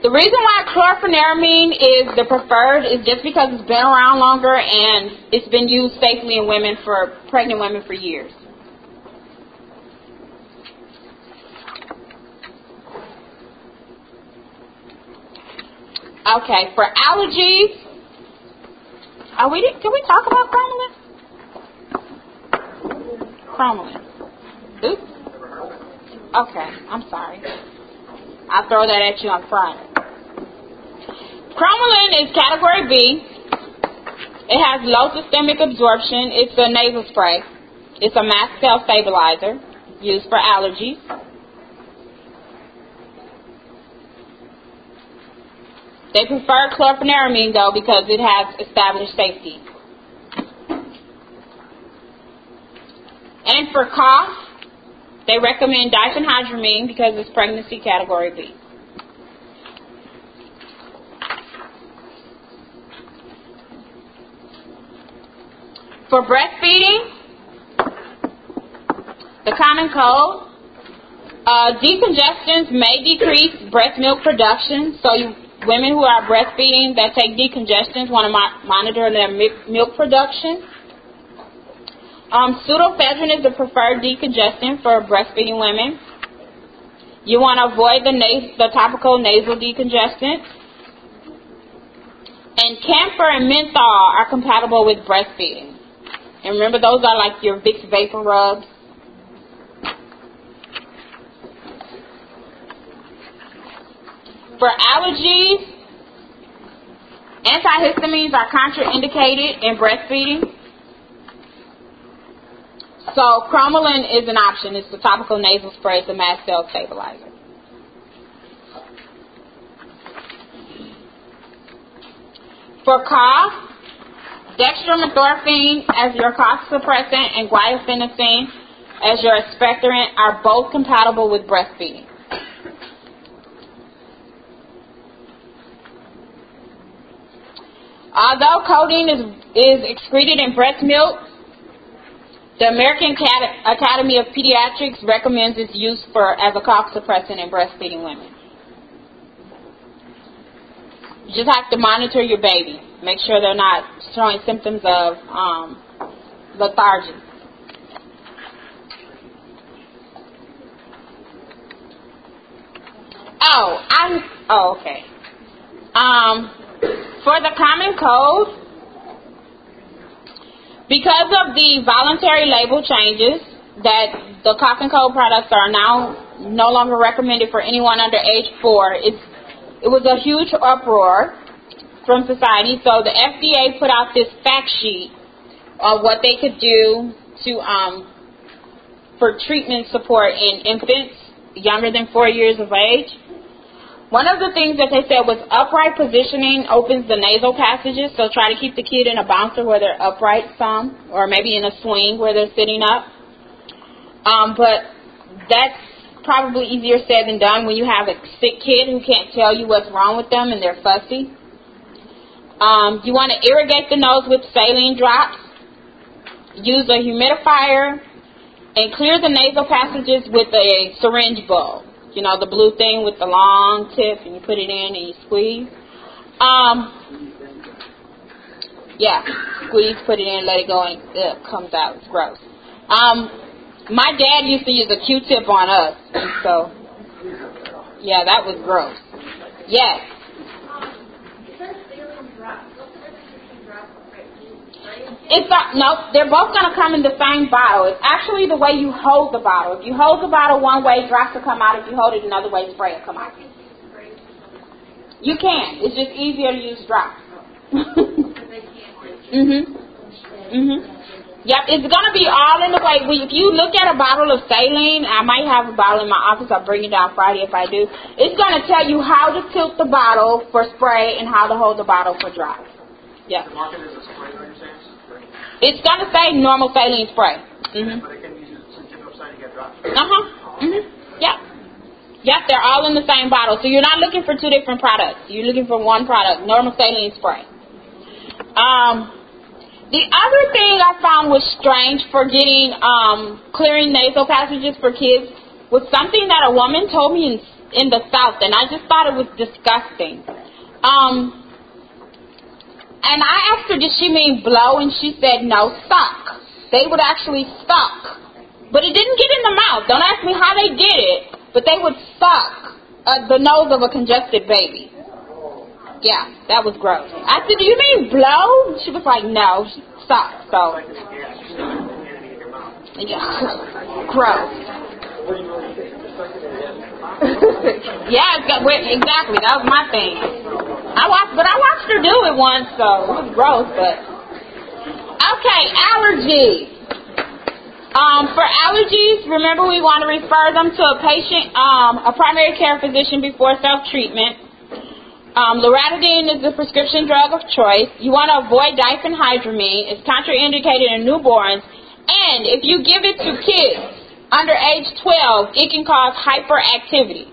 The reason why chlorpheniramine is the preferred is just because it's been around longer and it's been used safely in women for pregnant women for years. Okay, for allergies, are we did we talk about cromolyn? Cromolyn. Oops. Okay, I'm sorry. I'll throw that at you on Friday. Cromolyn is category B. It has low systemic absorption. It's a nasal spray. It's a mast cell stabilizer used for allergies. They prefer chlorpheniramine though because it has established safety. And for cough, they recommend diphenhydramine because it's pregnancy category B. For breastfeeding, the common cold, uh, decongestants may decrease breast milk production. So you, women who are breastfeeding that take decongestants want to mo- monitor their mi- milk production. Um, pseudoephedrine is the preferred decongestant for breastfeeding women. You want to avoid the, nas- the topical nasal decongestant. And camphor and menthol are compatible with breastfeeding. And remember, those are like your Vicks VapoRubs. For allergies, antihistamines are contraindicated in breastfeeding. So cromolyn is an option. It's the topical nasal spray. It's a mast cell stabilizer. For cough, dextromethorphan as your cough suppressant and guaifenesin as your expectorant are both compatible with breastfeeding. Although codeine is, is excreted in breast milk, the American Academy of Pediatrics recommends its use for as a cough suppressant in breastfeeding women. You just have to monitor your baby. Make sure they're not showing symptoms of um, lethargy. Oh, I'm. Oh, okay. Um, for the common cold, because of the voluntary label changes that the cough and cold products are now no longer recommended for anyone under age four, it was a huge uproar from society. So the FDA put out this fact sheet of what they could do to um, for treatment support in infants younger than four years of age. One of the things that they said was upright positioning opens the nasal passages, so try to keep the kid in a bouncer where they're upright some, or maybe in a swing where they're sitting up. Um, but that's probably easier said than done when you have a sick kid who can't tell you what's wrong with them and they're fussy. Um, you want to irrigate the nose with saline drops. Use a humidifier and clear the nasal passages with a syringe bulb you know, the blue thing with the long tip, and you put it in and you squeeze. Um, yeah, squeeze, put it in, let it go, and it comes out. It's gross. Um, my dad used to use a Q-tip on us, so yeah, that was gross. Yes. It's not, no, they're both going to come in the same bottle. It's actually the way you hold the bottle. If you hold the bottle one way, drops will come out. If you hold it another way, spray will come out. You can. It's just easier to use drops. mhm. Mhm. Yep, it's gonna be all in the way. If you look at a bottle of saline, I might have a bottle in my office. I'll bring it down Friday if I do. It's gonna tell you how to tilt the bottle for spray and how to hold the bottle for drops. Yeah. The market is a spray, you're saying? It's gonna say normal saline spray. Mhm. But it can use some tip upside to get drops. Uh huh. Mhm. Yep. Yep, they're all in the same bottle. So you're not looking for two different products. You're looking for one product, normal saline spray. Um, the other thing I found was strange for getting um, clearing nasal passages for kids was something that a woman told me in, in the South, and I just thought it was disgusting. Um, and I asked her, did she mean blow? And she said, no, suck. They would actually suck. But it didn't get in the mouth. Don't ask me how they did it, but they would suck uh, the nose of a congested baby. Yeah, that was gross. I said, do you mean blow? She was like, no, suck. So, yeah, gross. yeah, exactly. That was my thing. I watched, but I watched her do it once, so it was gross. But okay, allergies. Um, for allergies, remember we want to refer them to a patient, um, a primary care physician before self-treatment. Um, loratadine is the prescription drug of choice. You want to avoid diphenhydramine. It's contraindicated in newborns. And if you give it to kids under age 12, it can cause hyperactivity.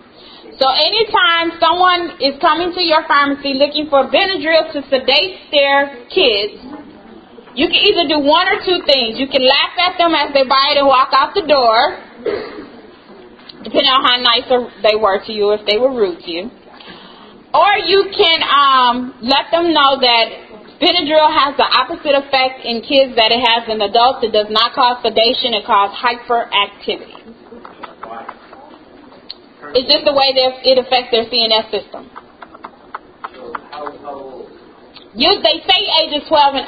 So anytime someone is coming to your pharmacy looking for Benadryl to sedate their kids, you can either do one or two things. You can laugh at them as they buy it and walk out the door, depending on how nice they were to you, if they were rude to you. Or you can um, let them know that Benadryl has the opposite effect in kids that it has in adults. It does not cause sedation, it causes hyperactivity. It's just the way that it affects their CNS system. You, they say ages 12 and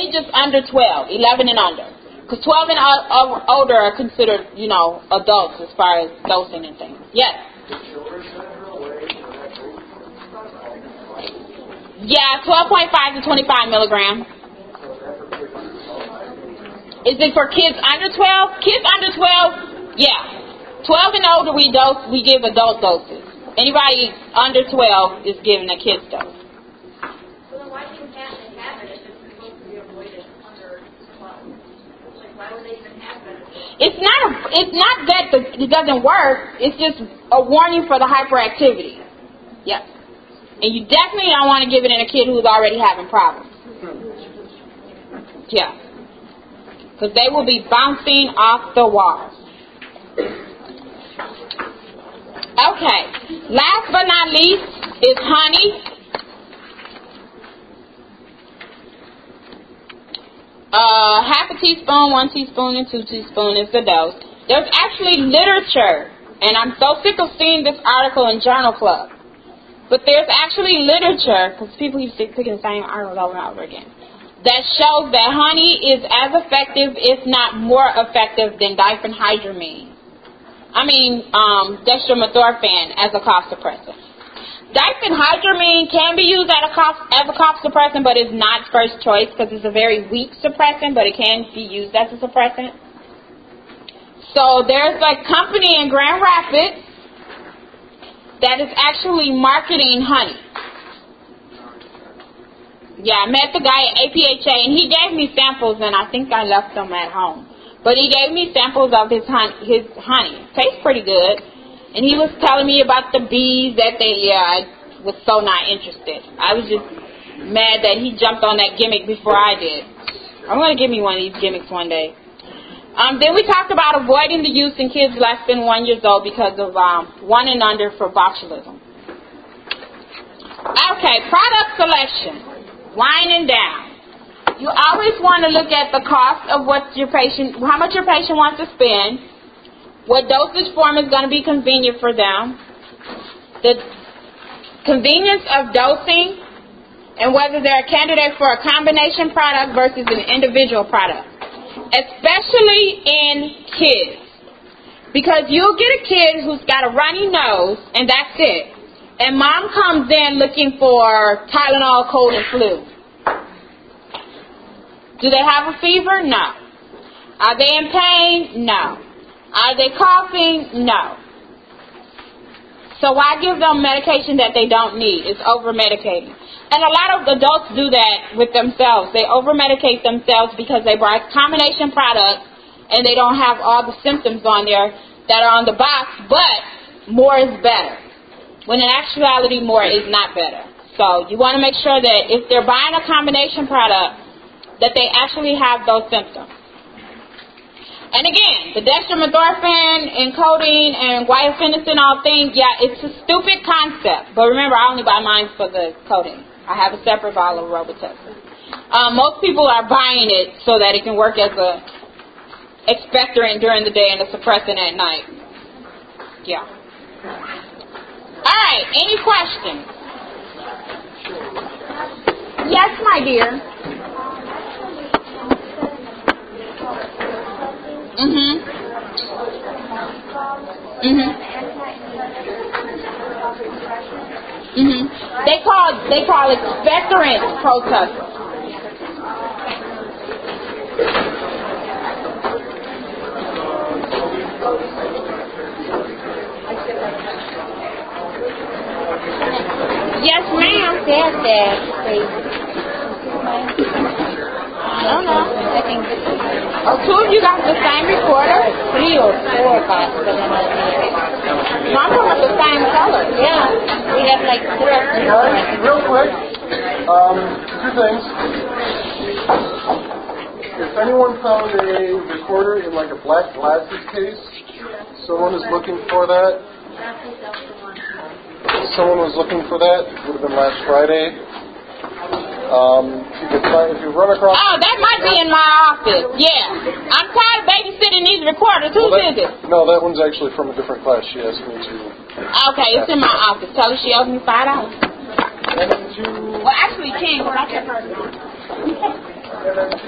ages under 12, 11 and under. Because 12 and older are considered, you know, adults as far as dosing and things. Yes. Yeah, 12.5 to 25 milligrams. Is it for kids under 12? Kids under 12, yeah. 12 and older, we dose, we give adult doses. Anybody under 12 is given a kid's dose. So then why do you have it if it's supposed to be avoided under 12? Like, why would they even have it? It's not a, it's not that the, it doesn't work. It's just a warning for the hyperactivity. Yep. And you definitely don't want to give it in a kid who's already having problems. Yeah. Because they will be bouncing off the wall. Okay. Last but not least is honey. Uh, half a teaspoon, one teaspoon, and two teaspoons is the dose. There's actually literature, and I'm so sick of seeing this article in Journal Club. But there's actually literature, because people used to picking the same articles over and over again, that shows that honey is as effective, if not more effective, than diphenhydramine. I mean, um, dextromethorphan as a cough suppressant. Diphenhydramine can be used as a cough, as a cough suppressant, but is not first choice because it's a very weak suppressant, but it can be used as a suppressant. So there's a company in Grand Rapids that is actually marketing honey. Yeah, I met the guy at APHA, and he gave me samples, and I think I left them at home. But he gave me samples of his honey. His honey tastes pretty good, and he was telling me about the bees that they. Yeah, I was so not interested. I was just mad that he jumped on that gimmick before I did. I'm gonna give me one of these gimmicks one day. Um, then we talked about avoiding the use in kids less than one years old because of um, one and under for botulism. Okay, product selection, winding down. You always want to look at the cost of what your patient, how much your patient wants to spend, what dosage form is going to be convenient for them, the convenience of dosing, and whether they're a candidate for a combination product versus an individual product especially in kids. Because you'll get a kid who's got a runny nose, and that's it. And mom comes in looking for Tylenol, cold, and flu. Do they have a fever? No. Are they in pain? No. Are they coughing? No. So why give them medication that they don't need? It's over medicating. And a lot of adults do that with themselves. They over medicate themselves because they buy combination products and they don't have all the symptoms on there that are on the box, but more is better. When in actuality, more is not better. So you want to make sure that if they're buying a combination product, that they actually have those symptoms. And again, the dextromethorphan and codeine and guaifenesinol thing, yeah, it's a stupid concept. But remember, I only buy mine for the codeine. I have a separate bottle of Robitussin. Um, most people are buying it so that it can work as a expectorant during the day and a suppressant at night. Yeah. All right. Any questions? Yes, my dear. Mhm. Mhm. Mhm. They call they call it expectorant protest. Yes, ma'am. That they. I don't know. I think Oh, two of you got the same recorder? three or four then I think- Mom have the same color. Yeah, we have like three. Guys, real quick, um, two things. If anyone found a recorder in like a black glasses case, someone is looking for that. Someone was looking for that. It would have been last Friday. Um, if you could find, if you run across. Oh, that might be in my office. Yeah. I'm tired of babysitting these recorders. Whose Well, is it? no, that one's actually from a different class. She asked me to. Okay, it's in my office. Tell her she owes me five dollars. Well, actually, ten. Because I kept her. and then to